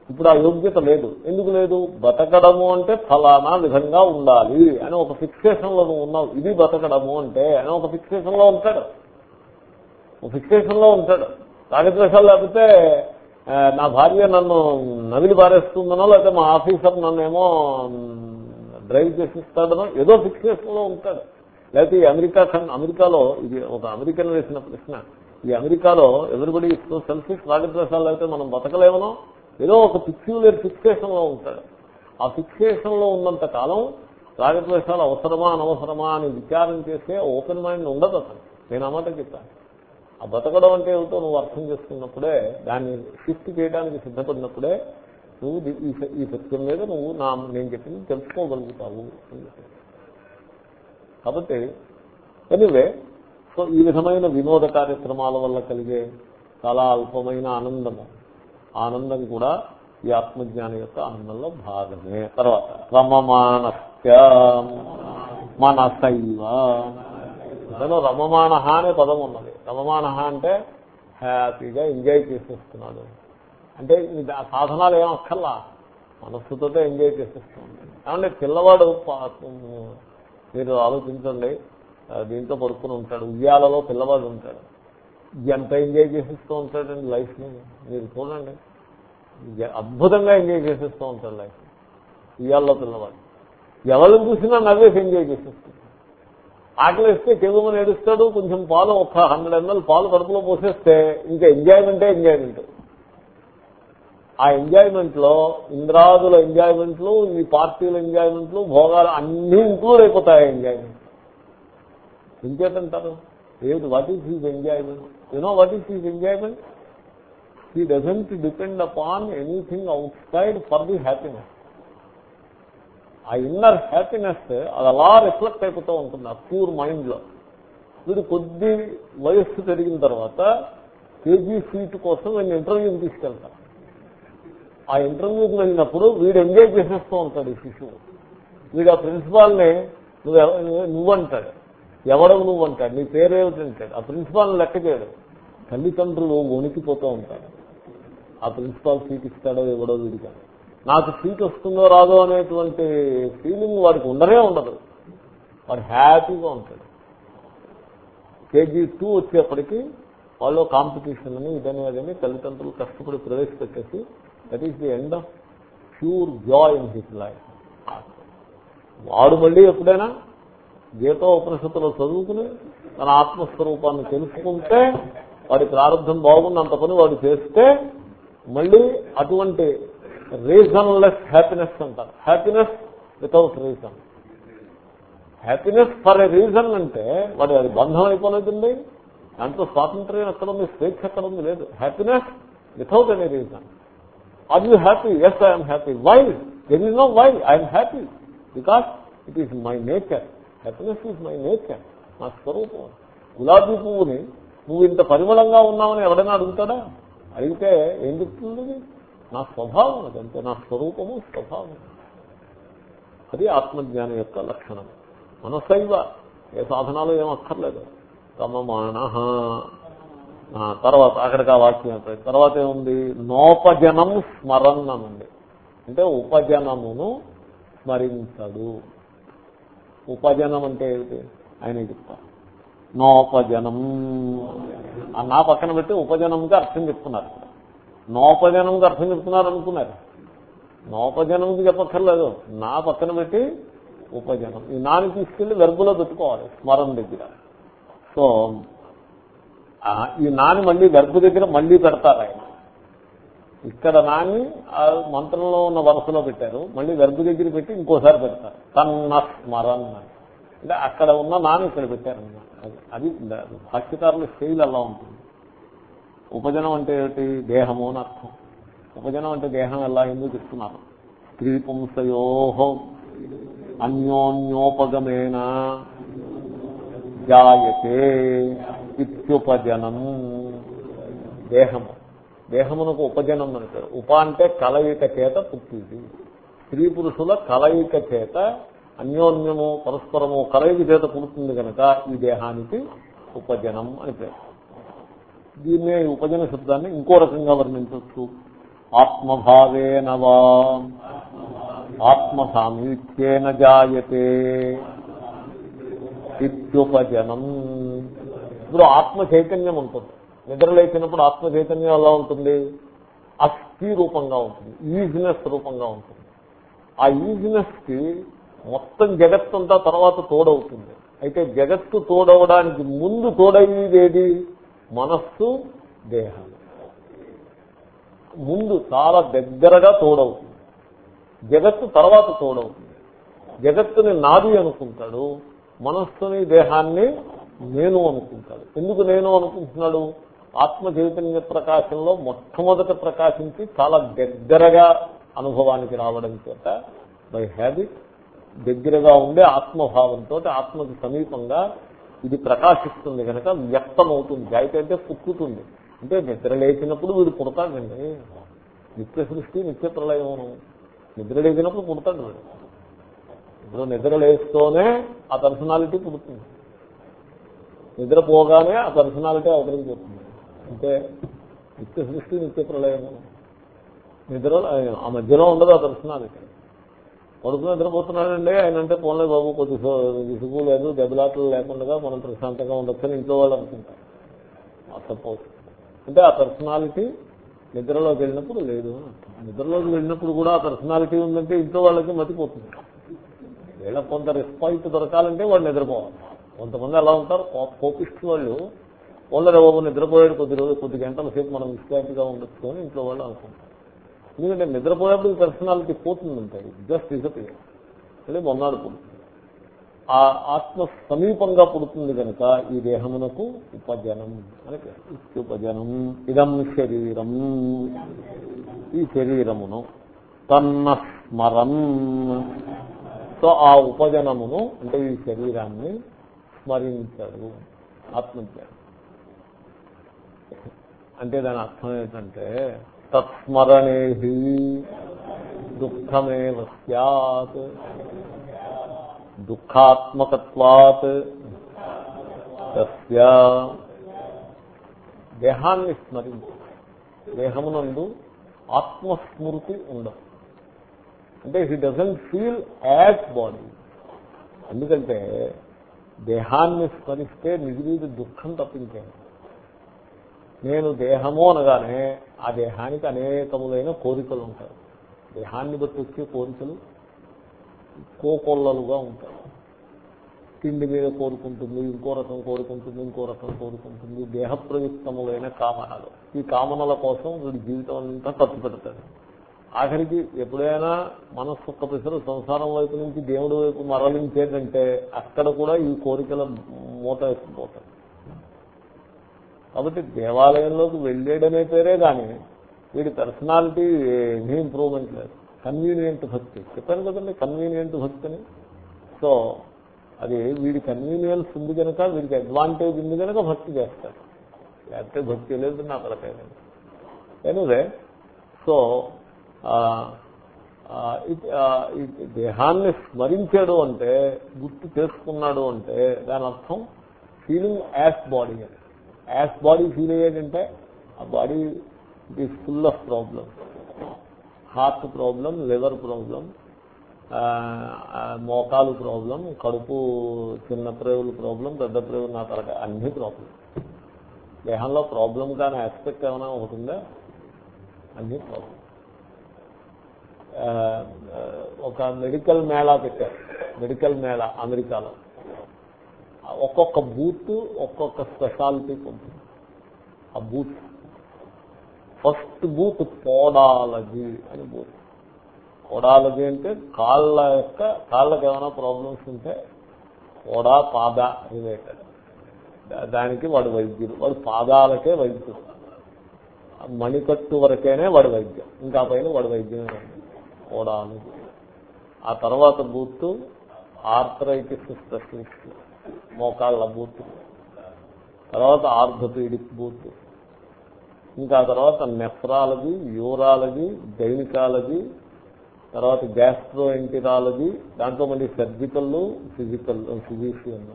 ఇప్పుడు ఆ యోగ్యత లేదు. ఎందుకు లేదు? బతకడము అంటే ఫలానా విధంగా ఉండాలి అని ఒక ఫిక్సేషన్లో నువ్వు ఉన్నావు. ఇది బతకడము అంటే అని ఒక ఫిక్సేషన్లో ఉంటాడు. ఒక ఫిక్సేషన్లో ఉంటాడు. రాగద్వేషాలు లేకపోతే నా భార్య నన్ను నవిలి పారేస్తుందనో లేకపోతే మా ఆఫీసర్ నన్నేమో డ్రైవ్ చేసిస్తాడనో ఏదో ఫిక్సేషన్లో ఉంటాడు. లేకపోతే ఈ అమెరికా ఖండ్ అమెరికాలో ఇది ఒక అమెరికన్ వేసిన ప్రశ్న. ఈ అమెరికాలో ఎవరిబడి సెల్ఫిష్ రాగద్వేషాలు అయితే మనం బతకలేమనో ఏదో ఒక పిక్యులర్ ఫిక్సేషన్లో ఉంటాడు ఆ ఫిక్సేషన్లో ఉన్నంత కాలం రాగద్వేషాలు అవసరమా అనవసరమా అని విచారం చేసే ఓపెన్ మైండ్ ఉండదు అతను నేను అన్నమాట చెప్తాను చెప్పాను. ఆ బతకడం అంటే ఏమిటో నువ్వు అర్థం చేసుకున్నప్పుడే దాన్ని షిఫ్ట్ చేయడానికి సిద్ధపడినప్పుడే నువ్వు ఈ ఈ సత్యం మీద నువ్వు నా నేను చెప్పింది తెలుసుకోగలుగుతావు అని కాబట్టి ఎనివే సో ఈ విధమైన వినోద కార్యక్రమాల వల్ల కలిగే చాలా అల్పమైన ఆనందము. ఆనందం కూడా ఈ ఆత్మజ్ఞానం యొక్క ఆనందంలో భాగమే. తర్వాత రమమానస్య మనసైవ. అందులో రమమాన అనే పదం ఉన్నది. రమమాన అంటే హ్యాపీగా ఎంజాయ్ చేసేస్తున్నాడు. అంటే ఆ సాధనాలు ఏం అక్కర్లా? మనస్సుతో ఎంజాయ్ చేసేస్తుంది. కాబట్టి పిల్లవాడు మీరు ఆలోచించండి. దీంతో పడుకుని ఉంటాడు. ఉయ్యాలలో పిల్లవాడు ఉంటాడు. ఎంత ఎంజాయ్ చేసిస్తూ ఉంటాడండి లైఫ్ని మీరు చూడండి. అద్భుతంగా ఎంజాయ్ చేసిస్తూ ఉంటాడు లైఫ్. ఉయ్యాల్లో పిల్లవాడు. ఎవరిని చూసినా నవ్వేసి ఎంజాయ్ చేసిస్తాడు. ఆకలి వేస్తే చెవుమని ఏడుస్తాడు? కొంచెం పాలు ఒక హండ్రెడ్ ఎంఎల్ పాలు కడుపులో పోసేస్తే ఇంకా ఎంజాయ్మెంటే ఎంజాయ్మెంట్. ఆ ఎంజాయ్మెంట్లో ఇంద్రాదుల ఎంజాయ్మెంట్లు ఈ పార్టీల ఎంజాయ్మెంట్లు భోగాలు అన్ని ఇంక్లూడ్ అయిపోతాయి ఎంజాయ్మెంట్. ఇంకేటంటారు ఏమిటి? What is his enjoyment? You know what is his enjoyment he doesn't depend upon anything outside for the happiness ah inner happiness అది అలా రిఫ్లెక్ట్ అయిపోతూ ఉంటుంది ఆ ప్యూర్ మైండ్లో. వీడు కొద్ది వయస్సు పెరిగిన తర్వాత కేజీ సీట్ కోసం నేను ఇంటర్వ్యూకి తీసుకెళ్తాను ఆ ఇంటర్వ్యూకి వెళ్ళినప్పుడు వీడు ఎంజాయ్ చేసేస్తూ ఉంటాడు ఈ శిశువు వీడు ఆ ప్రిన్సిపాల్ని నువ్వు నువ్వంటాడు ఎవడవు నువ్వు అంటాడు నీ పేరేమిటంటాడు ఆ ప్రిన్సిపాల్ని లెక్క చేయడు. తల్లిదండ్రులు వణికిపోతూ ఉంటారు. ఆ ప్రిన్సిపాల్ సీట్ ఇస్తాడో ఎవడో వీడిగా నాకు సీట్ వస్తుందో రాదో అనేటువంటి ఫీలింగ్ వాడికి ఉండనే ఉండదు. వాడు హ్యాపీగా ఉంటాడు. కేజీ టూ వచ్చేప్పటికి వాళ్ళు కాంపిటీషన్ అని ఇదని అదని తల్లిదండ్రులు కష్టపడి ప్రవేశపెట్టేసి that is the end of pure joy in his life వాడు మళ్ళీ ఎప్పుడైనా గీత చదువుకుని తన ఆత్మస్వరూపాన్ని తెలుసుకుంటే వాడి ప్రారంభం బాగున్నంత పని వాడు చేస్తే మళ్ళీ అటువంటి రీజన్లెస్ హ్యాపీనెస్ అంటారు. Happiness without reason. Happiness for a reason అంటే వాడి అది బంధం అయిపోలేదండి. దాంట్లో స్వాతంత్ర్యం ఎక్కడ ఉంది? స్వేచ్ఛ ఎక్కడ ఉంది? లేదు. Happiness without any reason. Are you happy? Yes I'm happy. Why? There is no why. I'm happy. Because it is my nature. Happiness is my nature నా స్వరూపం. గులాబీ పువ్వుని నువ్వు ఇంత పరిమళంగా ఉన్నావని ఎవడైనా అడుగుతాడా? అడిగితే ఏం చెప్తుంది? నా స్వభావం అది నా స్వరూపము స్వభావం. అది ఆత్మజ్ఞానం యొక్క లక్షణం. మనసైవ ఏ సాధనాలు ఏం అక్కర్లేదు. తమమాన. తర్వాత అక్కడికి ఆ వాక్యం తర్వాత ఏముంది? నోపజనం స్మరణనుంది అంటే ఉపజనమును స్మరించదు ఉపజనం అంటే ఏమిటి? ఆయన చెప్తారు నోపజనం. ఆ నా పక్కన పెట్టి ఉపజనంకి అర్థం చెప్తున్నారు నోపజనంకి అర్థం చెప్తున్నారు అనుకున్నారు. నోపజనంకి చెప్పక్కర్లేదు. నా పక్కన పెట్టి ఉపజనం. ఈ నాని తీసుకెళ్ళి వెర్బులో పెట్టుకోవాలి స్మరణ దగ్గర. సో ఈ నాని మళ్ళీ వెర్బు దగ్గర మళ్ళీ పెడతారు ఆయన. ఇక్కడ నాని ఆ మంత్రంలో ఉన్న వరుసలో పెట్టారు. మళ్ళీ గర్భ దగ్గర పెట్టి ఇంకోసారి పెడతారు. తన్న స్మరణ అంటే అక్కడ ఉన్న నాని ఇక్కడ పెట్టారు అది అది భాష్యకారుల శైలి అలా ఉంటుంది. ఉపజనం అంటే ఏమిటి? దేహము అని అర్థం. ఉపజనం అంటే దేహం ఎలా ఎందుకు చెప్తున్నారు. స్త్రీ పుంసయో అన్యోన్యోపగమేన జాయతే ఇత్యుపజనం. దేహము. దేహమునకు ఉపజనం అని పేరు. ఉప అంటే కలయిక చేత పుట్టింది. స్త్రీ పురుషుల కలయిక చేత అన్యోన్యము పరస్పరము కలయిక చేత పుడుతుంది కనుక ఈ దేహానికి ఉపజనం అని పేరు. దీన్నే ఉపజన శబ్దాన్ని ఇంకో రకంగా వర్ణించవచ్చు. ఆత్మభావేనవా ఆత్మ సామీత్యేన జాయతే. ఇత్యుపజనం. ఇప్పుడు ఆత్మ చైతన్యం ఉంటుంది. నిద్రలేచినప్పుడు ఆత్మ చైతన్యం ఎలా ఉంటుంది? అస్థి రూపంగా ఉంటుంది. ఈజినెస్ రూపంగా ఉంటుంది. ఆ ఈజినెస్కి మొత్తం జగత్తంతా తర్వాత తోడవుతుంది. అయితే జగత్తు తోడవడానికి ముందు తోడయ్యేది ఏది మనస్సు దేహం. ముందు చాలా దగ్గరగా తోడవుతుంది. జగత్తు తర్వాత తోడవుతుంది. జగత్తుని నాది అనుకుంటాడు మనస్సుని దేహాన్ని నేను అనుకుంటాడు. ఎందుకు నేను అనుకుంటున్నాడు? ఆత్మ చైతన్య ప్రకాశంలో మొట్టమొదట ప్రకాశించి చాలా దగ్గరగా అనుభవానికి రావడం చేత బై హ్యాబిట్ దగ్గరగా ఉండే ఆత్మభావంతో ఆత్మకి సమీపంగా ఇది ప్రకాశిస్తుంది కనుక వ్యక్తమవుతుంది జాయితీ అంటే పుట్టుతుంది అంటే నిద్ర లేచినప్పుడు వీడు పుడతాడండి. నిత్య సృష్టి నిత్య ప్రళయం నిద్ర లేచినప్పుడు పుడతాడు వీడు. ఇప్పుడు నిద్ర లేస్తూనే ఆ పర్సనాలిటీ పుడుతుంది. నిద్రపోగానే ఆ పర్సనాలిటీ అవతలికి చెప్తుంది అంటే నిత్య సృష్టి నిత్య ప్రళయము. నిద్ర ఆ మధ్యలో ఉండదు ఆ దర్శనానికి. కొడుకు నిద్రపోతున్నాడండి ఆయన అంటే పోన్లే బాబు కొద్ది విసుగు లేదు దెబ్బలాటలు లేకుండా మనం ప్రశాంతంగా ఉండొచ్చని ఇంట్లో వాళ్ళు అనుకుంటారు. సపోజ్. అంటే ఆ పర్సనాలిటీ నిద్రలోకి వెళ్ళినప్పుడు లేదు. నిద్రలోకి వెళ్ళినప్పుడు కూడా ఆ పర్సనాలిటీ ఉందంటే ఇంట్లో వాళ్ళకి మతిపోతుంది. వీళ్ళకి కొంత రెస్పాయిట్ దొరకాలంటే వాళ్ళు నిద్రపోవాలి. కొంతమంది అలా ఉంటారు. కోపిస్తూ వాళ్ళు వాళ్ళ బాబు నిద్రపోయాడు కొద్ది రోజు కొద్ది గంటల సేపు మనం విశ్రాంతిగా ఉండొచ్చు అని ఇంట్లో వాళ్ళు అనుకుంటారు. ఎందుకంటే నిద్రపోయేప్పుడు పర్సనాలిటీ పోతుందంటే జస్ట్ డిసపియర్ అంటే మొన్నాడు పుడుతుంది. ఆ ఆత్మ సమీపంగా పుడుతుంది కనుక ఈ దేహమునకు ఉపజనం అని ఉపజనం ఇదం శరీరం. ఈ శరీరమును తన్న స్మరం సో ఆ ఉపజనమును అంటే ఈ శరీరాన్ని స్మరించాడు. ఆత్మజ్ఞానం. అంటే దాని అర్థం ఏంటంటే తత్స్మరణే దుఃఖమే సత్ దుఃఖాత్మకత్వాత్ తస్య. దేహాన్ని స్మరించు. దేహమునందు ఆత్మస్మృతి ఉండదు. అంటే he doesn't feel as body ఎందుకంటే దేహాన్ని స్మరిస్తే నిజీవి దుఃఖం తప్పించాను నేను దేహము అనగానే ఆ దేహానికి అనేకములైన కోరికలు ఉంటాయి. దేహాన్ని బట్టి వచ్చే కోరికలు కోకొల్లలుగా ఉంటాయి. తిండి మీద కోరుకుంటుంది ఇంకో రకం కోరుకుంటుంది ఇంకో రకం కోరుకుంటుంది దేహప్రయుక్తములైన కామనలు. ఈ కామనల కోసం వీడి జీవితం అంతా ఖర్చు పెడతాడు ఆఖరికి ఎప్పుడైనా మనస్సు ఒక్క పిసరు సంసారం వైపు నుంచి దేవుడి వైపు మరలించేటంటే అక్కడ కూడా ఈ కోరికల మూట వేసుకుపోతాడు కాబట్టి దేవాలయంలోకి వెళ్ళేడనే పేరే కానీ వీడి పర్సనాలిటీ ఏమీ ఇంప్రూవ్మెంట్ లేదు. కన్వీనియంట్ భక్తి. చెప్పాను కదండి కన్వీనియంట్ భక్తిని. సో అది వీడి కన్వీనియన్స్ ఉంది కనుక వీడికి అడ్వాంటేజ్ ఉంది కనుక భక్తి చేస్తారు. లేకపోతే భక్తి లేదు నా తలకైనా ఎనివే సో దేహాన్ని స్మరించాడు అంటే గుర్తు చేసుకున్నాడు అంటే దాని అర్థం ఫీలింగ్ యాస్ బాడీ అని. యాస్ బాడీ ఫీల్ అయ్యాడంటే ఆ body it is full of problem heart problem liver problem మోకాలు ప్రాబ్లం కడుపు చిన్న ప్రేవులు ప్రాబ్లం పెద్ద ప్రేవులు నా తరగ అన్ని ప్రాబ్లం దేహంలో ప్రాబ్లం కానీ ఆస్పెక్ట్ ఏమైనా ఉంటుందా అన్ని ప్రాబ్లం ఒక మెడికల్ మేళా పెట్టారు. మెడికల్ మేళా అమెరికాలో. ఒక్కొక్క బూత్ ఒక్కొక్క స్పెషాలిటీ పొందుతుంది ఆ బూత్. ఫస్ట్ బూత్ కోడాలజీ అని బూత్. కోడాలజీ అంటే కాళ్ళ యొక్క కాళ్ళకి ఏమైనా ప్రాబ్లమ్స్ ఉంటే కోడా పాద రిలేటెడ్ దానికి వాడు వైద్యుడు. వాడు పాదాలకే వైద్యుడు. మణికట్టు వరకేనే వాడు వైద్యం ఇంకా పైన వాడు వైద్యం కోడాలజీ ఆ తర్వాత బూత్ ఆర్థరైటిస్ స్పెషలిస్ట్. మోకాళ్ళ బూత్ తర్వాత ఆర్థోపీడిక్ బూత్ ఇంకా తర్వాత నెఫ్రాలజీ యూరాలజీ గైనికాలజీ తర్వాత గ్యాస్ట్రో ఎంటిరాలజీ దాంట్లో మళ్ళీ సర్జికల్ ఫిజికల్ ఫిజిషియన్.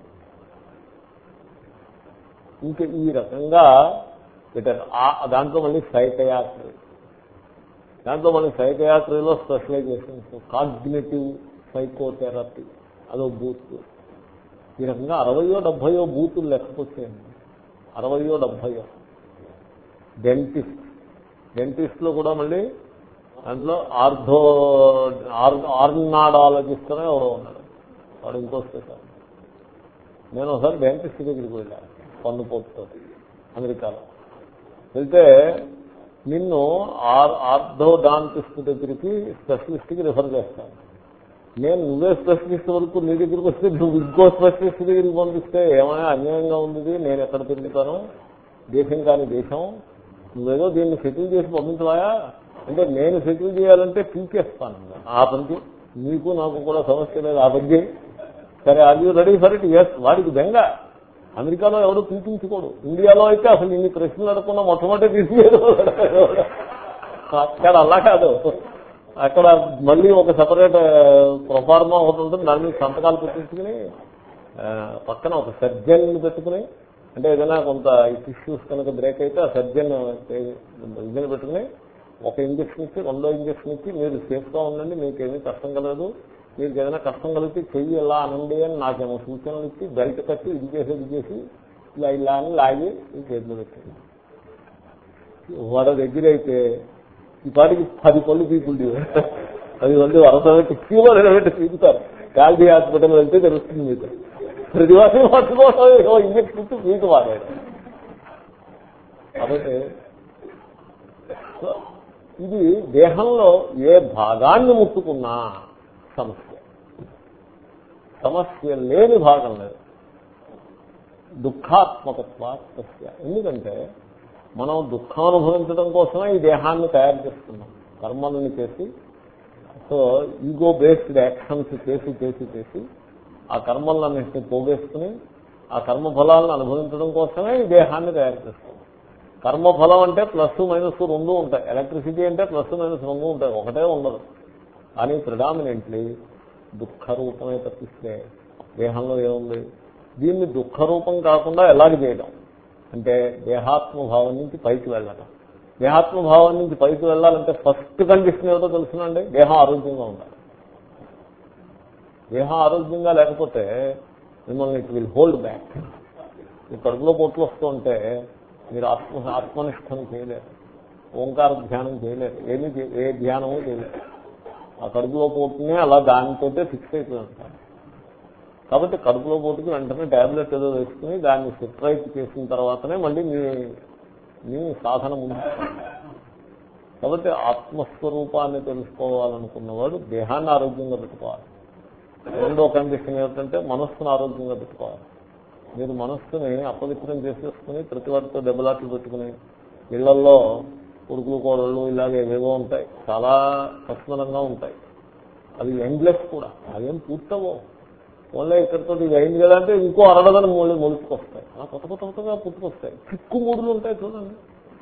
ఇంకా ఈ రకంగా పెట్టారు. దాంట్లో మళ్ళీ సైకయాట్రీ దాంట్లో మళ్ళీ సైకయాట్రీలో స్పెషలైజేషన్స్ కాగ్నేటివ్ సైకోథెరపీ అదో బూత్. ఈ రకంగా అరవయో డెబ్బయో బూతులు లెక్కొచ్చాయండి అరవయో డెబ్బయో డెంటిస్ట్ డెంటిస్ట్లో కూడా మళ్ళీ దాంట్లో ఆర్థో ఆర్నాడాలజిస్ట్ ఎవరో ఉన్నాడు వాడు ఇంకో స్పెషల్. నేను ఒకసారి డెంటిస్ట్ దగ్గరికి వెళ్ళాను పన్ను పోతుతో అమెరికాలో. వెళ్తే నిన్ను ఆర్థో డాంటిస్ట్ దగ్గరికి స్పెషలిస్ట్కి రిఫర్ చేస్తాను. నేను నువ్వే స్పెషలిస్ట్ వరకు నీ దగ్గరికి వస్తే నువ్వు ఇంకో స్పెషలిస్ట్ దగ్గరికి పంపిస్తే ఏమైనా అన్యాయంగా ఉంది నేను ఎక్కడ తిరుగుతాను? దేశం కాని దేశం. నువ్వేదో దీన్ని సెటిల్ చేసి పంపించవాయా? అంటే నేను సెటిల్ చేయాలంటే పీకేస్తాను. ఆ పనికి నీకు నాకు కూడా సమస్య లేదు ఆ పద్యం సరే అది రెడీ సరే ఎస్ వాడికి బెంగ. అమెరికాలో ఎవడు పీపించుకోడు ఇండియాలో అయితే అసలు ఇన్ని ప్రశ్నలు అడగకుండా మొట్టమొదటి తీసుకెళ్ళి అక్కడ అలా కాదు. అక్కడ మళ్ళీ ఒక సపరేట్ ప్రొఫార్మా ఒకటి ఉంటుంది. దాని మీద సంతకాలు పెట్టించుకుని పక్కన ఒక సర్జన్ పెట్టుకుని అంటే ఏదైనా కొంత టిష్యూస్ కనుక బ్రేక్ అయితే ఆ సర్జన్ ఇదిని పెట్టుకుని ఒక ఇంజక్షన్ ఇచ్చి రెండో ఇంజక్షన్ ఇచ్చి మీరు సేఫ్గా ఉండండి మీకు ఏమీ కష్టం కలదు మీకు ఏదైనా కష్టం కలిగితే చెయ్యి ఎలా అనండి అని నాకేమో సూచనలు ఇచ్చి బెల్ట్ కట్టి ఇది చేసి ఇది చేసి ఇలా ఇలా అని లాగి మీకు చేతిలో పెట్టింది వాడ దగ్గరైతే అయితే ఈ పాటికి పది పళ్ళు పీపుల్ అది వంటి వరస పెట్టి క్యూలో నిలబెట్టి పీకుతారు. గాంధీ హాస్పిటల్ వెళ్తే తెలుస్తుంది మీకు. ప్రతివాసం పట్టుకోవడం ఇంజక్షన్ ఇచ్చి పీకు వాడాడు కాబట్టి ఇది దేహంలో ఏ భాగాన్ని ముట్టుకున్నా సమస్య. సమస్య లేని భాగం లేదు. దుఃఖాత్మకత్వ సమస్య ఎందుకంటే మనం దుఃఖం అనుభవించడం కోసమే ఈ దేహాన్ని తయారు చేస్తున్నాం. కర్మలను చేసి సో ఈగో బేస్డ్ యాక్షన్స్ చేసి చేసి చేసి ఆ కర్మలన్నింటినీ పోగేసుకుని ఆ కర్మ ఫలాలను అనుభవించడం కోసమే ఈ దేహాన్ని తయారు చేస్తాం కర్మఫలం అంటే ప్లస్ మైనస్ రెండు ఉంటాయి. ఎలక్ట్రిసిటీ అంటే ప్లస్ మైనస్ రెండు ఉంటాయి. ఒకటే ఉండదు. కానీ ప్రిడామినెంట్లీ దుఃఖరూపమే తప్పిస్తే దేహంలో ఏముంది? దీన్ని దుఃఖ రూపం కాకుండా ఎలాగ చేయడం? అంటే దేహాత్మభావం నుంచి పైకి వెళ్ళడం దేహాత్మభావం నుంచి పైకి వెళ్ళాలంటే ఫస్ట్ కండిషన్ ఏదో తెలుసునండి దేహం ఆరోగ్యంగా ఉండాలి. దేహం ఆరోగ్యంగా లేకపోతే మిమ్మల్ని ఇట్ విల్ హోల్డ్ బ్యాక్. ఈ కడుపులో పొట్లు వస్తుంటే మీరు ఆత్మ ఆత్మనిష్టం చేయలేరు. ఓంకార ధ్యానం చేయలేరు. ఏమీ ఏ ధ్యానము చేయలేరు. ఆ కడుపులో పోటునే అలా దానితో ఫిక్స్ అయిపోయి ఉంటారు. కాబట్టి కడుపులో పోటుకి వెంటనే టాబ్లెట్ ఏదో వేసుకుని దాన్ని సిట్రైట్ చేసిన తర్వాతనే మళ్ళీ మీ మీ సాధన ముందు. కాబట్టి ఆత్మస్వరూపాన్ని తెలుసుకోవాలనుకున్నవాడు దేహాన్ని ఆరోగ్యంగా పెట్టుకోవాలి. రెండో కండిషన్ ఏమిటంటే మనస్సును ఆరోగ్యంగా పెట్టుకోవాలి. మీరు మనస్సుని అపవిత్రం చేసేసుకుని ప్రతి వాటితో దెబ్బలాట్లు పెట్టుకుని ఇళ్ళలో కొడుకులు కోడళ్ళు ఇలాగే ఏవేవో ఉంటాయి. చాలా కష్టమరంగా ఉంటాయి. అవి ఎండ్లెస్ కూడా. అవేం పూర్తవో ఓన్లీ ఇక్కడితో ఇది అయింది కదా అంటే ఇంకో అరడదని మళ్ళీ మొలుచుకొస్తాయి అలా కొత్త కొత్త కొత్తగా పుట్టుకొస్తాయి. చిక్కు మూడులు ఉంటాయి చూడండి.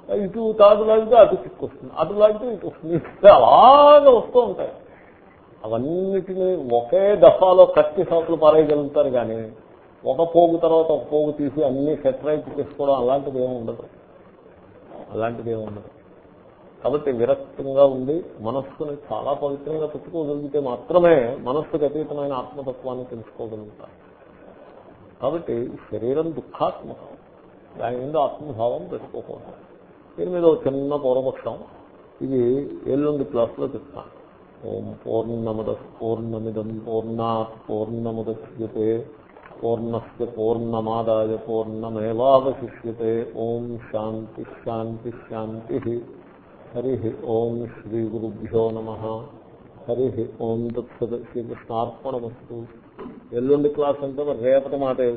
ఇటు తాజు లాగితే అటు చిక్కు వస్తుంది అటు లాగితే ఇటు వస్తుంది. అలాగే వస్తూ ఉంటాయి. అవన్నిటిని ఒకే దఫాలో కత్తి సాకులు పారేయగలుగుతారు కానీ ఒక పోగు తర్వాత ఒక పోగు తీసి అన్ని సెటరైట్ చేసుకోవడం అలాంటిది ఏమి ఉండదు. అలాంటిది ఏమి ఉండదు. కాబట్టి విరక్తంగా ఉండి మనస్సుని చాలా పవిత్రంగా పెట్టుకోగలిగితే మాత్రమే మనస్సుకు అతీతమైన ఆత్మతత్వాన్ని తెలుసుకోగలుగుతారు. కాబట్టి శరీరం దుఃఖాత్మకం. దాని మీద ఆత్మభావం పెట్టుకోకూడదు. దీని మీద ఒక చిన్న పూర్వపక్షం ఇది ఎల్లుండి క్లాస్లో చెప్తాను. ఓం పూర్ణమద పూర్ణమిదం పూర్ణాత్ పూర్ణముద్యతే పూర్ణస్ పూర్ణమాదాయ పూర్ణమేవాశిష్యతే ఓం శాంతి శాంతి శాంతి. హరి ఓం శ్రీ గురుభ్యో నమ హరి ఓం తత్సత్ శ్రీకృష్ణార్పణమస్తు ఎల్లుండి క్లాస్ అంటే మరి రేపటి మాట